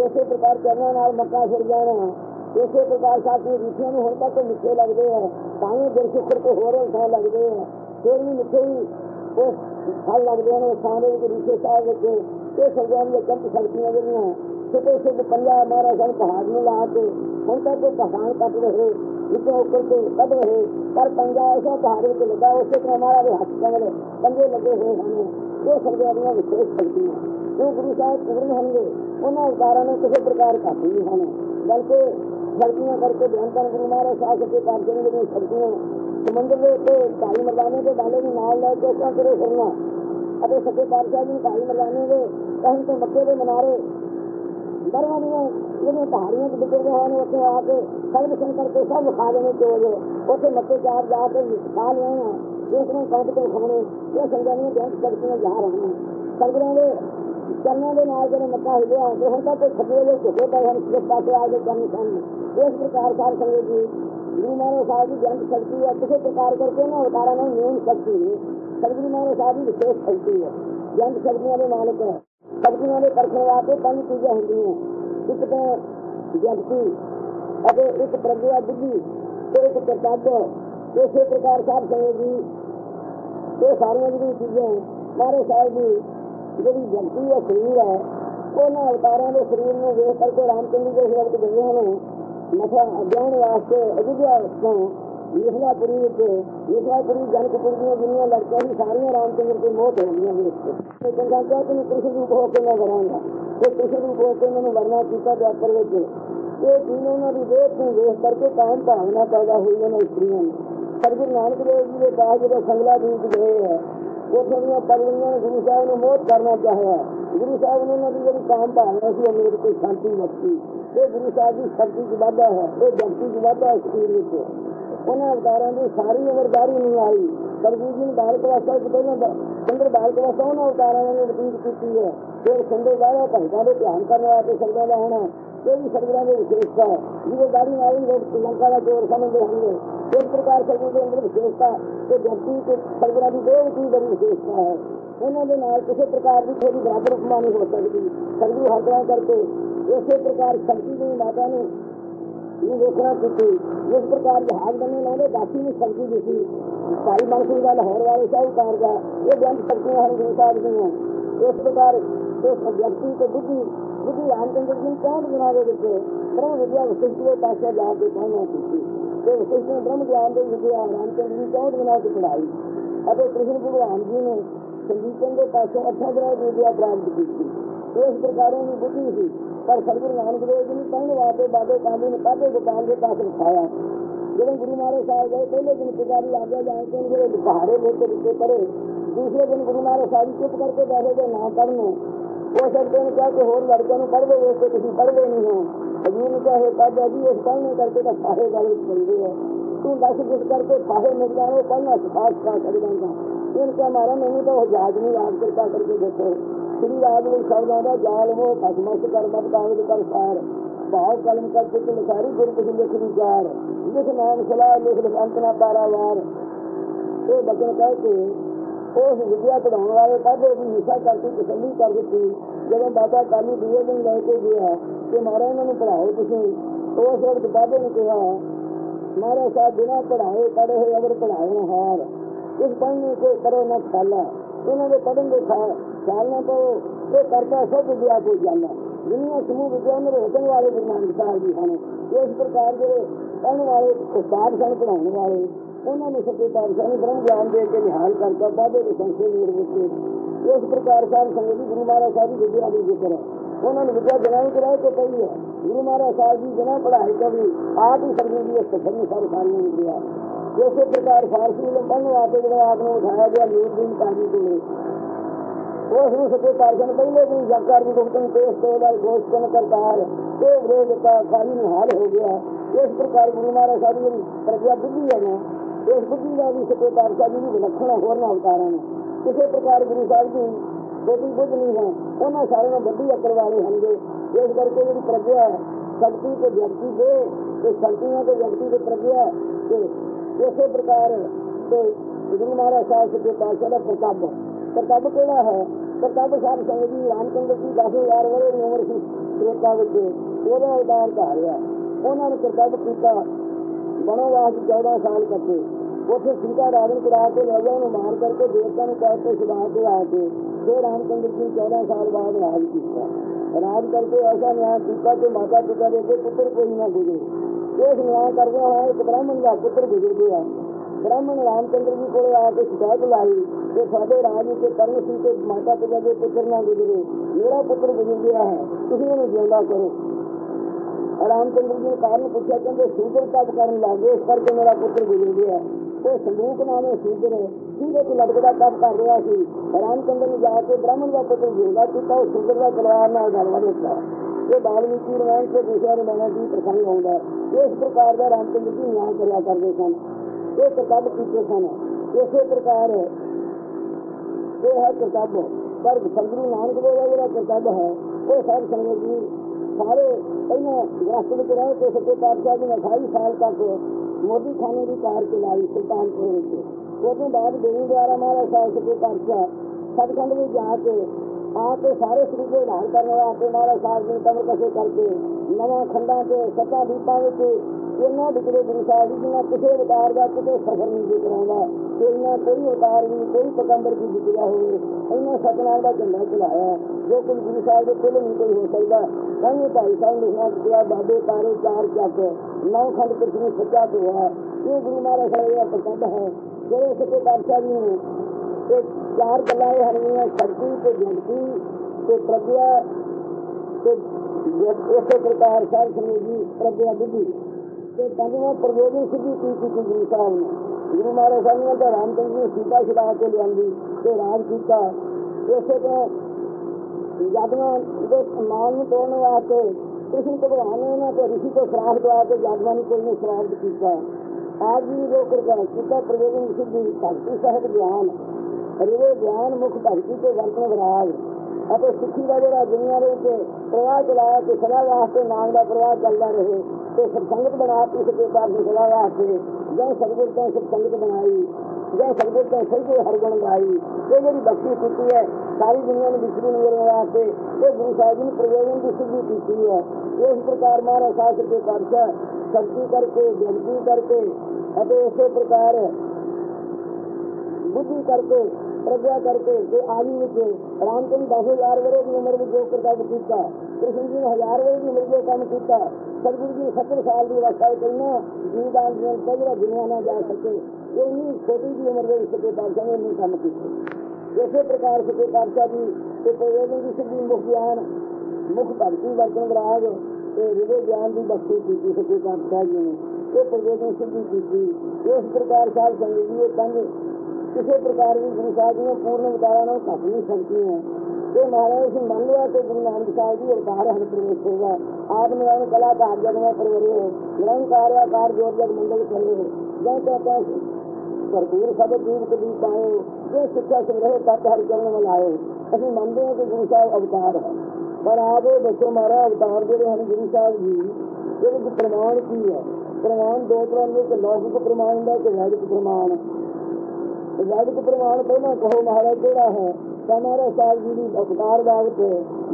ਇਸੇ ਪ੍ਰਕਾਰ ਚਰਨਾਂ ਨਾਲ ਮੱਕਾ ਫਿਰ ਜਾਣਾ, ਇਸੇ ਪ੍ਰਕਾਰ ਸਾਥੀ ਰਿਸ਼ੀਆਂ ਨੂੰ ਹੁਣ ਤੱਕ ਮਿੱਠੇ ਲੱਗਦੇ ਆ, ਤਾਂ ਹੀ ਗੁਰਸਿੱਖਰ ਤੇ ਹੋਰ ਸਾਹ ਲੱਗਦੇ ਆ। ਫਿਰ ਵੀ ਮਿੱਠੇ ਹੀ ਉਹ ਫਲ ਲੱਗਦੇ ਨੇ ਸਾਹ ਦੇ ਵਿੱਚ ਸਾਹਿਬ ਵਿੱਚ। ਇਹ ਸੰਗਿਆ ਦੀਆਂ ਕੰਤ ਸ਼ਕਤੀਆਂ ਜਿਹੜੀਆਂ ਛੋਟੇ ਛੋਟੇ ਪੰਜਾ ਮਹਾਰਾਜ ਸਾਹਿਬ ਪਹਾੜ ਨੂੰ ਲਾ ਕੇ, ਹੁਣ ਤੱਕ ਉਹ ਪਹਾੜ ਕੱਟ ਰਹੇ, ਵਿੱਚੋਂ ਉੱਪਰ ਤੇ ਕੱਢ ਰਹੇ, ਪਰ ਪੰਜਾ ਐਸਾ ਪਹਾੜ ਵਿੱਚ ਲੱਗਾ, ਉਸੇ ਤਰ੍ਹਾਂ ਮਹਾਰਾਜ ਦੇ ਹੱਥ ਕੰਗਲੇ ਪੰਜੇ ਲੱਗੇ ਹੋਏ ਹਨ। ਇਹ ਸੰਗਿਆ ਦੀਆਂ ਵਿਸ਼ੇਸ਼ ਸ਼ਕਤੀਆਂ ਉਹ ਗੁਰੂ ਸਾਹਿਬ ਪੂਰਨ ਹੋਣਗੇ। ਉਹਨਾਂ ਅਵਤਾਰਾਂ ਨੂੰ ਕਿਸੇ ਪ੍ਰਕਾਰ ਘੱਟ ਨਹੀਂ ਹਨ। ਬਲਕਿ ਸ਼ਕਤੀਆਂ ਕਰਕੇ ਬਿਆਨ ਕਰਨ ਗੁਰੂ ਮਹਾਰਾਜ ਸਾਹਿਬ ਦੇ ਕਾਰਜ ਨੇ ਜਿਹੜੀਆਂ ਸ਼ਕਤੀਆਂ ਸਮੁੰਦਰ ਦੇ ਉੱਤੇ ਢਾਈ ਮਰਦਾਨੇ ਦੇ ਬਾਲੇ ਨੂੰ ਨਾਲ ਲੈ ਕੇ ਉਸ ਤਰ੍ਹਾਂ ਫਿਰਨਾ ਅਤੇ ਸੱਚੇ ਪਾਤਸ਼ਾਹ ਜੀ ਢਾਈ ਮਰਦਾਨੇ ਦੇ ਕਹਿਣ ਤੋਂ ਮੱਕੇ ਦੇ ਮਨਾਰੇ। ਦਰਵਾਂ ਜਿਹੜੀਆਂ ਪਹਾੜੀਆਂ ਤੇ ਵਿਚਰ ਹਨ ਉੱਥੇ ਆ ਕੇ ਸਰਬ ਸੰਕਰ ਕੇ ਸਭ ਖਾ ਲੈਣੇ ਚੋਲ ਉੱਥੇ ਮੱਕੇ ਚਾਰ ਜਾ ਕੇ ਖਾ ਲਿਆ ਆ ਜਿਸ ਨੂੰ ਕੰਧ ਤੇ ਖਾਣੇ ਇਹ ਸੰਗਤਾਂ ਬੈਂਕ ਸ਼ਕਤੀਆਂ ਜਾ ਰਹੀਆਂ ਸਰਗਰਾਂ ਦੇ ਚਰਨਾਂ ਦੇ ਨਾਲ ਜਿਹੜੇ ਮੱਕਾ ਹਿਲਿਆ ਤੇ ਹੁਣ ਤੱਕ ਖੱਬੇ ਦੇ ਝੁਕੇ ਪਏ ਹਨ ਇਸ ਪਾਸੇ ਆ ਕੇ ਕਰਨ ਸਨ ਇਸ ਪ੍ਰਕਾਰ ਸਾਰ ਸੰਗਤ ਜੀ ਗੁਰੂ ਮਹਾਰਾਜ ਸਾਹਿਬ ਦੀ ਜੰਗ ਸ਼ਕਤੀ ਹੈ, ਕਿਸੇ ਪ੍ਰਕਾਰ ਕਰਕੇ ਨਾ ਅਵਤਾਰਾਂ ਨੂੰ ਮੇਨ ਸ਼ਕਤੀ ਹੈ ਸਰਗੁਰੂ ਮਹਾਰਾਜ ਸਾਹਿਬ ਦੀ ਵਿਸ਼ੇਸ਼ ਸ਼ਕਤੀ ਹੈ। ਜੰਗ ਸ਼ਕਤੀਆਂ ਦੇ ਮਾਲਕ ਹੈ। ਸ਼ਕਤੀਆਂ ਦੇ ਪਰਖਣ ਵਾਸਤੇ ਪੰਜ ਚੀਜ਼ਾਂ ਹੁੰਦੀਆਂ ਇੱਕ ਤਾਂ ਜਗਤੀ ਅਤੇ ਇੱਕ ਪ੍ਰਗਿਆ ਬੁੱਧੀ, ਤੇ ਇੱਕ ਕਰਤੱਵ ਇਸੇ ਪ੍ਰਕਾਰ ਸਾਹਿਬ ਸੰਗਤ ਜੀ ਇਹ ਸਾਰੀਆਂ ਜਿਹੜੀਆਂ ਚੀਜ਼ਾਂ ਮਹਾਰਾਜ ਸਾਹਿਬ ਦੀ ਜਿਹੜੀ ਜੰਤੀ ਹੈ, ਸਰੀਰ ਹੈ, ਉਹਨਾਂ ਅਵਤਾਰਾਂ ਦੇ ਸਰੀਰ ਨੂੰ ਵੇਖ ਕਰਕੇ ਰਾਮਚੰਦਰ ਜੀ ਵਕਤ ਗਏ ਹਨ। ਮਥਾ ਅਧਿਆਨ ਵਾਸਤੇ ਅਜਿਹਾ ਤੋਂ ਮਿਥਲਾਪੁਰੀ ਵਿੱਚ ਮਿਥਲਾਪੁਰੀ ਜਨਕਪੁਰ ਦੀਆਂ ਜਿੰਨੀਆਂ ਲੜਕੀਆਂ ਸੀ, ਸਾਰੀਆਂ ਰਾਮਚੰਦਰ ਦੇ ਮੋਹ ਹੋ ਗਈਆਂ ਮੇਰੇ ਤੇ ਕਹਿੰਦਾ ਕਿ ਤੈਨੂੰ ਕ੍ਰਿਸ਼ਨ ਰੂਪ ਹੋ ਕੇ ਮੈਂ ਵਰਾਂਗਾ ਤੇ ਕ੍ਰਿਸ਼ਨ ਰੂਪ ਹੋ ਕੇ ਮੈਨੂੰ ਵਰਨਾ ਕੀਤਾ ਵਿਆਪਰ ਵਿੱਚ। ਇਹ ਦਿਨ ਉਹਨਾਂ ਦੀ ਵੇਖ ਨੂੰ ਵੇਖ ਕਰਕੇ ਕਾਮ ਭਾਵਨਾ ਪੈਦਾ ਹੋਈ ਉਹਨਾਂ ਇਸਤਰੀਆਂ ਨੂੰ। ਸਰਗੁਰੂ ਨਾਨਕ ਦੇਵ ਜੀ ਦੇ ਬਾਅਦ ਜਦੋਂ ਸੰਗਲਾ ਦੀਪ ਗਏ ਹੈ ਉਹ ਦੀਆਂ ਪਗੜੀਆਂ ਨੇ ਗੁਰੂ ਸਾਹਿਬ ਨੂੰ ਮੋਹ ਕਰਨਾ ਚਾਹਿਆ। ਗੁਰੂ ਸਾਹਿਬ ਨੇ ਉਹਨਾਂ ਦੀ ਜਿਹੜੀ ਕਾਮ ਭਾਵਨਾ ਸੀ ਮੇਰੇ ਕੋਲ ਸ਼ਾਂਤੀ ਬਖਸ਼ੀ ਇਹ ਗੁਰੂ ਸਾਹਿਬ ਦੀ ਸ਼ਕਤੀ ਦੀ ਵਾਧਾ ਹੈ ਇਹ ਜਗਤੀ ਦੀ ਵਾਧਾ ਹੈ ਸਰੀਰ ਵਿੱਚ। ਉਹਨਾਂ ਅਵਤਾਰਾਂ ਦੀ ਸਾਰੀ ਉਮਰਦਾਰੀ ਨਹੀਂ ਆਈ। ਸਰਜੀਤ ਜੀ ਨੇ ਬਾਲਕ ਅਵਸਥਾ ਵਿੱਚ ਪਹਿਲਾਂ ਚੰਦਰ ਬਾਲਕ ਅਵਸਥਾ ਉਹਨਾਂ ਅਵਤਾਰਾਂ ਨੇ ਬਤੀਤ ਕੀਤੀ ਹੈ। ਫਿਰ ਸੰਦੇ ਵਾਲਾ ਭਗਤਾਂ ਦੇ ਧਿਆਨ ਕਰਨ ਵਾਸਤੇ ਸਰਦਾਂ ਦਾ ਹੋਣਾ, ਇਹ ਵੀ ਸਰਦਾਂ ਦੇ ਵਿਸ਼ੇਸ਼ਤਾ ਹੈ। ਜਿਹਦੇ ਦਾੜੀ ਨਾਲ ਹੀ ਲੋਕ ਲੰਕਾ ਦਾ ਚੋਰ ਸਮਝਦੇ ਹੋਣਗੇ ਇਸ ਪ੍ਰਕਾਰ ਸਰਦਾਂ ਦੇ ਅੰਦਰ ਵਿਸ਼ੇਸ਼ਤਾ, ਤੇ ਜਗਤੀ ਤੇ ਸਰਦਾਂ ਦੀ ਬਹੁਤ ਹੀ ਬੜੀ ਵਿਸ਼ੇਸ਼ਤਾ ਹੈ। ਉਹਨਾਂ ਦੇ ਨਾਲ ਕਿਸੇ ਪ੍ਰਕਾਰ ਦੀ ਕੋਈ ਬਰਾਬਰ ਉਪਮਾ ਨਹੀਂ ਹੋ ਸਕਦੀ। ਸਰਦੂ ਹਰਦਿਆਂ ਕਰਕੇ ਇਸੇ ਪ੍ਰਕਾਰ ਸ਼ਕਤੀ ਦੀ ਮਾਤਾ ਨੂੰ ਇਹ ਵੇਖਣਾ ਕੀਤੀ। ਇਸ ਪ੍ਰਕਾਰ ਜਹਾਜ਼ ਬੰਨੇ ਲਾਉਂਦੇ ਦਾਸੀ ਨੂੰ ਸ਼ਕਤੀ ਦਿੱਤੀ ਭਾਈ ਮਨ ਸਿੰਘ ਦਾ ਲਾਹੌਰ ਵਾਲੇ ਸਾਹਿਬਕਾਰ ਦਾ ਇਹ ਬੇਅੰਤ ਸ਼ਕਤੀਆਂ ਹਨ ਗੁਰੂ ਸਾਹਿਬ ਦੀਆਂ ਇਸ ਪ੍ਰਕਾਰ ਇਸ ਵਿਅਕਤੀ ਤੇ ਬੁੱਧੀ ਬੁੱਧੀ ਰਾਮਚੰਦਰ ਜੀ ਚੌਂਦ ਦਿਨਾਂ ਦੇ ਵਿੱਚ ਬ੍ਰਹਮ ਵਿਦਿਆ ਵਿਸ਼ਿਸ਼ਟ ਪਾਸੇ ਜਾ ਕੇ ਪਹੁੰਚਣਾ ਕੀਤੀ ਤੇ ਵਿਸ਼ਿਸ਼ਟ ਨੇ ਬ੍ਰਹਮ ਗਿਆਨ ਦੇ ਵਿਦਿਆ ਰਾਮਚੰਦਰ ਜੀ ਚੌਂਦ ਦਿਨਾਂ ਦੀ ਪੜਾਈ ਅਤੇ ਕ੍ਰਿਸ਼ਨ ਭਗਵਾਨ ਜੀ ਨੇ ਸੰਗੀਤਨ ਦੇ ਪਾਸੇ ਅੱਠਾਂ ਦਿਨਾਂ ਦੀ ਵਿਦਿਆ ਪ੍ਰਾਪਤ ਕੀਤੀ। ਇਸ ਪ੍ਰਕਾਰਾਂ ਦੀ ਬੁੱਧੀ ਸੀ, ਪਰ ਸਤਿਗੁਰੂ ਨਾਨਕ ਦੇਵ ਜੀ ਨੇ ਕਹਿਣ ਵਾਸਤੇ ਬਾਬੇ ਕਾਂਦੀ ਨੇ ਕਾਹਦੇ ਗੋਪਾਲ ਦੇ ਪਾਸ ਲਿਖਾਇਆ ਜਦੋਂ ਗੁਰੂ ਮਹਾਰਾਜ ਸਾਹਿਬ ਗਏ, ਪਹਿਲੇ ਦਿਨ ਪਿਤਾ ਆਗਿਆ ਜਾਣ ਕੇ ਜਿਹੜੇ ਪਹਾੜੇ ਲੈ ਕੇ ਦਿੱਤੇ ਪਰੇ। ਦੂਸਰੇ ਦਿਨ ਗੁਰੂ ਮਹਾਰਾਜ ਸਾਹਿਬ ਚੁੱਪ ਕਰਕੇ ਬੈਠੇ ਤੇ ਨਾ ਪੜ੍ਹਨ ਉਹ ਸਕਦੇ ਨੇ ਕਿਹਾ ਕਿ ਹੋਰ ਲੜਕਿਆਂ ਨੂੰ ਪੜ੍ਹਦੇ ਵੇਖ ਕੇ ਤੁਸੀਂ ਪੜ੍ਹਦੇ ਨਹੀਂ ਹੋ। ਹਜੂਰ ਨੂੰ ਕਹੇ ਪਾਜਾ ਜੀ, ਇਸ ਪੜ੍ਹਨੇ ਕਰਕੇ ਤਾਂ ਫਾਹੇ ਗੱਲ ਵਿੱਚ ਮਿਲਦੇ ਆ। ਤੂੰ ਦੱਸ ਜਿਸ ਕਰਕੇ ਫਾਹੇ ਮਿਲ ਜਾਣ ਉਹ ਪੜ੍ਹਨਾ ਸਿਖਾ ਸਿਖਾ ਸਕਦਾ ਇਹਨ ਕਿਹਾ ਮਾਰਾ ਮੈਨੂੰ ਤਾਂ ਉਹ ਜਾਜ ਨਹੀਂ ਯਾਦ ਕਰਤਾ ਕਰਕੇ ਦੇਖੋ। ਸ੍ਰੀ ਰਾਜ ਵਿੱਚ ਸ਼ਬਦਾਂ ਦਾ ਜਾਲ ਉਹ ਖਸਮਸ ਕਰ ਮਤ ਕਾਗਜ਼ ਕਰ ਸਾਰ। ਭਾਵ ਕਲਮ ਕਰ ਚਿਤ ਲਿਖਾਰੀ ਗੁਰ ਕੁਝ ਲਿਖ ਵਿਚਾਰ ਲਿਖ ਨਾਮ, ਸਲਾਹ, ਲਿਖ ਲਿਖ ਅੰਤ ਇਹ ਬਚਨ ਕਹਿ ਕੇ ਉਸ ਵਿਦਿਆ ਪੜਾਉਣ ਵਾਲੇ ਪਾਦੇ ਦੀ ਹਿੱਸਾ ਕਰਕੇ ਤਸੱਲੀ ਕਰ ਦਿੱਤੀ। ਜਦੋਂ ਬਾਬਾ ਕਾਲੀ ਦੂਏ ਦਿਨ ਲੈ ਕੇ ਗਿਆ ਕਿ ਮਾਰਾ ਇਹਨਾਂ ਨੂੰ ਪੜਾਓ ਤੁਸੀਂ, ਉਸ ਵਕਤ ਬਾਬੇ ਨੇ ਕਿਹਾ, ਮਹਾਰਾਜ ਸਾਹਿਬ, ਬਿਨਾ ਪੜਾਏ ਪੜੇ ਹੋਏ ਅਗਰ ਪੜਾਏ ਨਾ ਹਾਰ। ਇਸ ਪੜ੍ਹਨੇ ਕੋ ਕਰੋ ਨਾ ਖਾਲਾ ਇਹਨਾਂ ਦੇ ਪੜਨ ਦੇ ਖਿਆਲ ਨਾ ਪਾਓ ਇਹ ਕਰਤਾ ਸਭ ਵਿਦਿਆ ਕੋ ਜਾਣਾ। ਦੁਨੀਆ ਸਮੂਹ ਵਿਦਿਆ ਮੇਰੇ ਹੁਕਮ ਵਾਲੇ ਗੁਰੂ ਨਾਨਕ ਸਾਹਿਬ ਜੀ ਹਨ। ਇਸ ਪ੍ਰਕਾਰ ਜਿਹੜੇ ਪੜ੍ਹਨ ਵਾਲੇ, ਉਸਤਾਦ ਸਨ ਪੜਾਉਣ ਵਾਲੇ, ਉਹਨਾਂ ਨੂੰ ਸੱਚੇ ਪਾਤਸ਼ਾਹ ਨੇ ਬ੍ਰਹਮ ਗਿਆਨ ਦੇ ਕੇ ਨਿਹਾਲ ਕਰਤਾ, ਬਾਬੇ ਦੇ ਸੰਸੇ ਮੇਰ ਵਿੱਚ। ਇਸ ਪ੍ਰਕਾਰ ਸਾਹਿਬ ਸੰਗਤ ਜੀ ਗੁਰੂ ਮਹਾਰਾਜ ਸਾਹਿਬ ਦੀ ਵਿਦਿਆ ਦੀ ਜ਼ਿਕਰ ਹੈ। ਉਹਨਾਂ ਨੂੰ ਵਿਦਿਆ ਜਨਾਈ ਕਰਾਏ ਤੋਂ ਪਈ ਹੈ। ਗੁਰੂ ਮਹਾਰਾਜ ਸਾਹਿਬ ਜੀ ਜਨਾ ਪੜਾਈ ਕਰੀ ਆਪ ਹੀ ਸਰਗੁਣ ਦੀ ਸਫਰ ਨੂੰ ਸਾਰੇ ਸਾਰੀਆਂ ਵਿਦਿਆ। ਇਸੇ ਪ੍ਰਕਾਰ ਫਾਰਸੀ ਨੂੰ ਪੜ੍ਹਨ ਵਾਸਤੇ ਜਦੋਂ ਆਪ ਨੂੰ ਉਠਾਇਆ ਗਿਆ ਨੂਰਦੀਨ ਕਾਜੀ ਕੋਲੇ ਉਸ ਨੂੰ ਸੱਚੇ ਪਾਤਸ਼ਾਹ ਪਹਿਲੇ ਦਿਨ ਜਗਕਾਰ ਦੀ ਗੁਪਤਨ ਪੇਸ਼ ਤੇ ਦਾ ਗੋਸ਼ਟਨ ਕਰਤਾਰ, ਇਹ ਵਿਰੋਧ ਦਾ ਖਾਲੀ ਨਿਹਾਲ ਹੋ ਗਿਆ। ਇਸ ਪ੍ਰਕਾਰ ਗੁਰੂ ਮਹਾਰਾਜ ਸਾਹਿਬ ਦੀ ਪ੍ਰਗਿਆ ਬੁੱਧੀ ਹੈ ਨਾ, ਇਸ ਬੁੱਧੀ ਦਾ ਵੀ ਸੱਚੇ ਪਾਤਸ਼ਾਹ ਜੀ ਦੀ ਵਿਲੱਖਣ ਹੋਰ ਨਾ ਅਵਤਾਰਾਂ ਨੇ। ਕਿਸੇ ਪ੍ਰਕਾਰ ਗੁਰੂ ਸਾਹਿਬ ਦੀ ਛੋਟੀ ਬੁੱਧ ਨਹੀਂ ਹੈ, ਉਹਨਾਂ ਸਾਰਿਆਂ ਨੂੰ ਵੱਡੀ ਅਕਲ ਵਾਲੇ ਹਨਗੇ ਇਸ ਕਰਕੇ ਜਿਹੜੀ ਪ੍ਰਗਿਆ ਹੈ, ਸ਼ਕਤੀ ਤੇ ਵਿਅਕਤੀ ਦੇ, ਤੇ ਸ਼ਕਤੀਆਂ ਤੇ ਵਿਅਕਤੀ ਦੇ ਪ੍ਰਗਿਆ ਤੇ ਇਸੇ ਪ੍ਰਕਾਰ ਤੇ ਗੁਰੂ ਮਹਾਰਾਜ ਸਾਹਿਬ ਸੱਚੇ ਪਾਤਸ਼ਾਹ ਦਾ ਪ੍ਰਤਾਪ। ਕਰਤੱਵ ਕਿਹੜਾ ਹੈ? ਕਰਤੱਵ ਸਾਹਿਬ ਸੰਗਤ ਜੀ ਰਾਮਚੰਦਰ ਜੀ 10000 ਵਰੇ ਦੀ ਉਮਰ ਸੀ ਤ੍ਰੇਤਾ ਵਿੱਚ। ਉਹਦਾ ਉਦਾਰ ਧਾਰਿਆ ਉਹਨਾਂ ਨੇ ਕਰਤੱਵ ਕੀਤਾ ਬਣੋਵਾਸ 14 ਸਾਲ ਕੱਟੇ। ਉੱਥੇ ਸੀਤਾ ਰਾਵਣ ਕਰਾ ਕੇ ਲੈ ਨੂੰ ਉਹਨੂੰ ਮਾਰ ਕਰਕੇ ਦੇਵਤਾ ਨੂੰ ਕਹਿ ਕੇ ਛੁਡਾ ਕੇ ਆ ਕੇ ਫਿਰ ਰਾਮਚੰਦਰ ਜੀ 14 ਸਾਲ ਬਾਅਦ ਰਾਜ ਕੀਤਾ। ਰਾਜ ਕਰਕੇ ਐਸਾ ਨਿਆਂ ਕੀਤਾ ਕਿ ਮਾਤਾ ਪਿਤਾ ਦੇ ਪੁੱਤਰ ਕੋਈ ਨਾ ਗੁਜ਼ਰੇ ਇਸ ਨਿਆਂ ਕਰਦੇ ਹੋਏ ਇੱਕ ਬ੍ਰਾਹਮਣ ਦਾ ਪੁੱਤਰ ਗੁਜ਼ਰ ਗਿਆ ਬ੍ਰਾਹਮਣ ਰਾਮਚੰਦਰ ਜੀ ਕੋਲ ਆ ਕੇ ਸ਼ਿਕਾਇਤ ਲਾਈ ਕਿ ਸਾਡੇ ਰਾਜ ਵਿੱਚ ਕਰਨ ਸਿੰਘ ਤੇ ਮਾਤਾ ਪਿਤਾ ਦੇ ਪੁੱਤਰ ਨਾ ਗੁਜ਼ਰੇ। ਮੇਰਾ ਪੁੱਤਰ ਗੁਜ਼ਰ ਗਿਆ ਹੈ ਤੁਸੀਂ ਉਹਨੂੰ ਜਿਉਂਦਾ ਕਰੋ। ਰਾਮਚੰਦਰ ਜੀ ਕਾਰਨ ਪੁੱਛਿਆ, ਕਹਿੰਦੇ ਸੂਦਰ ਤਪ ਕਰਨ ਲੱਗੇ ਇਸ ਕਰਕੇ ਮੇਰਾ ਪੁੱਤਰ ਗੁਜ਼ਰ ਗਿਆ ਉਹ ਸੰਦੂਕ ਨਾਮੇ ਸੂਦਰ ਜਿਹਦੇ ਤੇ ਲਟਕਦਾ ਤਪ ਕਰ ਰਿਹਾ ਸੀ। ਰਾਮਚੰਦਰ ਨੇ ਜਾ ਕੇ ਬ੍ਰਾਹਮਣ ਦਾ ਪੁੱਤਰ ਜਿਉਂਦਾ ਕੀਤਾ ਉਹ ਸੂਦਰ ਦਾ ਤਲਵਾਰ ਨਾਲ ਗਲ ਦਿੱਤਾ ਇਹ ਬਾਲਮੀਕੀ ਰਵਾਇਣ ਤੇ ਦੂਸਰਾ ਰਵਾਇਣਾ ਦੀ ਪ੍ਰਸੰਗ ਆਉਂਦਾ ਇਸ ਪ੍ਰਕਾਰ ਦਾ ਰਾਮਚੰਦਰ ਜੀ ਨਿਆਂ ਕਰਿਆ ਕਰਦੇ ਸਨ। ਇਹ ਕਿਤਾਬ ਕੀਤੇ ਸਨ। ਇਸੇ ਪ੍ਰਕਾਰ ਇਹ ਹੈ ਕਿਤਾਬ। ਪਰ ਸਤਿਗੁਰੂ ਨਾਨਕ ਦਾ ਜਿਹੜਾ ਕਿਤਾਬ ਹੈ, ਉਹ ਸਭ ਸੰਗਤ ਜੀ ਸਾਰੇ ਪਹਿਲਾਂ ਗ੍ਰਸਤ ਵਿੱਚ ਰਹੇ ਤੇ ਸੱਚੇ ਪਾਤਸ਼ਾਹ ਜੀ ਨੇ 28 ਸਾਲ ਤੱਕ ਮੋਦੀ ਖਾਨੇ ਦੀ ਕਾਰ ਚਲਾਈ ਸੁਲਤਾਨਪੁਰ ਵਿੱਚ। ਉਸ ਤੋਂ ਬਾਅਦ ਗੁਰੂ ਦੁਆਰਾ ਮਹਾਰਾਜ ਸਾਹਿਬ ਸੱਚੇ ਪਾਤਸ਼ਾਹ ਸਤਖੰਡ ਵਿੱਚ ਜਾ ਕੇ ਆ ਕੇ ਸਾਰੇ ਸ੍ਰੀ ਦੇ ਧਾਰ ਕਰਨ ਵਾਸਤੇ ਮਹਾਰਾਜ ਸਾਹਿਬ ਜੀ ਨੇ ਕਮਰ ਕਸੇ ਕਰਕੇ ਨਵਾਂ ਖੰਡਾਂ ਤੇ ਸੱਤਾ ਦੀਪਾਂ ਵਿੱਚ ਇਹਨਾਂ ਵਿਚਲੇ ਗੁਰੂ ਸਾਹਿਬ ਜੀ ਜਿਨ੍ਹਾਂ ਕਿਸੇ ਅਵਤਾਰ ਦਾ ਕਿਤੇ ਸਫਰ ਨਹੀਂ ਜਿਕਰਾਉਂਦਾ ਇਹਨਾਂ ਕੋਈ ਅਵਤਾਰ ਨਹੀਂ, ਕੋਈ ਪਕੰਦਰ ਦੀ ਜਿਕਰਿਆ ਹੋਵੇ ਇਹਨਾਂ ਸਤਨਾਮ ਦਾ ਝੰਡਾ ਚਲਾਇਆ ਜੋ ਕੁਝ ਗੁਰੂ ਸਾਹਿਬ ਦੇ ਕੋਲ ਨਹੀਂ ਕੋਈ ਹੋ ਸਕਦਾ। ਕਹਿੰਦੇ ਭਾਈ ਸਾਹਿਬ ਨੇ ਕਿਹਾ, ਬਾਬੇ ਤਾਰੇ ਚਾਰ ਚੱਕ, ਨੌ ਖੰਡ ਕ੍ਰਿਸ਼ਨ ਸੱਚਾ ਹੋਇਆ ਇਹ ਗੁਰੂ ਮਹਾਰਾਜ ਸਾਹਿਬ ਦਾ ਪਸੰਦ ਹੈ। ਜਿਹੜੇ ਸੱਚੇ ਪਾਤਸ਼ਾਹ ਜੀ ਨੇ ਇਹ ਚਾਰ ਗੱਲਾਂ ਇਹ ਹਰਨੀਆਂ ਸ਼ਕਤੀ ਤੇ ਜਨਤੀ ਤੇ ਪ੍ਰਗਿਆ ਤੇ ਇਸੇ ਪ੍ਰਕਾਰ ਸਾਹਿਬ ਸਮੇਂ ਜੀ ਪ੍ਰਗਿਆ ਬੁੱਧੀ ਤੇ ਪੰਜਵਾਂ ਪ੍ਰਯੋਜਨ ਸਿੱਧੀ ਕੀ ਕੀਤੀ ਗੁਰੂ ਸਾਹਿਬ ਨੇ ਗੁਰੂ ਮਹਾਰਾਜ ਸਾਹਿਬ ਨੇ ਤਾਂ ਰਾਮਚੰਦਰ ਜੀ ਨੂੰ ਸੀਤਾ ਛੁਡਾ ਕੇ ਲਿਆਂਦੀ ਤੇ ਰਾਜ ਕੀਤਾ ਇਸੇ ਤੋਂ ਜਾਦਵਾਂ ਦੇ ਮਾਨ ਨੂੰ ਤੋੜਨ ਵਾਸਤੇ ਕ੍ਰਿਸ਼ਨ ਭਗਵਾਨ ਨੇ ਉਹਨਾਂ ਤੇ ਰਿਸ਼ੀ ਤੋਂ ਸਰਾਪ ਦਵਾ ਕੇ ਜਾਦਵਾਂ ਨੂੰ ਕੋਈ ਸਰਾਪ ਕੀਤਾ ਆਜ ਵੀ ਲੋਕ ਕਰ ਕੀਤਾ ਪ੍ਰਯੋਜਨ ਸਿੱਧੀ ਭਗਤੀ ਗਿਆਨ ਰਿਵੇ ਮੁਖ ਭਗਤੀ ਤੇ ਵਰਤਨ ਵਿਰਾਜ। ਅਤੇ ਸਿੱਖੀ ਦਾ ਜਿਹੜਾ ਦੁਨੀਆ ਦੇ ਵਿੱਚ ਪ੍ਰਵਾਹ ਚਲਾਇਆ ਤੇ ਸਦਾ ਵਾਸਤੇ ਨਾਮ ਦਾ ਪ੍ਰਵਾਹ ਚੱਲਦਾ ਰਹੇ, ਤੇ ਸਤਸੰਗਤ ਬਣਾ ਕੇ ਸਕੇ ਪਾਰ ਸਦਾ ਵਾਸਤੇ ਜਾਂ ਸਤਿਗੁਰ ਤੋਂ ਸਤਸੰਗਤ ਬਣਾਈ, ਜਾਂ ਸਤਿਗੁਰ ਤੋਂ ਸਹਿਜੇ ਹਰਗੁਣ ਗਾਈ। ਇਹ ਜਿਹੜੀ ਭਗਤੀ ਕੀਤੀ ਹੈ, ਸਾਰੀ ਦੁਨੀਆ ਨੂੰ ਵਿਚਰੀ ਨਜ਼ਰ ਵਾਸਤੇ, ਇਹ ਗੁਰੂ ਸਾਹਿਬ ਜੀ ਨੇ ਪ੍ਰਯੋਜਨ ਦੀ ਸਿੱਧੀ ਕੀਤੀ ਹੈ। ਇਸ ਪ੍ਰਕਾਰ ਮਹਾਰਾਜ ਸਾਹਿਬ ਦੇ ਪਾਤਸ਼ਾਹ ਸ਼ਕਤੀ ਕਰਕੇ ਜਨਤੀ ਕਰਕੇ ਅਤੇ ਇਸੇ ਪ੍ਰਕਾਰ ਬੁੱਧੀ ਕਰਕੇ ਪ੍ਰਗਿਆ ਕਰਕੇ ਤੇ ਆਲੀ ਵਿੱਚ ਰਾਮਚੰਦ 10000 ਵਰੇ ਦੀ ਉਮਰ ਵਿੱਚ ਜੋ ਕਰਤੱਵ ਕੀਤਾ, ਕ੍ਰਿਸ਼ਨ ਜੀ ਨੇ ਹਜ਼ਾਰ ਵਰੇ ਦੀ ਉਮਰ ਜੋ ਕੰਮ ਕੀਤਾ, ਸਤਿਗੁਰੂ ਜੀ 70 ਸਾਲ ਦੀ ਅਵਸਥਾ ਵਿੱਚ ਕਹਿਣਾ ਜੀਵਦਾਨ ਜੀਵਨ ਜਿਹੜਾ ਦੁਨੀਆ ਨਾ ਜਾ ਸਕੇ। ਇਹ ਇੰਨੀ ਛੋਟੀ ਦੀ ਉਮਰ ਦੇ ਵਿੱਚ ਸਕੇ ਪਾਤਸ਼ਾਹ ਨੇ ਇੰਨੇ ਕੰਮ ਕੀਤਾ। ਇਸੇ ਪ੍ਰਕਾਰ ਸਕੇ ਪਾਤਸ਼ਾਹ ਜੀ ਤੇ ਪ੍ਰਯੋਜਨ ਦੀ ਸਿੱਧੀ ਮੁਖ ਗਿਆਨ, ਮੁਖ ਭਗਤੀ ਵਰਤਨ ਰਾਜ ਤੇ ਰਿਵੇ ਗਿਆਨ ਦੀ ਬਖਸ਼ੀ ਕੀਤੀ ਸਕੇ ਪਾਤਸ਼ਾਹ ਜੀ ਨੇ। ਇਹ ਪ੍ਰਯੋਜਨ ਸਿੱਧੀ ਕੀਤੀ। ਇਸ ਪ੍ਰਕਾਰ ਸਾਹਿਬ ਸੰਗਤ ਜੀ ਇਹ ਪੰਜ ਕਿਸੇ ਪ੍ਰਕਾਰ ਦੀ ਗੁਰੂ ਸਾਹਿਬ ਜੀ ਨੇ ਪੂਰਨ ਵਿਚਾਰਾਂ ਨਾਲ ਘੱਟ ਨਹੀਂ ਸਕਦੀ ਹੈ। ਇਹ ਮਹਾਰਾਜ ਸਿੰਘ ਮੰਨ ਲਿਆ ਕਿ ਗੁਰੂ ਨਾਨਕ ਸਾਹਿਬ ਜੀ ਅਵਤਾਰ ਹਨ ਪਰਮੇਸ਼ਰ ਦਾ। ਆਪ ਨਿਰਣ ਕਲਾ ਧਾਰ ਜਗ ਮੈਂ ਪਰਵਰੇ ਹੋ ਨਿਰੰਕਾਰ ਆਕਾਰ ਜੋਰ ਜਗ ਮੰਡਲ ਕਰੇ ਜੈ ਕਹਤਾ ਭਰਪੂਰ ਸਭ ਜੀਵ ਕਦੀ ਪਾਏ ਜੇ ਸਿੱਖਿਆ ਸੰਗ੍ਰਹਿ ਤਤ ਹਰ ਚਰਨ ਮਲਾਏ ਅਸੀਂ ਮੰਨਦੇ ਹਾਂ ਕਿ ਗੁਰੂ ਸਾਹਿਬ ਅਵਤਾਰ ਹੈ ਪਰ ਆਪ ਇਹ ਦੱਸੋ ਮਾਰਾ ਅਵਤਾਰ ਜਿਹੜੇ ਹਨ ਗੁਰੂ ਸਾਹਿਬ ਜੀ, ਇਹਦੇ ਵਿੱਚ ਪ੍ਰਮਾਣ ਕੀ ਹੈ? ਪ੍ਰਮਾਣ ਦੋ ਤਰ੍ਹਾਂ ਦੇ ਇੱਕ ਲੌਕਿਕ ਪ੍ਰਮਾਣ ਦਾ, ਇੱਕ ਵੈਦਿਕ ਪ੍ਰਮਾਣ। ਵੈਦਿਕ ਪ੍ਰਮਾਣ ਪਹਿਲਾਂ ਕਹੋ ਮਹਾਰਾਜ ਕਿਹੜਾ ਹੈ, ਤਾਂ ਮਹਾਰਾਜ ਸਾਹਿਬ ਜੀ ਦੀ ਅਵਤਾਰ ਬਾਬਤ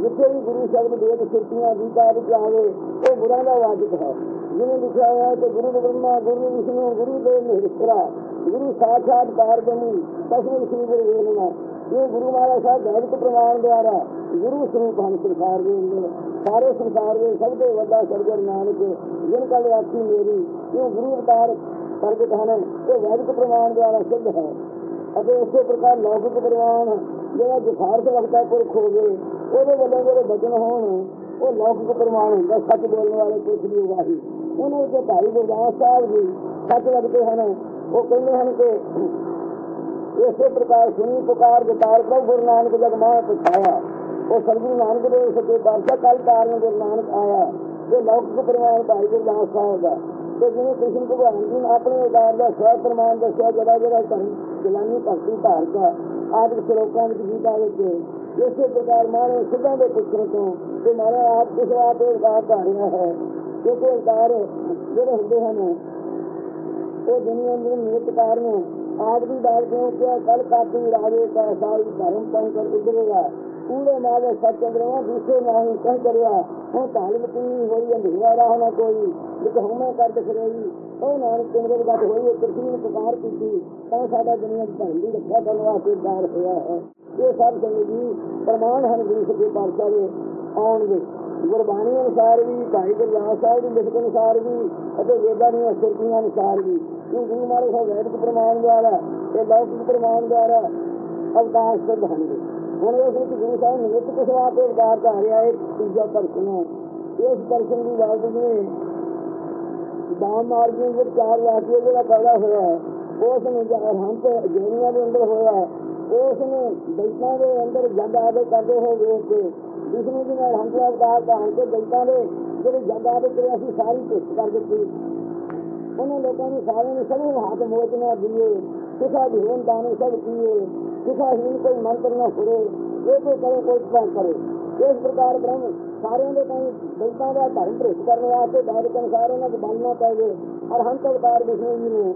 ਜਿੱਥੇ ਵੀ ਗੁਰੂ ਸ਼ਬਦ ਦੇਵ ਸਿਰਤੀਆਂ ਦੀ ਵਿੱਚ ਆਵੇ ਉਹ ਗੁਰਾਂ ਦਾ ਵਾਜਿਬ ਹੈ। ਜਿਵੇਂ ਲਿਖਿਆ ਹੋਇਆ ਕਿ ਗੁਰੂ ਬ੍ਰਹਮਾ, ਗੁਰੂ ਵਿਸ਼ਨੂੰ, ਗੁਰੂ ਦੇਵ ਮਹੇਸ਼ਵਰਾ, ਗੁਰੂ ਸਾਖਾਤ ਪਾਰਬਨੀ ਤਸਮੈ ਸ੍ਰੀ ਗੁਰੂ ਵੇਲਨਾ ਇਹ ਗੁਰੂ ਮਹਾਰਾਜ ਸਾਹਿਬ ਵੈਦਿਕ ਪ੍ਰਮਾਣ ਦੁਆਰਾ ਗੁਰੂ ਸਰੂਪ ਹਨ ਸੰਸਾਰ ਦੇ ਅੰਦਰ। ਸਾਰੇ ਸੰਸਾਰ ਦੇ ਸਭ ਤੋਂ ਵੱਡਾ ਸਰਗਰ ਨਾਨਕ, ਜਿਨ ਕਲ ਆਖੀ ਮੇਰੀ, ਇਹ ਗੁਰੂ ਅਵਤਾਰ ਪ੍ਰਗਟ ਹਨ। ਇਹ ਵੈਦਿਕ ਪ੍ਰਮਾਣ ਦੁਆਰਾ ਸਿੱਧ ਹੈ। ਅਤੇ ਇਸੇ ਪ੍ਰਕਾਰ ਲੌਕਿਕ ਪ੍ਰਮਾਣ ਜਿਹੜਾ ਜਖਾਰਤ ਵਕਤਾ ਪੁਰਖ ਹੋਵੇ ਉਹਦੇ ਵੱਲੋਂ ਜਿਹੜੇ ਬਚਨ ਹੋਣ, ਉਹ ਲੌਕਿਕ ਪ੍ਰਮਾਣ ਹੁੰਦਾ, ਸੱਚ ਬੋਲਣ ਵਾਲੇ ਪੁਰਖ ਦੀ ਉਗਾਹੀ ਉਹਨਾਂ ਵਿੱਚ ਭਾਈ ਗੁਰਦਾਸ ਸਾਹਿਬ ਜੀ ਸੱਚ ਲੱਗਦੇ ਹਨ। ਉਹ ਕਹਿੰਦੇ ਹਨ ਕਿ ਇਸੇ ਪ੍ਰਕਾਰ ਸੁਣੀ ਪੁਕਾਰ ਜਤਾਰ ਪ੍ਰਭ ਗੁਰੂ ਨਾਨਕ ਜਗ ਮਾਹ ਪਛਾਇਆ ਉਹ ਸਰਗੁਰੂ ਨਾਨਕ ਦੇਵ ਸੱਚੇ ਪਾਤਸ਼ਾਹ ਕੱਲ ਕਾਰਨ ਗੁਰੂ ਨਾਨਕ ਆਇਆ ਤੇ ਲੌਕਿਕ ਪ੍ਰਮਾਣ ਭਾਈ ਗੁਰਦਾਸ ਸਾਹਿਬ ਦਾ। ਤੇ ਜਿਵੇਂ ਕ੍ਰਿਸ਼ਨ ਭਗਵਾਨ ਜੀ ਨੇ ਆਪਣੇ ਉਦਾਰ ਦਾ ਸਵੈ ਪ੍ਰਮਾਣ ਦੱਸਿਆ ਜਿਹੜਾ ਜਿਹੜਾ ਧਰਮ ਜਲਾਨੀ ਭਗਤੀ ਧਾਰਕਾ ਆਦਿ ਸ਼ਲੋਕਾਂ ਵਿੱਚ ਗੀਤਾ ਵਿੱਚ ਇਸੇ ਪ੍ਰਕਾਰ ਮਾਰੇ ਸਿੱਧਾਂ ਦੇ ਪੁੱਛਣ ਤੋਂ ਤੇ ਮਾਰੇ ਆਪ ਕਿਸ ਆਪ ਇਹ ਉਦਾਰ ਧਾਰਿਆ ਹੈ। ਕਿਉਂਕਿ ਉਦਾਰ ਜਿਹੜੇ ਹੁੰਦੇ ਹਨ, ਉਹ ਦੁਨੀਆ ਦੇ ਨਿਯਤ ਕਾਰਨ ਆਦਮੀ ਬਾਲ ਕਿਉਂ ਕਿਹਾ ਕਲ ਕਾਤੀ ਰਾਜੇ ਕਾ ਸਾਰੀ ਧਰਮ ਪੰਕਰ ਉਧਰੇਗਾ ਕੂੜੇ ਮਾਵੇ ਸੱਚ ਚੰਦਰਮਾ ਦੂਸਰੇ ਨਹੀਂ ਕਹਿ ਕਰਿਆ। ਹੁਣ ਧਾਲਮਤੀ ਹੋਈ ਅੰਧੇਰਾ ਰਾਹ ਨਾ ਕੋਈ। ਇੱਕ ਹਉਮੈ ਕਰ ਦਿਖਰੇਗੀ ਉਹ ਨਾਨਕ ਚੰਦਰ ਗੱਟ ਹੋਈ, ਉਹ ਕਿਰਤੀ ਪੁਕਾਰ ਕੀਤੀ। ਤਾਂ ਸਾਡਾ ਦੁਨੀਆ ਦੀ ਧਰਮ ਰੱਖਿਆ ਕਰਨ ਵਾਸਤੇ ਦਾਰ ਹੋਇਆ ਹੈ। ਇਹ ਸਭ ਸੰਗਤ ਜੀ ਪ੍ਰਮਾਣ ਹਨ ਗੁਰੂ ਸੱਚੇ ਪਾਤਸ਼ਾਹ ਦੇ। ਆਉਣਗੇ ਗੁਰਬਾਣੀ ਅਨੁਸਾਰ ਵੀ, ਭਾਈ ਗੁਰਦਾਸ ਸਾਹਿਬ ਦੀ ਲਿਖਤ ਅਨੁਸਾਰ ਵੀ, ਅਤੇ ਵੇਦਾਂ ਦੀਆਂ ਸੁਰਤੀਆਂ ਅਨੁਸਾਰ ਵੀ। ਇਹ ਗੁਰੂ ਮਹਾਰਾਜ ਸਾਹਿਬ ਵੈਦਿਕ ਪ੍ਰਮਾਣ ਦੁਆਰਾ, ਇਹ ਲੌਕਿਕ ਪ੍ਰਮਾਣ ਦੁਆਰਾ ਅਵਤਾਰ ਸਿੱਧ ਹਨ ਹੁਣ ਇਸ ਵਿੱਚ ਗੁਰੂ ਸਾਹਿਬ ਨਿਮਿਤ ਕੁਸ਼ਵਾ ਤੇ ਅਵਤਾਰ ਧਾਰਿਆ ਇੱਕ ਤੀਜਾ ਦਰਸ਼ਨ ਹੈ ਇਸ ਦਰਸ਼ਨ ਦੀ ਗੱਲ ਨੇ ਦਾਮ ਮਾਰਗੀਆਂ ਵਿੱਚ ਚਾਰ ਵਾਸੀਏ ਜਿਹੜਾ ਪੈਦਾ ਹੋਇਆ ਹੈ, ਉਸ ਨੂੰ ਹੰਤ ਜੈਨੀਆਂ ਦੇ ਅੰਦਰ ਹੋਇਆ ਹੈ, ਉਸ ਨੂੰ ਦੈਤਾਂ ਦੇ ਅੰਦਰ ਜਗ ਆਦੇ ਕਰਦੇ ਹੋਏ ਵੇਖ ਕੇ ਵਿਸ਼ਨੂੰ ਜੀ ਨਾਲ ਹੰਤ ਅਵਤਾਰ ਧਾਰਨ ਕੇ ਦੈਤਾਂ ਦੇ ਜਿਹੜੇ ਜਗ ਆਦੇ ਕਰਿਆ ਸੀ ਸਾਰੀ ਭਿੱਟ ਕਰ ਦਿੱਤੀ। ਉਹਨਾਂ ਲੋਕਾਂ ਨੂੰ ਸਾਰਿਆਂ ਨੂੰ ਸਭ ਨੂੰ ਹੱਥ ਮੋਚਣਾ ਦਿਏ ਕਿਸਾ ਜੀਵਨ ਦਾਣੇ ਸਭ ਕੀਏ ਕਿਸਾ ਹੀ ਕੋਈ ਮੰਤਰ ਨਾ ਫੁਰੇ ਇਹ ਕੋਈ ਕਰੇ, ਕੋਈ ਕੰਮ ਕਰੇ। ਇਸ ਪ੍ਰਕਾਰ ਬ੍ਰਹਮ ਸਾਰਿਆਂ ਦੇ ਕਈ ਦੈਤਾਂ ਦਾ ਧਰਮ ਭ੍ਰਿਸ਼ਟ ਕਰਨ ਵਾਸਤੇ ਵੈਦਿਕ ਅਨੁਸਾਰ ਉਹਨਾਂ ਨੂੰ ਬਣਨਾ ਪਏਗੇ ਅਰਹੰਤ ਅਵਤਾਰ ਵਿਸ਼ਨੂੰ ਜੀ ਨੂੰ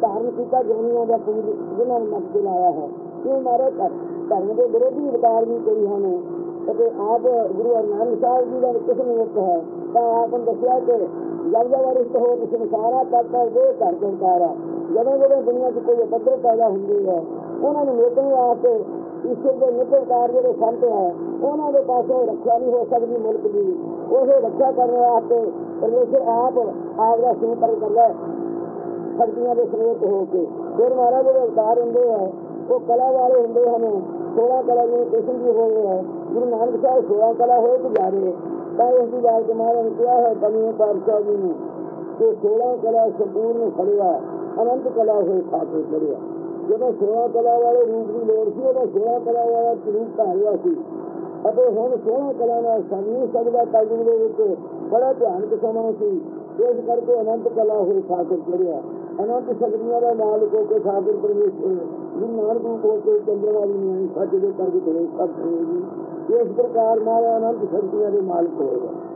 ਧਾਰਨ ਕੀਤਾ ਜੋਨੀਆਂ ਦਾ ਪੁੰਜ, ਜਿਨ੍ਹਾਂ ਨੂੰ ਮੱਤ ਲਾਇਆ ਹੈ। ਇਹ ਮਾਰੇ ਧਰਮ ਦੇ ਵਿਰੋਧੀ ਅਵਤਾਰ ਵੀ ਕਈ ਹਨ ਅਤੇ ਆਪ ਗੁਰੂ ਅਰਜਨ ਸਾਹਿਬ ਜੀ ਦਾ ਕਿਸ ਨਿਯਤ ਹੈ? ਤਾਂ ਆਪ ਨੂੰ ਦੱਸਿਆ ਕਿ ਜਦ ਜਦ ਅਰਿਸ਼ਟ ਹੋ ਕਿ ਸੰਸਾਰਾ ਤਦ ਤੱਕ ਦੇ ਘਰ ਸੰਸਾਰਾ ਜਦੋਂ ਜਦੋਂ ਦੁਨੀਆ 'ਚ ਕੋਈ ਉਪਦਰ ਪੈਦਾ ਹੁੰਦੀ ਹੈ ਉਹਨਾਂ ਨੂੰ ਮੇਟਣ ਵਾਸਤੇ ਈਸ਼ਵਰ ਦੇ ਨਿਤਕਾਰ ਜਿਹੜੇ ਸੰਤ ਹੈ, ਉਹਨਾਂ ਦੇ ਪਾਸੋਂ ਰੱਖਿਆ ਨਹੀਂ ਹੋ ਸਕਦੀ ਮੁਲਕ ਦੀ। ਉਹ ਰੱਖਿਆ ਕਰਨ ਵਾਸਤੇ ਪਰਮੇਸ਼ਰ ਆਪ ਆਪ ਦਾ ਸਿੰਤਰ ਕਰਦਾ ਸ਼ਕਤੀਆਂ ਦੇ ਸਰੋਤ ਹੋ ਕੇ। ਫਿਰ ਮਹਾਰਾਜ ਜਿਹੜੇ ਅਵਤਾਰ ਹੁੰਦੇ ਆ, ਉਹ ਕਲਾ ਵਾਲੇ ਹੁੰਦੇ ਹਨ। 16 ਕਲਾ ਨੂੰ ਕ੍ਰਿਸ਼ਨ ਜੀ ਹੋਏ ਹੈ ਗੁਰੂ ਨਾਨਕ ਸਾਹਿਬ 16 ਕਲਾ ਹੋਏ ਤੇ ਜਾਰੇ ਤਾਂ ਇਸ ਦੀ ਗੱਲ ਕਿ ਨੇ ਕਿਹਾ ਹੈ ਕਮੀਆਂ ਪਾਤਸ਼ਾਹ ਜੀ ਨੂੰ, ਕਿ 16 ਕਲਾ ਸੰਪੂਰਨ ਖੜਿਆ ਅਨੰਤ ਕਲਾ ਹੋਏ ਖਾਤੇ ਖੜਿਆ ਜਦੋਂ 16 ਕਲਾ ਵਾਲੇ ਰੂਪ ਦੀ ਲੋੜ ਸੀ, ਉਹਦਾ 16 ਕਲਾ ਵਾਲਾ ਰੂਪ ਧਾਰਿਆ ਸੀ। ਅਤੇ ਹੁਣ 16 ਕਲਾ ਨਾਲ ਸਾਨੂੰ ਸਕਦਾ ਕਲਯੁਗ ਦੇ ਵਿੱਚ ਬੜਾ ਧਿਆਨ ਸਮਾਂ ਸੀ। ਇਸ ਕਰਕੇ ਅਨੰਤ ਕਲਾ ਹੋਏ ਖਾਤਰ ਚੜਿਆ। ਅਨੰਤ ਸ਼ਕਤੀਆਂ ਦਾ ਮਾਲਕ ਹੋ ਕੇ ਖਾਤਰ ਪਰਮੇਸ਼ਰ ਗੁਰੂ ਨਾਨਕ ਨੂੰ ਕੋ ਕੇ ਚੰਦਰਮਾ ਦੀ ਨਿਆਈ ਸੱਚ ਦੇ ਕਰਕੇ ਸਭ ਹੋਏਗੀ ਇਸ ਪ੍ਰਕਾਰ ਮਾਇਆ ਅਨੰਤ ਸ਼ਕਤੀਆਂ ਦੇ ਮਾਲਕ ਹੋਏਗਾ